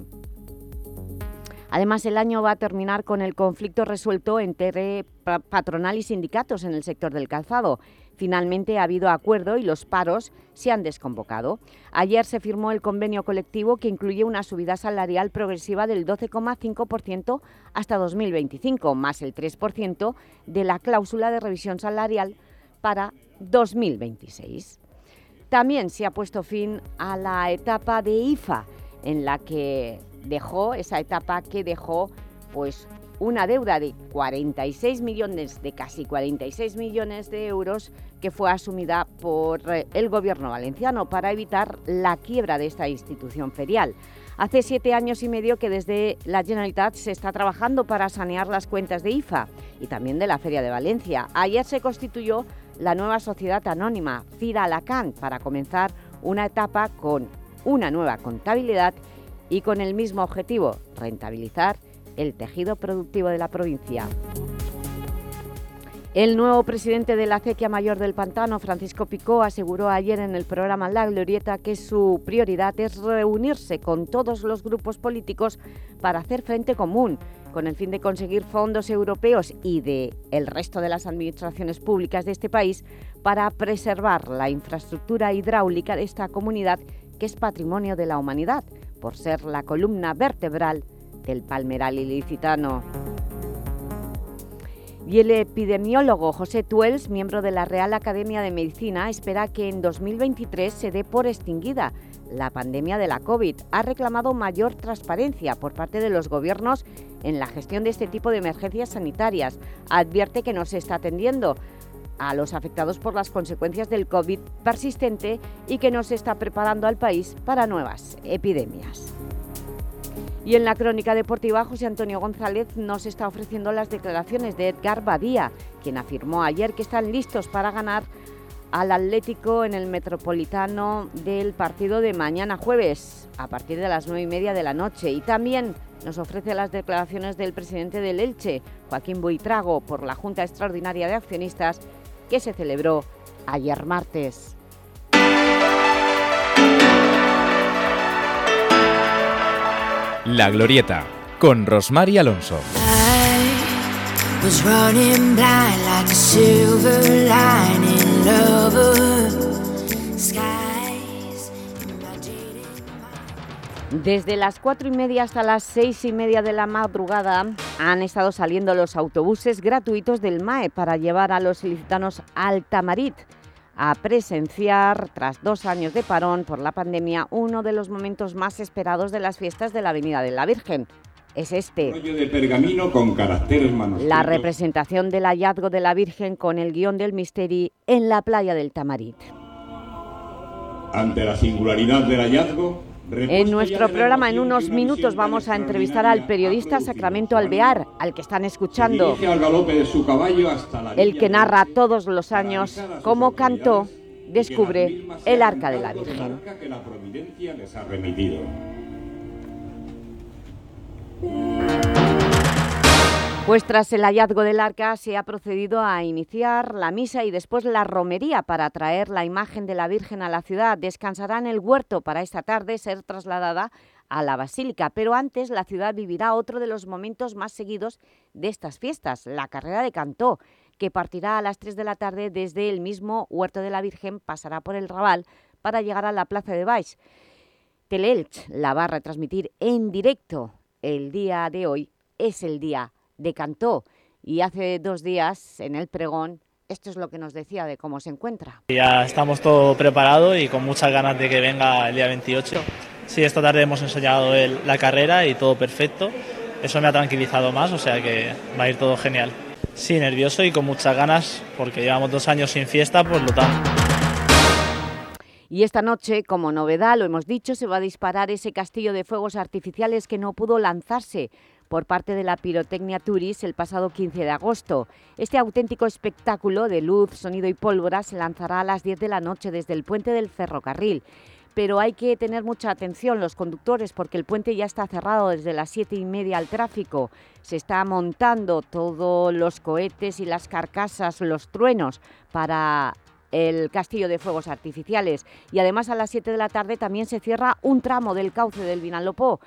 Además, el año va a terminar con el conflicto resuelto entre patronal y sindicatos en el sector del calzado. Finalmente ha habido acuerdo y los paros se han desconvocado. Ayer se firmó el convenio colectivo que incluye una subida salarial progresiva del 12,5% hasta 2025, más el 3% de la cláusula de revisión salarial para 2026. También se ha puesto fin a la etapa de IFA, en la que dejó, esa etapa que dejó pues una deuda de 46 millones, de casi 46 millones de euros que fue asumida por eh, el Gobierno valenciano para evitar la quiebra de esta institución ferial. Hace siete años y medio que desde la Generalitat se está trabajando para sanear las cuentas de IFA y también de la Feria de Valencia. Ayer se constituyó la nueva sociedad anónima, FIRA Alacant, para comenzar una etapa con una nueva contabilidad y con el mismo objetivo, rentabilizar el tejido productivo de la provincia. El nuevo presidente de la acequia mayor del Pantano, Francisco Picó, aseguró ayer en el programa La Glorieta que su prioridad es reunirse con todos los grupos políticos para hacer frente común, con el fin de conseguir fondos europeos y de el resto de las administraciones públicas de este país para preservar la infraestructura hidráulica de esta comunidad que es patrimonio de la humanidad, por ser la columna vertebral del palmeral ilicitano. Y el epidemiólogo José Tuels, miembro de la Real Academia de Medicina, espera que en 2023 se dé por extinguida la pandemia de la COVID. Ha reclamado mayor transparencia por parte de los gobiernos en la gestión de este tipo de emergencias sanitarias. Advierte que no se está atendiendo a los afectados por las consecuencias del COVID persistente y que no se está preparando al país para nuevas epidemias. Y en la crónica deportiva, José Antonio González nos está ofreciendo las declaraciones de Edgar Badía, quien afirmó ayer que están listos para ganar al Atlético en el Metropolitano del partido de mañana jueves, a partir de las nueve y media de la noche. Y también nos ofrece las declaraciones del presidente del Elche, Joaquín Buitrago, por la Junta Extraordinaria de Accionistas, que se celebró ayer martes. La Glorieta, con Rosmar y Alonso. a Desde las cuatro y media hasta las seis y media de la madrugada han estado saliendo los autobuses gratuitos del MAE para llevar a los ilicitanos al Tamarit a presenciar, tras dos años de parón por la pandemia, uno de los momentos más esperados de las fiestas de la Avenida de la Virgen. Es este. de pergamino con caracteres manuscritos. La representación del hallazgo de la Virgen con el guion del Misteri en la playa del Tamarit. Ante la singularidad del hallazgo, En nuestro programa, en unos minutos, vamos a entrevistar al periodista Sacramento Alvear, al que están escuchando, el que narra todos los años cómo cantó, descubre el Arca de la Virgen. arca que la providencia les ha remitido. Pues tras el hallazgo del arca se ha procedido a iniciar la misa y después la romería para traer la imagen de la Virgen a la ciudad. Descansará en el huerto para esta tarde ser trasladada a la Basílica, pero antes la ciudad vivirá otro de los momentos más seguidos de estas fiestas, la carrera de Cantó, que partirá a las 3 de la tarde desde el mismo Huerto de la Virgen, pasará por el Raval para llegar a la Plaza de Baix. Teleelch la va a retransmitir en directo. El día de hoy es el día de Cantó y hace dos días en el pregón esto es lo que nos decía de cómo se encuentra. Ya estamos todo preparado y con muchas ganas de que venga el día 28. Sí, esta tarde hemos enseñado el- la carrera y todo perfecto. Eso me ha tranquilizado más, o sea que va a ir todo genial. Sí, nervioso y con muchas ganas porque llevamos dos años sin fiesta, por lo tanto. Y esta noche, como novedad, lo hemos dicho, se va a disparar ese castillo de fuegos artificiales que no pudo lanzarse por parte de la Pirotecnia Turis el pasado 15 de agosto. Este auténtico espectáculo de luz, sonido y pólvora se lanzará a las 10 de la noche desde el puente del ferrocarril. Pero hay que tener mucha atención los conductores porque el puente ya está cerrado desde las 7 y media al tráfico. Se está montando todos los cohetes y las carcasas, los truenos para el castillo de fuegos artificiales. Y además a las 7 de la tarde también se cierra un tramo del cauce del Vinalopó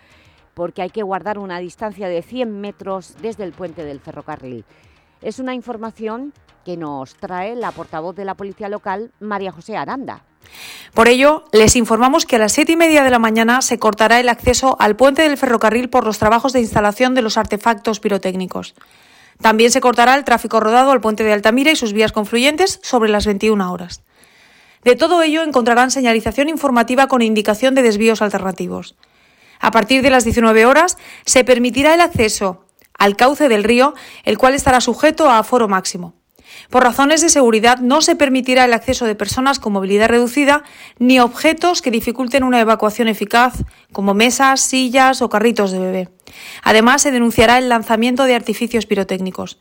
porque hay que guardar una distancia de 100 metros desde el puente del ferrocarril. Es una información que nos trae la portavoz de la Policía Local, María José Aranda. Por ello, les informamos que a las siete y media de la mañana se cortará el acceso al puente del ferrocarril por los trabajos de instalación de los artefactos pirotécnicos. También se cortará el tráfico rodado al puente de Altamira y sus vías confluyentes sobre las 21 horas. De todo ello encontrarán señalización informativa con indicación de desvíos alternativos. A partir de las 19 horas se permitirá el acceso al cauce del río, el cual estará sujeto a aforo máximo. Por razones de seguridad no se permitirá el acceso de personas con movilidad reducida ni objetos que dificulten una evacuación eficaz, como mesas, sillas o carritos de bebé. Además, se denunciará el lanzamiento de artificios pirotécnicos.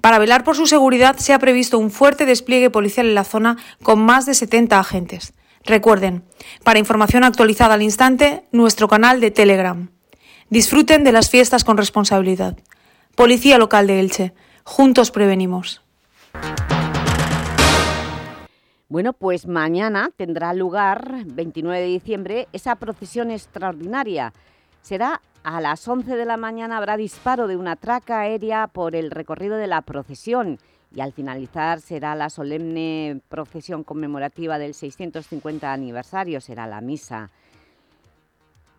Para velar por su seguridad se ha previsto un fuerte despliegue policial en la zona con más de 70 agentes. Recuerden, para información actualizada al instante, nuestro canal de Telegram. Disfruten de las fiestas con responsabilidad. Policía Local de Elche. Juntos prevenimos. Bueno, pues mañana tendrá lugar, 29 de diciembre, esa procesión extraordinaria. Será a las 11 de la mañana, habrá disparo de una traca aérea por el recorrido de la procesión y al finalizar será la solemne procesión conmemorativa del 650 aniversario, será la misa.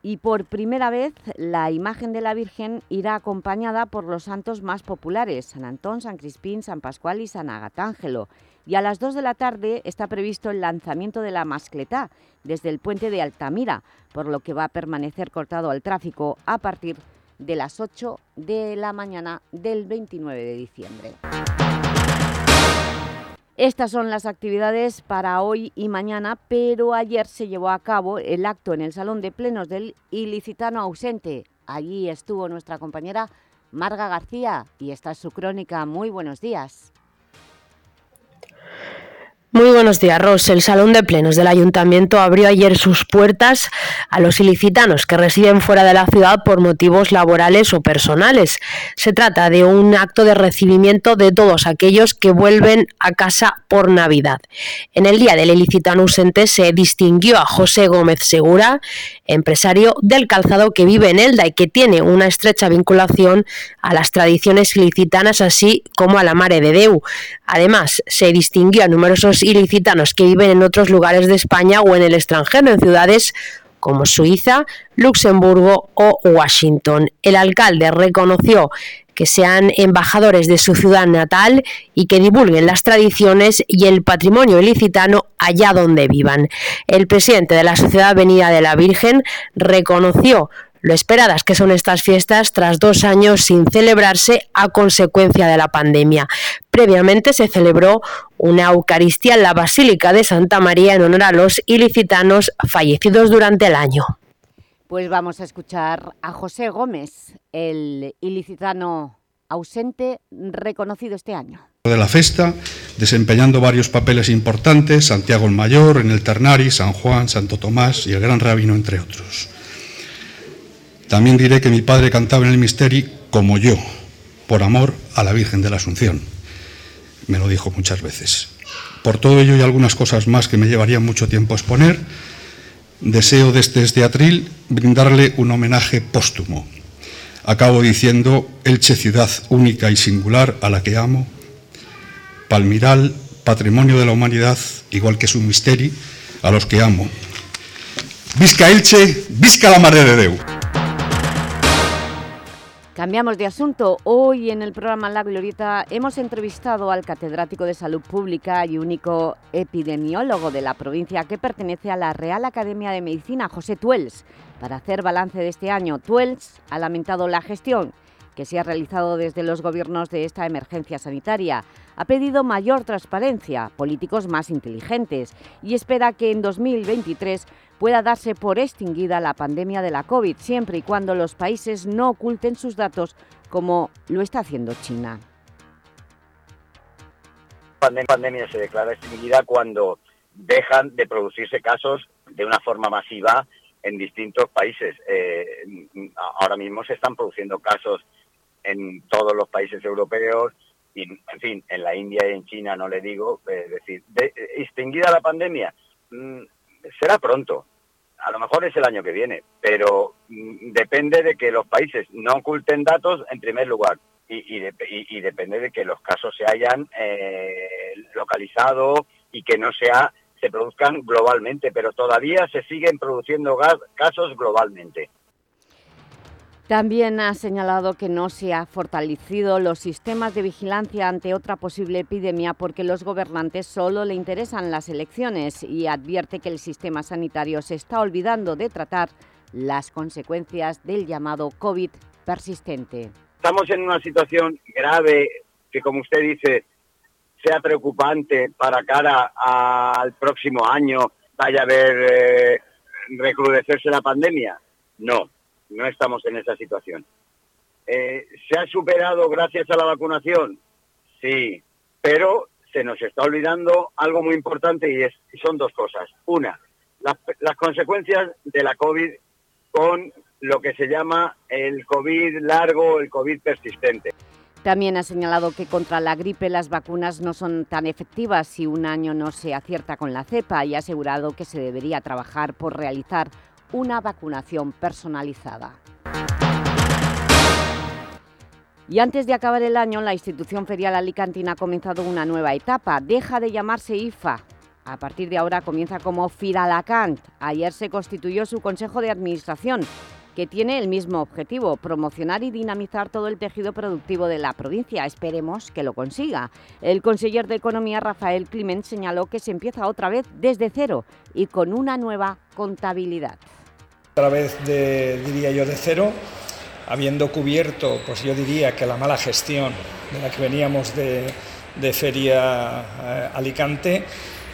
Y por primera vez la imagen de la Virgen irá acompañada por los santos más populares, San Antón, San Crispín, San Pascual y San Agatángelo. Y a las 2 de la tarde está previsto el lanzamiento de la mascletá desde el puente de Altamira, por lo que va a permanecer cortado al tráfico a partir de las 8 de la mañana del 29 de diciembre. Estas son las actividades para hoy y mañana, pero ayer se llevó a cabo el acto en el Salón de Plenos del Ilicitano ausente. Allí estuvo nuestra compañera Marga García y esta es su crónica. Muy buenos días. Muy buenos días, Ros. El Salón de Plenos del Ayuntamiento abrió ayer sus puertas a los ilicitanos que residen fuera de la ciudad por motivos laborales o personales. Se trata de un acto de recibimiento de todos aquellos que vuelven a casa por Navidad. En el Día del Ilicitano ausente se distinguió a José Gómez Segura, empresario del calzado que vive en Elda y que tiene una estrecha vinculación a las tradiciones ilicitanas, así como a la Mare de Deu. Además, se distinguió a numerosos ilicitanos que viven en otros lugares de España o en el extranjero, en ciudades como Suiza, Luxemburgo o Washington. El alcalde reconoció que sean embajadores de su ciudad natal y que divulguen las tradiciones y el patrimonio ilicitano allá donde vivan. El presidente de la Sociedad Avenida de la Virgen reconoció lo esperadas que son estas fiestas tras dos años sin celebrarse a consecuencia de la pandemia. Previamente se celebró una Eucaristía en la Basílica de Santa María en honor a los ilicitanos fallecidos durante el año. Pues vamos a escuchar a José Gómez, el ilicitano ausente reconocido este año de la festa, desempeñando varios papeles importantes, Santiago el Mayor, en el Ternari, San Juan, Santo Tomás y el Gran Rabino, entre otros. También diré que mi padre cantaba en el misteri como yo, por amor a la Virgen de la Asunción. Me lo dijo muchas veces. Por todo ello y algunas cosas más que me llevaría mucho tiempo exponer, deseo desde este atril brindarle un homenaje póstumo. Acabo diciendo Elche, ciudad única y singular a la que amo, Palmiral, patrimonio de la humanidad, igual que su misteri, a los que amo. Visca Elche, visca la Madre de Deu. Cambiamos de asunto. Hoy en el programa La Glorieta hemos entrevistado al catedrático de Salud Pública y único epidemiólogo de la provincia que pertenece a la Real Academia de Medicina, José Tuels, para hacer balance de este año. Tuels ha lamentado la gestión que se ha realizado desde los gobiernos de esta emergencia sanitaria. Ha pedido mayor transparencia, políticos más inteligentes y espera que en 2023 pueda darse por extinguida la pandemia de la COVID, siempre y cuando los países no oculten sus datos como lo está haciendo China. La pandemia se declara extinguida cuando dejan de producirse casos de una forma masiva en distintos países. Eh, ahora mismo se están produciendo casos en todos los países europeos y, en fin, en la India y en China, no le digo. Es decir, extinguida la pandemia, mm, será pronto. A lo mejor es el año que viene, pero mm, depende de que los países no oculten datos en primer lugar y, depende de que los casos se hayan eh, localizado y que no sea se produzcan globalmente, pero todavía se siguen produciendo casos globalmente. También ha señalado que no se han fortalecido los sistemas de vigilancia ante otra posible epidemia porque los gobernantes solo le interesan las elecciones y advierte que el sistema sanitario se está olvidando de tratar las consecuencias del llamado COVID persistente. Estamos en una situación grave que, como usted dice, sea preocupante para cara al próximo año, vaya a ver eh, recrudecerse la pandemia. No, no estamos en esa situación. Eh, ¿Se ha superado gracias a la vacunación? Sí, pero se nos está olvidando algo muy importante y, es, son dos cosas. Una, las, las consecuencias de la COVID con lo que se llama el COVID largo, el COVID persistente. También ha señalado que contra la gripe las vacunas no son tan efectivas si un año no se acierta con la cepa y ha asegurado que se debería trabajar por realizar una vacunación personalizada. Y antes de acabar el año, la institución ferial alicantina ha comenzado una nueva etapa. Deja de llamarse IFA. A partir de ahora comienza como Firalacant. Ayer se constituyó su Consejo de Administración, que tiene el mismo objetivo, promocionar y dinamizar todo el tejido productivo de la provincia. Esperemos que lo consiga. El conseller de Economía, Rafael Climent, señaló que se empieza otra vez desde cero y con una nueva contabilidad otra vez de, diría yo, de cero, habiendo cubierto, pues yo diría que la mala gestión de la que veníamos de, Feria eh, Alicante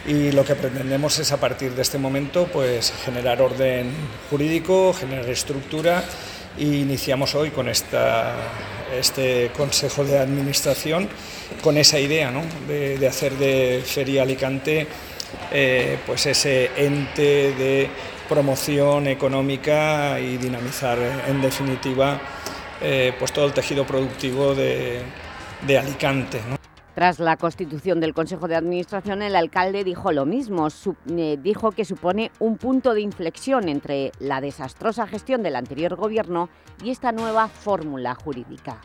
y lo que pretendemos es a partir de este momento pues generar orden jurídico, generar estructura y iniciamos hoy con esta, este Consejo de Administración con esa idea ¿no? de, hacer de Feria Alicante eh, pues ese ente de promoción económica y dinamizar en definitiva eh, pues todo el tejido productivo de, de Alicante. Tras la constitución del Consejo de Administración, el alcalde dijo lo mismo. Eh, dijo que supone un punto de inflexión entre la desastrosa gestión del anterior gobierno y esta nueva fórmula jurídica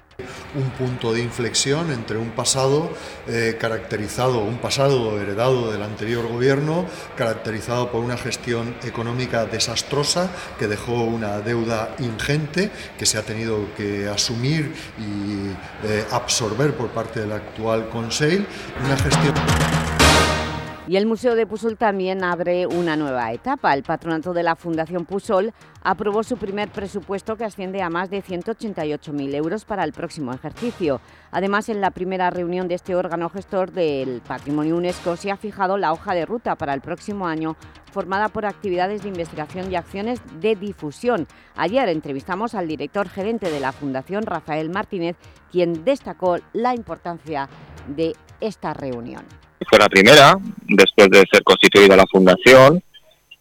un punto de inflexión entre un pasado eh, caracterizado, un pasado heredado del anterior gobierno, caracterizado por una gestión económica desastrosa que dejó una deuda ingente que se ha tenido que asumir y eh, absorber por parte del actual Conseil, una gestión... Y el Museo de Pusol también abre una nueva etapa. El patronato de la Fundación Pusol aprobó su primer presupuesto que asciende a más de 188.000 euros para el próximo ejercicio. Además, en la primera reunión de este órgano gestor del Patrimonio UNESCO se ha fijado la hoja de ruta para el próximo año formada por actividades de investigación y acciones de difusión. Ayer entrevistamos al director gerente de la Fundación, Rafael Martínez, quien destacó la importancia de esta reunión fue la primera después de ser constituida la fundación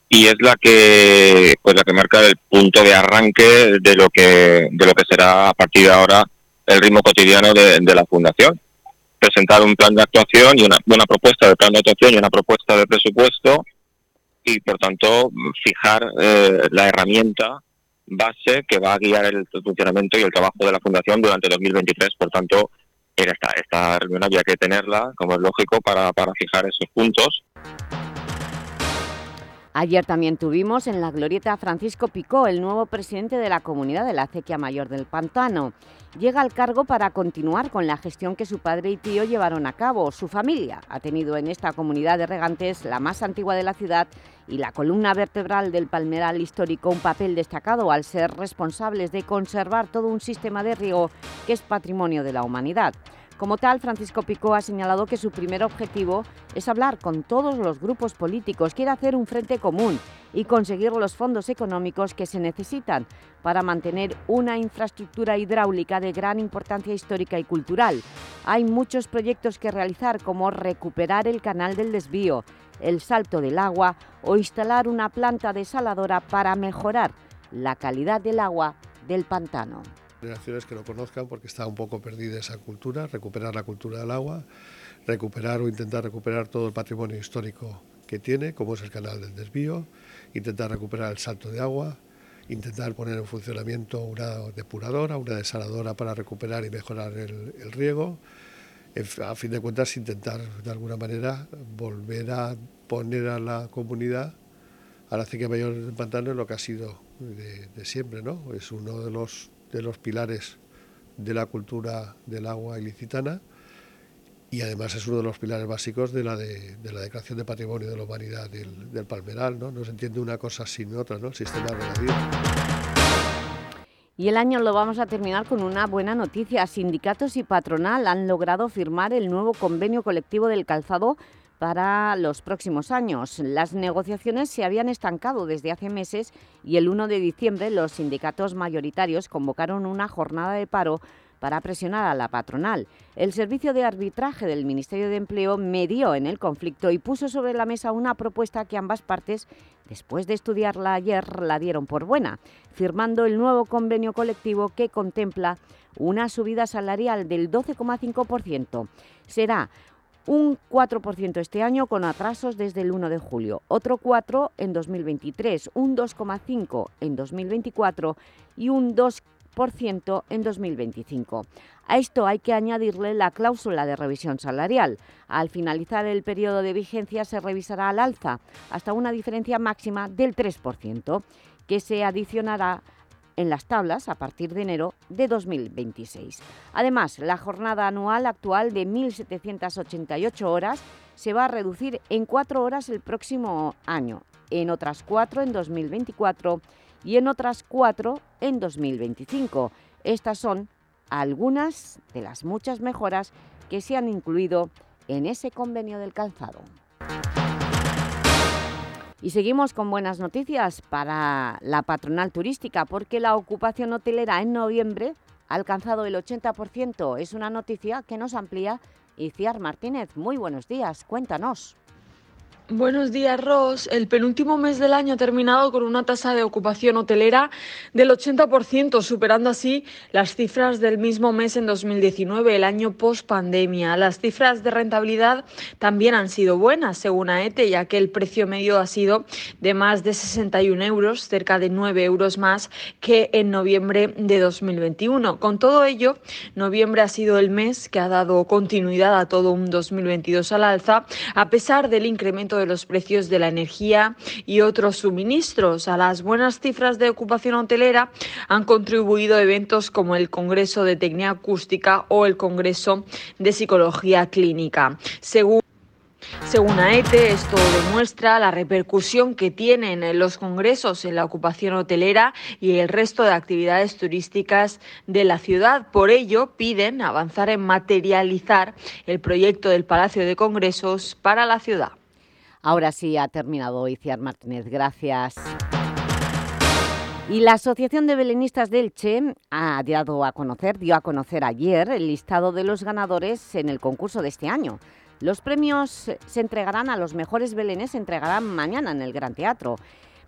y es la que pues la que marca el punto de arranque de lo que de lo que será a partir de ahora el ritmo cotidiano de, la fundación. Presentar un plan de actuación y una, buena propuesta de plan de actuación y una propuesta de presupuesto y por tanto fijar eh, la herramienta base que va a guiar el funcionamiento y el trabajo de la fundación durante 2023 por tanto esta, esta reunión había que tenerla, como es lógico, para, para fijar esos puntos. Ayer también tuvimos en la glorieta Francisco Picó, el nuevo presidente de la Comunidad de la Acequia Mayor del Pantano. Llega al cargo para continuar con la gestión que su padre y tío llevaron a cabo. Su familia ha tenido en esta comunidad de regantes, la más antigua de la ciudad, y la columna vertebral del palmeral histórico un papel destacado al ser responsables de conservar todo un sistema de riego que es patrimonio de la humanidad. Como tal, Francisco Picó ha señalado que su primer objetivo es hablar con todos los grupos políticos, quiere hacer un frente común y conseguir los fondos económicos que se necesitan para mantener una infraestructura hidráulica de gran importancia histórica y cultural. Hay muchos proyectos que realizar, como recuperar el canal del desvío, el salto del agua o instalar una planta desaladora para mejorar la calidad del agua del pantano generaciones que lo conozcan porque está un poco perdida esa cultura, recuperar la cultura del agua, recuperar o intentar recuperar todo el patrimonio histórico que tiene, como es el canal del desvío, intentar recuperar el salto de agua, intentar poner en funcionamiento una depuradora, una desaladora para recuperar y mejorar el, riego, a fin de cuentas intentar de alguna manera volver a poner a la comunidad, a la acequia mayor del pantano, en lo que ha sido de siempre, ¿no? Es uno de los de los pilares de la cultura del agua ilicitana y además es uno de los pilares básicos de la, de, la Declaración de Patrimonio de la Humanidad del, Palmeral. ¿no? no se entiende una cosa sin otra, ¿no? el sistema relativo. Y el año lo vamos a terminar con una buena noticia. Sindicatos y patronal han logrado firmar el nuevo convenio colectivo del calzado para los próximos años. Las negociaciones se habían estancado desde hace meses y el 1 de diciembre los sindicatos mayoritarios convocaron una jornada de paro para presionar a la patronal. El Servicio de Arbitraje del Ministerio de Empleo medió en el conflicto y puso sobre la mesa una propuesta que ambas partes, después de estudiarla ayer, la dieron por buena, firmando el nuevo convenio colectivo que contempla una subida salarial del 12,5%. Será un 4% este año con atrasos desde el 1 de julio, otro 4% en 2023, un 2,5% en 2024 y un 2% en 2025. A esto hay que añadirle la cláusula de revisión salarial. Al finalizar el periodo de vigencia se revisará al alza hasta una diferencia máxima del 3%, que se adicionará en las tablas a partir de enero de 2026. Además, la jornada anual actual de 1.788 horas se va a reducir en cuatro horas el próximo año, en otras cuatro en 2024 y en otras cuatro en 2025. Estas son algunas de las muchas mejoras que se han incluido en ese convenio del calzado. Y seguimos con buenas noticias para la patronal turística, porque la ocupación hotelera en noviembre ha alcanzado el 80%. Es una noticia que nos amplía Iciar Martínez. Muy buenos días, cuéntanos. Buenos días, Ross. El penúltimo mes del año ha terminado con una tasa de ocupación hotelera del 80%, superando así las cifras del mismo mes en 2019, el año post pandemia. Las cifras de rentabilidad también han sido buenas, según AETE, ya que el precio medio ha sido de más de 61 euros, cerca de 9 euros más que en noviembre de 2021. Con todo ello, noviembre ha sido el mes que ha dado continuidad a todo un 2022 al alza, a pesar del incremento de los precios de la energía y otros suministros. A las buenas cifras de ocupación hotelera han contribuido eventos como el Congreso de Tecnia Acústica o el Congreso de Psicología Clínica. Según según AETE, esto demuestra la repercusión que tienen los congresos en la ocupación hotelera y el resto de actividades turísticas de la ciudad. Por ello, piden avanzar en materializar el proyecto del Palacio de Congresos para la ciudad. Ahora sí ha terminado Iciar Martínez, gracias. Y la Asociación de Belenistas del Che ha dado a conocer, dio a conocer ayer el listado de los ganadores en el concurso de este año. Los premios se entregarán a los mejores belenes, se entregarán mañana en el Gran Teatro.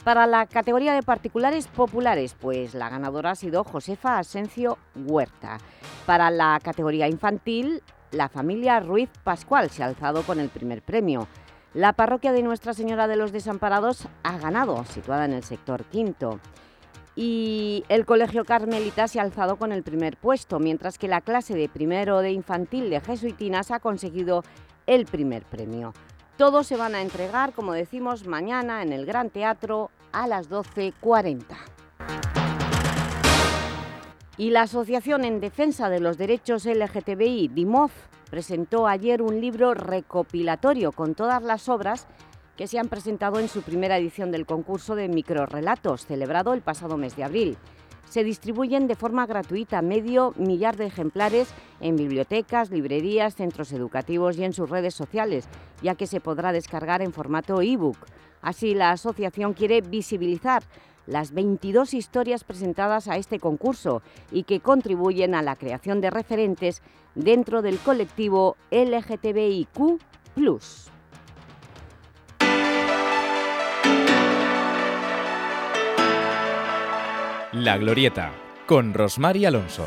Para la categoría de particulares populares, pues la ganadora ha sido Josefa Asencio Huerta. Para la categoría infantil, la familia Ruiz Pascual se ha alzado con el primer premio. La parroquia de Nuestra Señora de los Desamparados ha ganado, situada en el sector quinto. Y el Colegio Carmelita se ha alzado con el primer puesto, mientras que la clase de primero de infantil de Jesuitinas ha conseguido el primer premio. Todos se van a entregar, como decimos, mañana en el Gran Teatro a las 12.40. Y la Asociación en Defensa de los Derechos LGTBI, DIMOF, presentó ayer un libro recopilatorio con todas las obras que se han presentado en su primera edición del concurso de microrelatos, celebrado el pasado mes de abril. Se distribuyen de forma gratuita medio millar de ejemplares en bibliotecas, librerías, centros educativos y en sus redes sociales, ya que se podrá descargar en formato ebook. Así, la asociación quiere visibilizar las 22 historias presentadas a este concurso y que contribuyen a la creación de referentes dentro del colectivo LGTBIQ+. La Glorieta, con Rosmar y Alonso.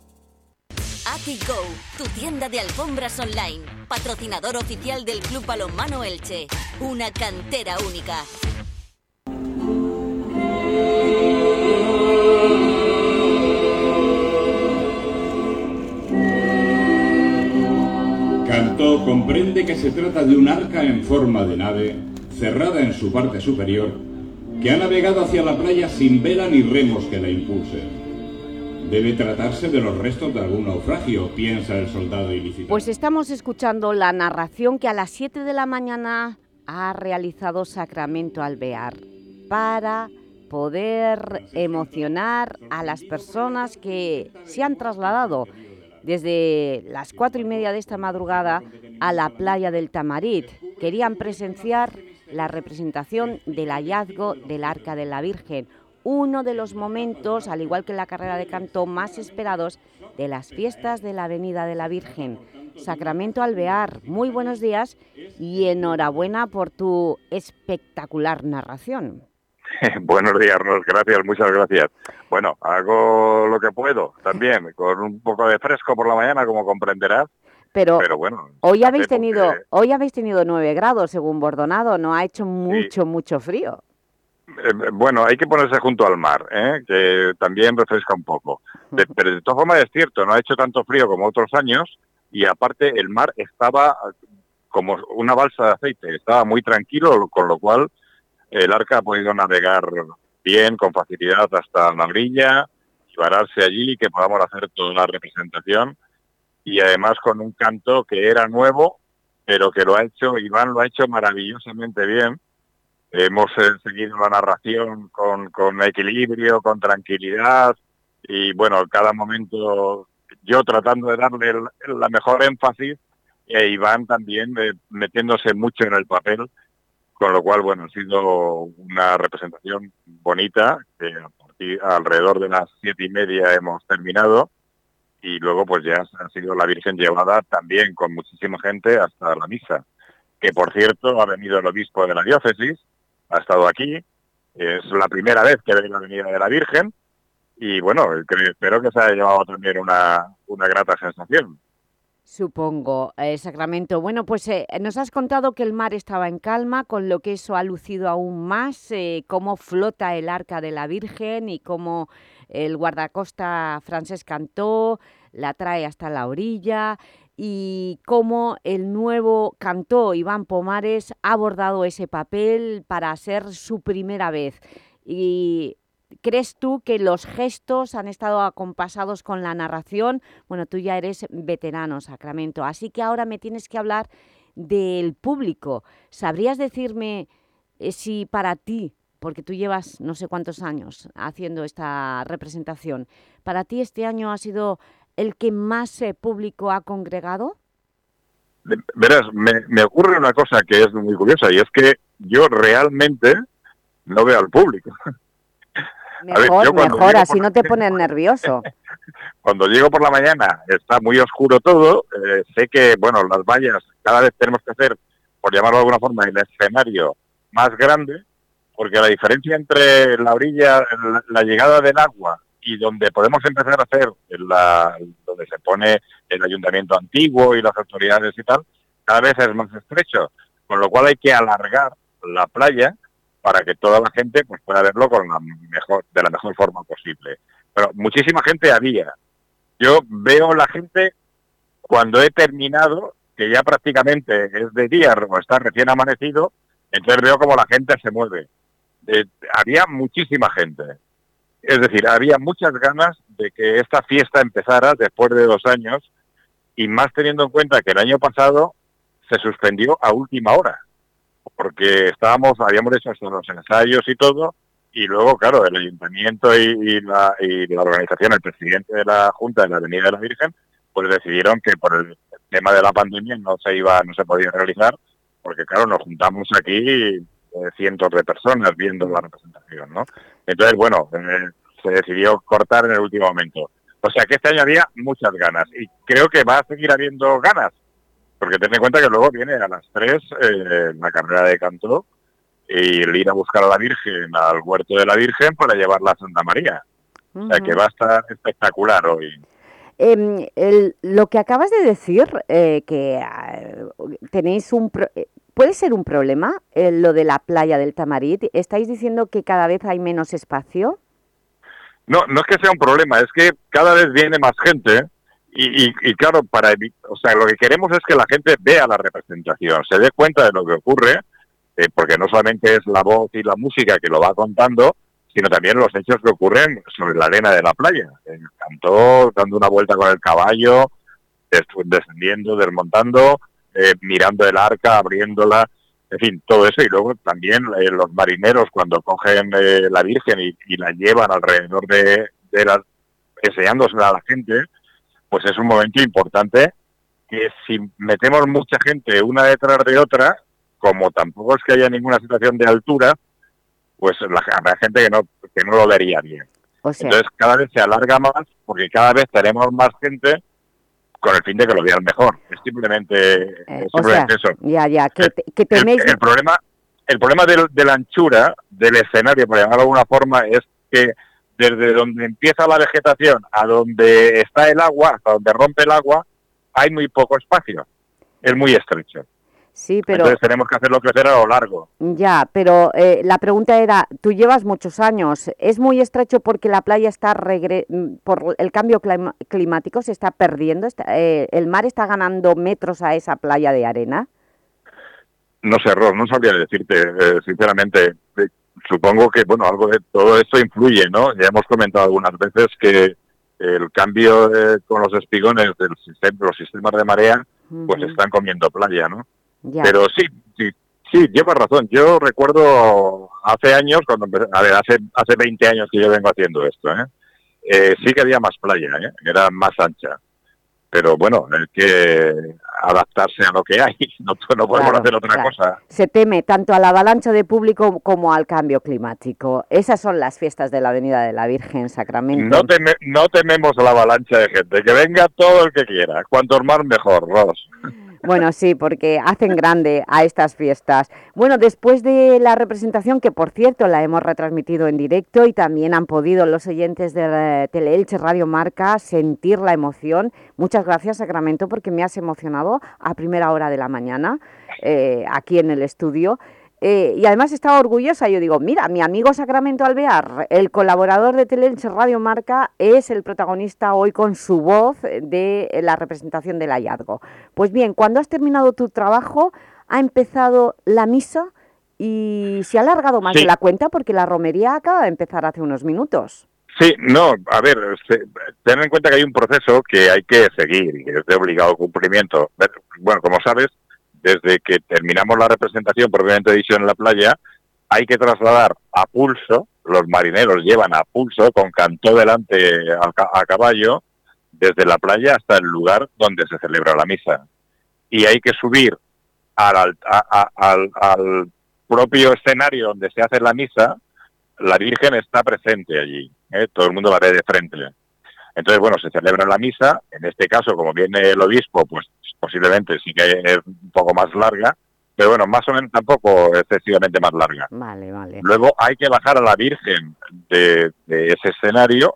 AtiGo, tu tienda de alfombras online, patrocinador oficial del Club Balonmano Elche, una cantera única. Cantó comprende que se trata de un arca en forma de nave, cerrada en su parte superior, que ha navegado hacia la playa sin vela ni remos que la impulsen. Debe tratarse de los restos de algún naufragio, piensa el soldado ilícito. Pues estamos escuchando la narración que a las 7 de la mañana ha realizado Sacramento Alvear para poder emocionar a las personas que se han trasladado desde las cuatro y media de esta madrugada a la playa del Tamarit. Querían presenciar la representación del hallazgo del Arca de la Virgen, uno de los momentos, al igual que la carrera de canto, más esperados de las fiestas de la Avenida de la Virgen. Sacramento Alvear, muy buenos días y enhorabuena por tu espectacular narración. Buenos días. Gracias, muchas gracias. Bueno, hago lo que puedo también, con un poco de fresco por la mañana, como comprenderás. Pero, bueno, hoy habéis tenido hoy habéis tenido 9 grados según Bordonado, no ha hecho mucho, mucho frío. Eh, bueno, hay que ponerse junto al mar, ¿eh? que también refresca un poco. pero de todas formas es cierto, no ha hecho tanto frío como otros años y aparte el mar estaba como una balsa de aceite, estaba muy tranquilo, con lo cual el arca ha podido navegar bien, con facilidad hasta la orilla y vararse allí, que podamos hacer toda la representación y además con un canto que era nuevo, pero que lo ha hecho, Iván lo ha hecho maravillosamente bien Hemos seguido la narración con, equilibrio, con tranquilidad y bueno, cada momento yo tratando de darle la mejor énfasis e Iván también metiéndose mucho en el papel, con lo cual, bueno, ha sido una representación bonita, alrededor de las siete y media hemos terminado y luego pues ya ha sido la Virgen llevada también con muchísima gente hasta la misa, que por cierto ha venido el obispo de la diócesis, ha estado aquí, es la primera vez que ve la Avenida de la Virgen y bueno, espero que se haya llevado también una, una grata sensación. Supongo, eh, Sacramento. Bueno, pues eh, nos has contado que el mar estaba en calma, con lo que eso ha lucido aún más, eh, cómo flota el Arca de la Virgen y cómo el guardacosta francés cantó, la trae hasta la orilla y cómo el nuevo cantó Iván Pomares ha abordado ese papel para ser su primera vez. Y ¿Crees tú que los gestos han estado acompasados con la narración? Bueno, tú ya eres veterano, Sacramento, así que ahora me tienes que hablar del público. ¿Sabrías decirme eh, si para ti, porque tú llevas no sé cuántos años haciendo esta representación, para ti este año ha sido el que más eh, público ha congregado? Verás, me, ocurre una cosa que es muy curiosa y es que yo realmente no veo al público. Mejor, mejor, así no te pones nervioso. cuando llego por la mañana está muy oscuro todo, eh, sé que, bueno, las vallas cada vez tenemos que hacer, por llamarlo de alguna forma, el escenario más grande, porque la diferencia entre la orilla, la llegada del agua y donde podemos empezar a hacer, la, donde se pone el ayuntamiento antiguo y las autoridades y tal, cada vez es más estrecho, con lo cual hay que alargar la playa para que toda la gente pues pueda verlo con la mejor, de la mejor forma posible. Pero muchísima gente había. Yo veo la gente cuando he terminado, que ya prácticamente es de día o está recién amanecido, entonces veo como la gente se mueve. Eh, había muchísima gente. Es decir, había muchas ganas de que esta fiesta empezara después de dos años y más teniendo en cuenta que el año pasado se suspendió a última hora, porque estábamos, habíamos hecho los ensayos y todo, y luego, claro, el ayuntamiento y, la, organización, el presidente de la Junta de la Avenida de la Virgen, pues decidieron que por el tema de la pandemia no se iba, no se podía realizar, porque claro, nos juntamos aquí eh, cientos de personas viendo la representación, ¿no? Entonces, bueno, eh, se decidió cortar en el último momento. O sea que este año había muchas ganas y creo que va a seguir habiendo ganas, porque ten en cuenta que luego viene a las 3 eh, la carrera de canto y el ir a buscar a la Virgen al huerto de la Virgen para llevarla a Santa María. O sea que va a estar espectacular hoy. Em, lo que acabas de decir, eh, que ah, tenéis un... Eh, ¿Puede ser un problema lo de la playa del Tamarit? ¿Estáis diciendo que cada vez hay menos espacio? No, no es que sea un problema, es que cada vez viene más gente y, claro, para o sea, lo que queremos es que la gente vea la representación, se dé cuenta de lo que ocurre, eh, porque no solamente es la voz y la música que lo va contando, sino también los hechos que ocurren sobre la arena de la playa. El cantor dando una vuelta con el caballo, descendiendo, desmontando, eh, mirando el arca, abriéndola, en fin, todo eso. Y luego también eh, los marineros cuando cogen eh, la Virgen y, la llevan alrededor de, de la, enseñándosela a la gente, pues es un momento importante que si metemos mucha gente una detrás de otra, como tampoco es que haya ninguna situación de altura, pues la, gente que no, que no lo vería bien. Entonces cada vez se alarga más porque cada vez tenemos más gente con el fin de que lo vean mejor. Es simplemente, eh, eso. Ya, ya, que, que tenéis... El, problema, el problema de, la anchura del escenario, por llamarlo de alguna forma, es que desde donde empieza la vegetación a donde está el agua, hasta donde rompe el agua, hay muy poco espacio. Es muy estrecho. Sí, pero... Entonces tenemos que hacerlo crecer a lo largo. Ya, pero eh, la pregunta era, tú llevas muchos años, ¿es muy estrecho porque la playa está, regre por el cambio climático, se está perdiendo, eh, el mar está ganando metros a esa playa de arena? No sé, Ros, no sabría decirte, eh, sinceramente. Supongo que, bueno, algo de todo esto influye, ¿no? Ya hemos comentado algunas veces que el cambio con los espigones del sistema, los sistemas de marea, pues están comiendo playa, ¿no? Pero sí, sí, sí, llevas razón. Yo recuerdo hace años, cuando a ver, hace, hace 20 años que yo vengo haciendo esto, ¿eh? ¿eh? sí que había más playa, ¿eh? era más ancha. Pero bueno, hay que adaptarse a lo que hay, no, no podemos hacer otra cosa. Se teme tanto a la avalancha de público como al cambio climático. Esas son las fiestas de la Avenida de la Virgen Sacramento. No, no tememos a la avalancha de gente, que venga todo el que quiera, cuanto más mejor, Ros. Bueno, sí, porque hacen grande a estas fiestas. Bueno, después de la representación, que por cierto la hemos retransmitido en directo y también han podido los oyentes de Teleelche Radio Marca sentir la emoción. Muchas gracias, Sacramento, porque me has emocionado a primera hora de la mañana eh, aquí en el estudio. Eh, y además estaba orgullosa, yo digo, mira, mi amigo Sacramento Alvear, el colaborador de Teleelche Radio Marca, es el protagonista hoy con su voz de la representación del hallazgo. Pues bien, cuando has terminado tu trabajo, ha empezado la misa y se ha alargado más de la cuenta porque la romería acaba de empezar hace unos minutos. Sí, no, a ver, ten en cuenta que hay un proceso que hay que seguir y que es de obligado cumplimiento. Bueno, como sabes, desde que terminamos la representación propiamente dicho en la playa, hay que trasladar a pulso, los marineros llevan a pulso con cantó delante a, caballo, desde la playa hasta el lugar donde se celebra la misa. Y hay que subir al, al, propio escenario donde se hace la misa, la Virgen está presente allí, ¿eh? todo el mundo la ve de frente. Entonces, bueno, se celebra la misa, en este caso, como viene el obispo, pues posiblemente sí que es un poco más larga, pero bueno, más o menos tampoco excesivamente más larga. Vale, vale. Luego hay que bajar a la Virgen de, ese escenario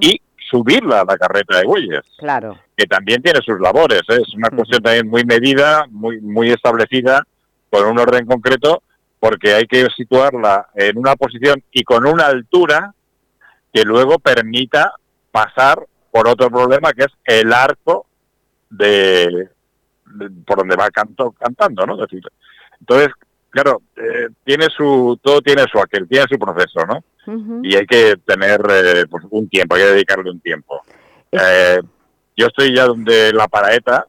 y subirla a la carreta de bueyes. Claro. Que también tiene sus labores, ¿eh? es una cuestión también muy medida, muy, muy establecida, con un orden concreto, porque hay que situarla en una posición y con una altura que luego permita pasar por otro problema que es el arco de, por donde va canto, cantando, ¿no? entonces, claro, eh, tiene su, todo tiene su aquel, tiene su proceso, ¿no? Y hay que tener eh, pues un tiempo, hay que dedicarle un tiempo. Eh, yo estoy ya donde la paraeta,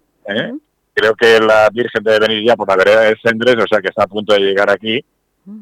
creo que la Virgen debe venir ya por la vereda de Sendres, o sea que está a punto de llegar aquí,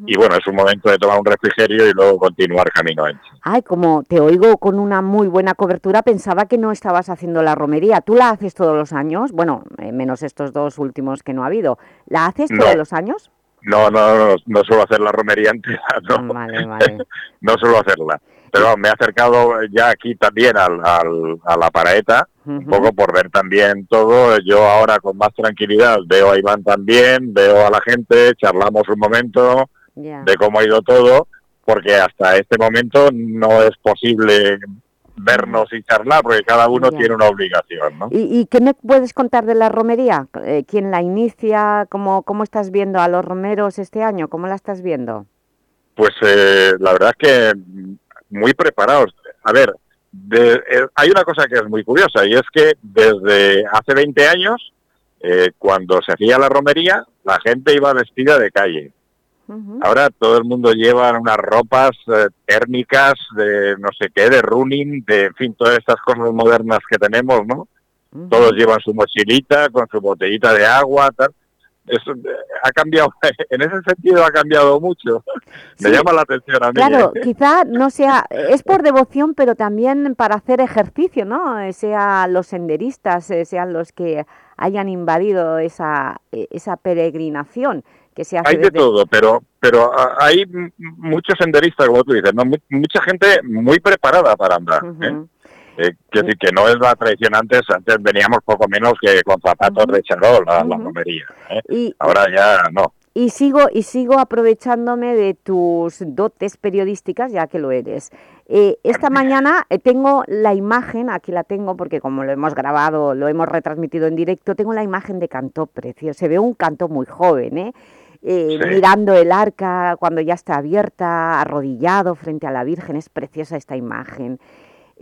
y bueno, es un momento de tomar un refrigerio y luego continuar camino Ay, como te oigo con una muy buena cobertura, pensaba que no estabas haciendo la romería. ¿Tú la haces todos los años? Bueno, eh, menos estos dos últimos que no ha habido. ¿La haces todos los años? No, no, no, no suelo hacer la romería entera, no. Vale, vale. no suelo hacerla. Pero me he acercado ya aquí también al, al, a la paraeta, un poco por ver también todo. Yo ahora con más tranquilidad veo a Iván también, veo a la gente, charlamos un momento de cómo ha ido todo, porque hasta este momento no es posible vernos y charlar, porque cada uno tiene una obligación, ¿no? ¿Y, ¿Y, qué me puedes contar de la romería? Eh, ¿Quién la inicia? ¿Cómo, ¿Cómo estás viendo a los romeros este año? ¿Cómo la estás viendo? Pues eh, la verdad es que muy preparados. A ver, eh, hay una cosa que es muy curiosa y es que desde hace 20 años, eh, cuando se hacía la romería, la gente iba vestida de calle. Ahora todo el mundo lleva unas ropas eh, térmicas de no sé qué, de running, de en fin, todas estas cosas modernas que tenemos, ¿no? Todos llevan su mochilita con su botellita de agua, tal eso ha cambiado, en ese sentido ha cambiado mucho. Me llama la atención a mí. Claro, ¿eh? quizá no sea, es por devoción, pero también para hacer ejercicio, ¿no? Sea los senderistas, eh, sean los que hayan invadido esa, eh, esa peregrinación que se hace Hay de todo, pero pero hay muchos senderistas, como tú dices, ¿no? mucha gente muy preparada para andar. Eh, quiero decir que no es la tradición antes, antes veníamos poco menos que con zapatos de charol a la romería. ¿eh? Ahora ya no. Y sigo, y sigo aprovechándome de tus dotes periodísticas, ya que lo eres. Eh, esta mañana eh, tengo la imagen, aquí la tengo porque como lo hemos grabado, lo hemos retransmitido en directo, tengo la imagen de Cantó Precio. Se ve un canto muy joven, ¿eh? Eh, mirando el arca cuando ya está abierta, arrodillado frente a la Virgen. Es preciosa esta imagen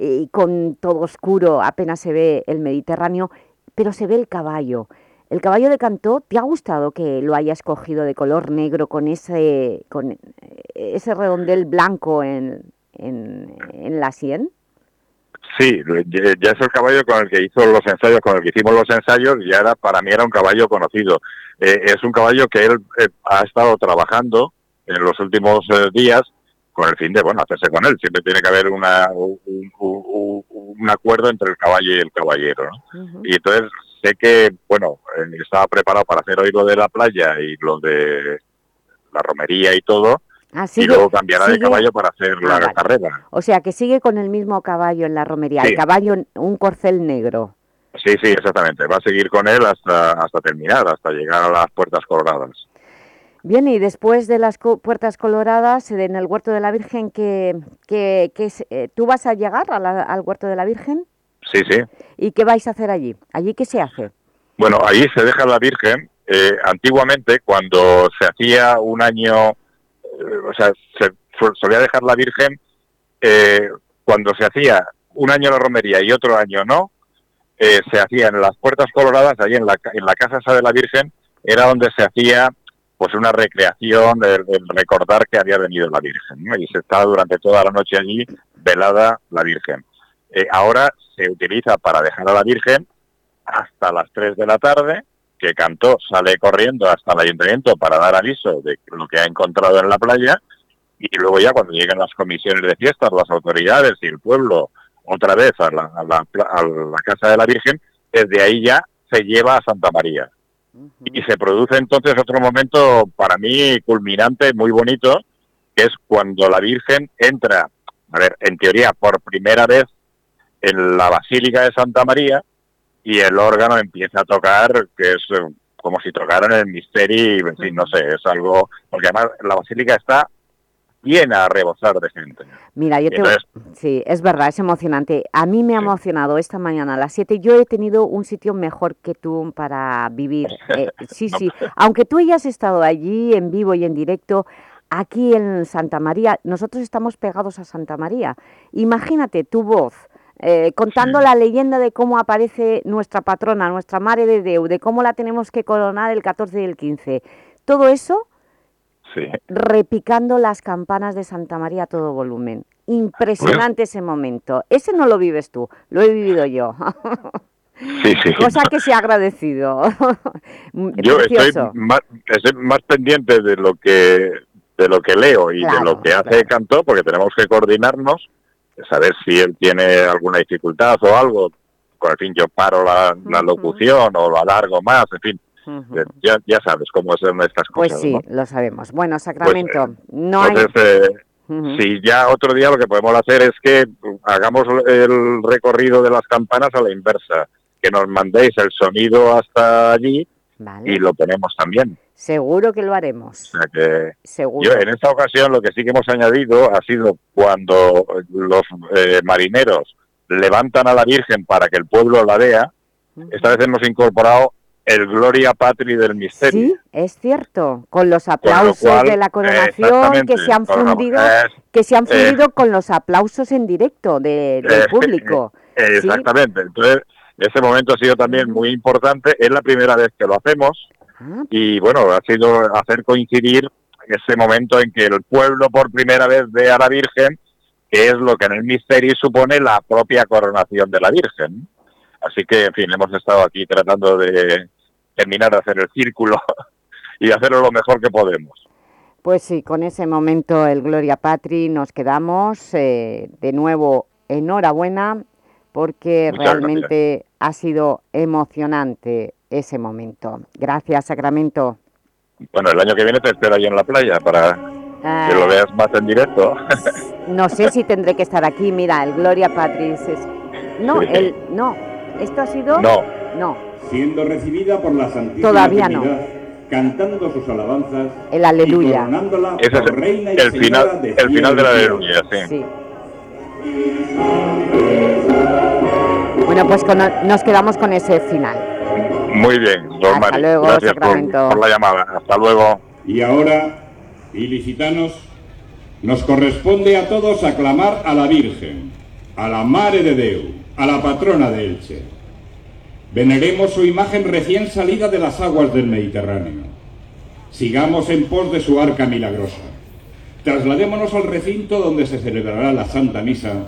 y con todo oscuro, apenas se ve el Mediterráneo, pero se ve el caballo. El caballo de Cantó, ¿te ha gustado que lo hayas cogido de color negro con ese, con ese redondel blanco en, en, la sien? Sí, ya es el caballo con el que hizo los ensayos, con el que hicimos los ensayos, y era, para mí era un caballo conocido. Eh, es un caballo que él eh, ha estado trabajando en los últimos eh, días con el fin de, bueno, hacerse con él. Siempre tiene que haber una, un, acuerdo entre el caballo y el caballero, ¿no? Y entonces sé que, bueno, eh, estaba preparado para hacer hoy lo de la playa y lo de la romería y todo, ah, y luego cambiará de caballo para hacer ah, la carrera. O sea, que sigue con el mismo caballo en la romería, el caballo, un corcel negro. Sí, sí, exactamente. Va a seguir con él hasta, hasta terminar, hasta llegar a las puertas coloradas. Bien, y después de las puertas coloradas, en el Huerto de la Virgen, que, que, eh, ¿tú vas a llegar al Huerto de la Virgen? Sí, sí. ¿Y qué vais a hacer allí? ¿Allí qué se hace? Bueno, allí se deja la Virgen. Eh, antiguamente, cuando se hacía un año, eh, o sea, se solía dejar la Virgen, cuando se hacía un año la romería y otro año no, se hacían las puertas coloradas, allí en la, en la casa esa de la Virgen, era donde se hacía pues una recreación, de recordar que había venido la Virgen, y se estaba durante toda la noche allí velada la Virgen. Eh, ahora se utiliza para dejar a la Virgen hasta las 3 de la tarde, que Cantó sale corriendo hasta el ayuntamiento para dar aviso de lo que ha encontrado en la playa, y luego ya cuando lleguen las comisiones de fiestas, las autoridades y el pueblo otra vez la, a la casa de la Virgen, desde ahí ya se lleva a Santa María. Y se produce entonces otro momento para mí culminante, muy bonito, que es cuando la Virgen entra, a ver, en teoría por primera vez en la Basílica de Santa María y el órgano empieza a tocar, que es eh, como si tocaran el misterio, en fin, no sé, es algo, porque además la Basílica está llena a rebosar de gente. Mira, yo te... Sí, es verdad, es emocionante. A mí me ha emocionado esta mañana a las 7. Yo he tenido un sitio mejor que tú para vivir. Eh, sí, sí. Aunque tú hayas estado allí en vivo y en directo, aquí en Santa María, nosotros estamos pegados a Santa María. Imagínate tu voz. Eh, contando la leyenda de cómo aparece nuestra patrona, nuestra Madre de Deu, de cómo la tenemos que coronar el 14 y el 15. Todo eso repicando las campanas de Santa María a todo volumen. Impresionante ese momento. Ese no lo vives tú, lo he vivido yo. Sí, sí. Cosa que se ha agradecido. Yo estoy más, pendiente de lo que de lo que leo y de lo que hace Cantó, porque tenemos que coordinarnos, saber si él tiene alguna dificultad o algo, con el fin yo paro la, locución o lo alargo más, en fin. Eh, ya, ya sabes cómo son estas pues cosas. Pues sí, lo sabemos. Bueno, Sacramento, pues, no hay... Eh, si ya otro día lo que podemos hacer es que hagamos el recorrido de las campanas a la inversa, que nos mandéis el sonido hasta allí y lo ponemos también. Seguro que lo haremos. O sea que Seguro. Yo en esta ocasión lo que sí que hemos añadido ha sido cuando los eh, marineros levantan a la Virgen para que el pueblo la vea, esta vez hemos incorporado el Gloria Patri del misterio. Sí, es cierto, con los aplausos de la coronación que se han fundido, que se han fundido con los aplausos en directo del público. Exactamente, entonces ese momento ha sido también muy importante, es la primera vez que lo hacemos ah. y bueno, ha sido hacer coincidir ese momento en que el pueblo por primera vez ve a la Virgen, que es lo que en el misterio supone la propia coronación de la Virgen. Así que, en fin, hemos estado aquí tratando de terminar de hacer el círculo y hacerlo lo mejor que podemos. Pues sí, con ese momento el Gloria Patri nos quedamos. Eh, de nuevo, enhorabuena, porque realmente ha sido emocionante ese momento. Gracias, Sacramento. Bueno, el año que viene te espero ahí en la playa para que lo ah. veas más en directo. No sé si tendré que estar aquí. Mira, el Gloria Patri... No, el, no, esto ha sido... No. No. Siendo recibida por la Santísima Todavía no. cantando sus alabanzas el aleluya. Y Ese es el, reina y el final, de el final de la aleluya, sí. sí. Bueno, pues nos quedamos con ese final. Muy bien, don Hasta luego, Gracias por, por, la llamada. Hasta luego. Y ahora, ilicitanos, nos corresponde a todos aclamar a la Virgen, a la Mare de Deu, a la patrona de Elche. Veneremos su imagen recién salida de las aguas del Mediterráneo. Sigamos en pos de su arca milagrosa. Trasladémonos al recinto donde se celebrará la Santa Misa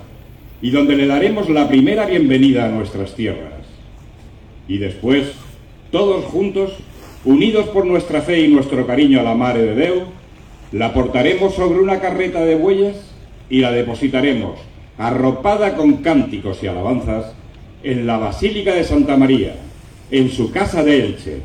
y donde le daremos la primera bienvenida a nuestras tierras. Y después, todos juntos, unidos por nuestra fe y nuestro cariño a la Madre de Deu, la portaremos sobre una carreta de bueyes y la depositaremos, arropada con cánticos y alabanzas, en la Basílica de Santa María, en su casa de Elche.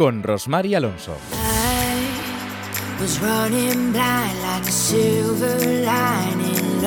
con Rosmar Alonso. I was running blind like a silver line in.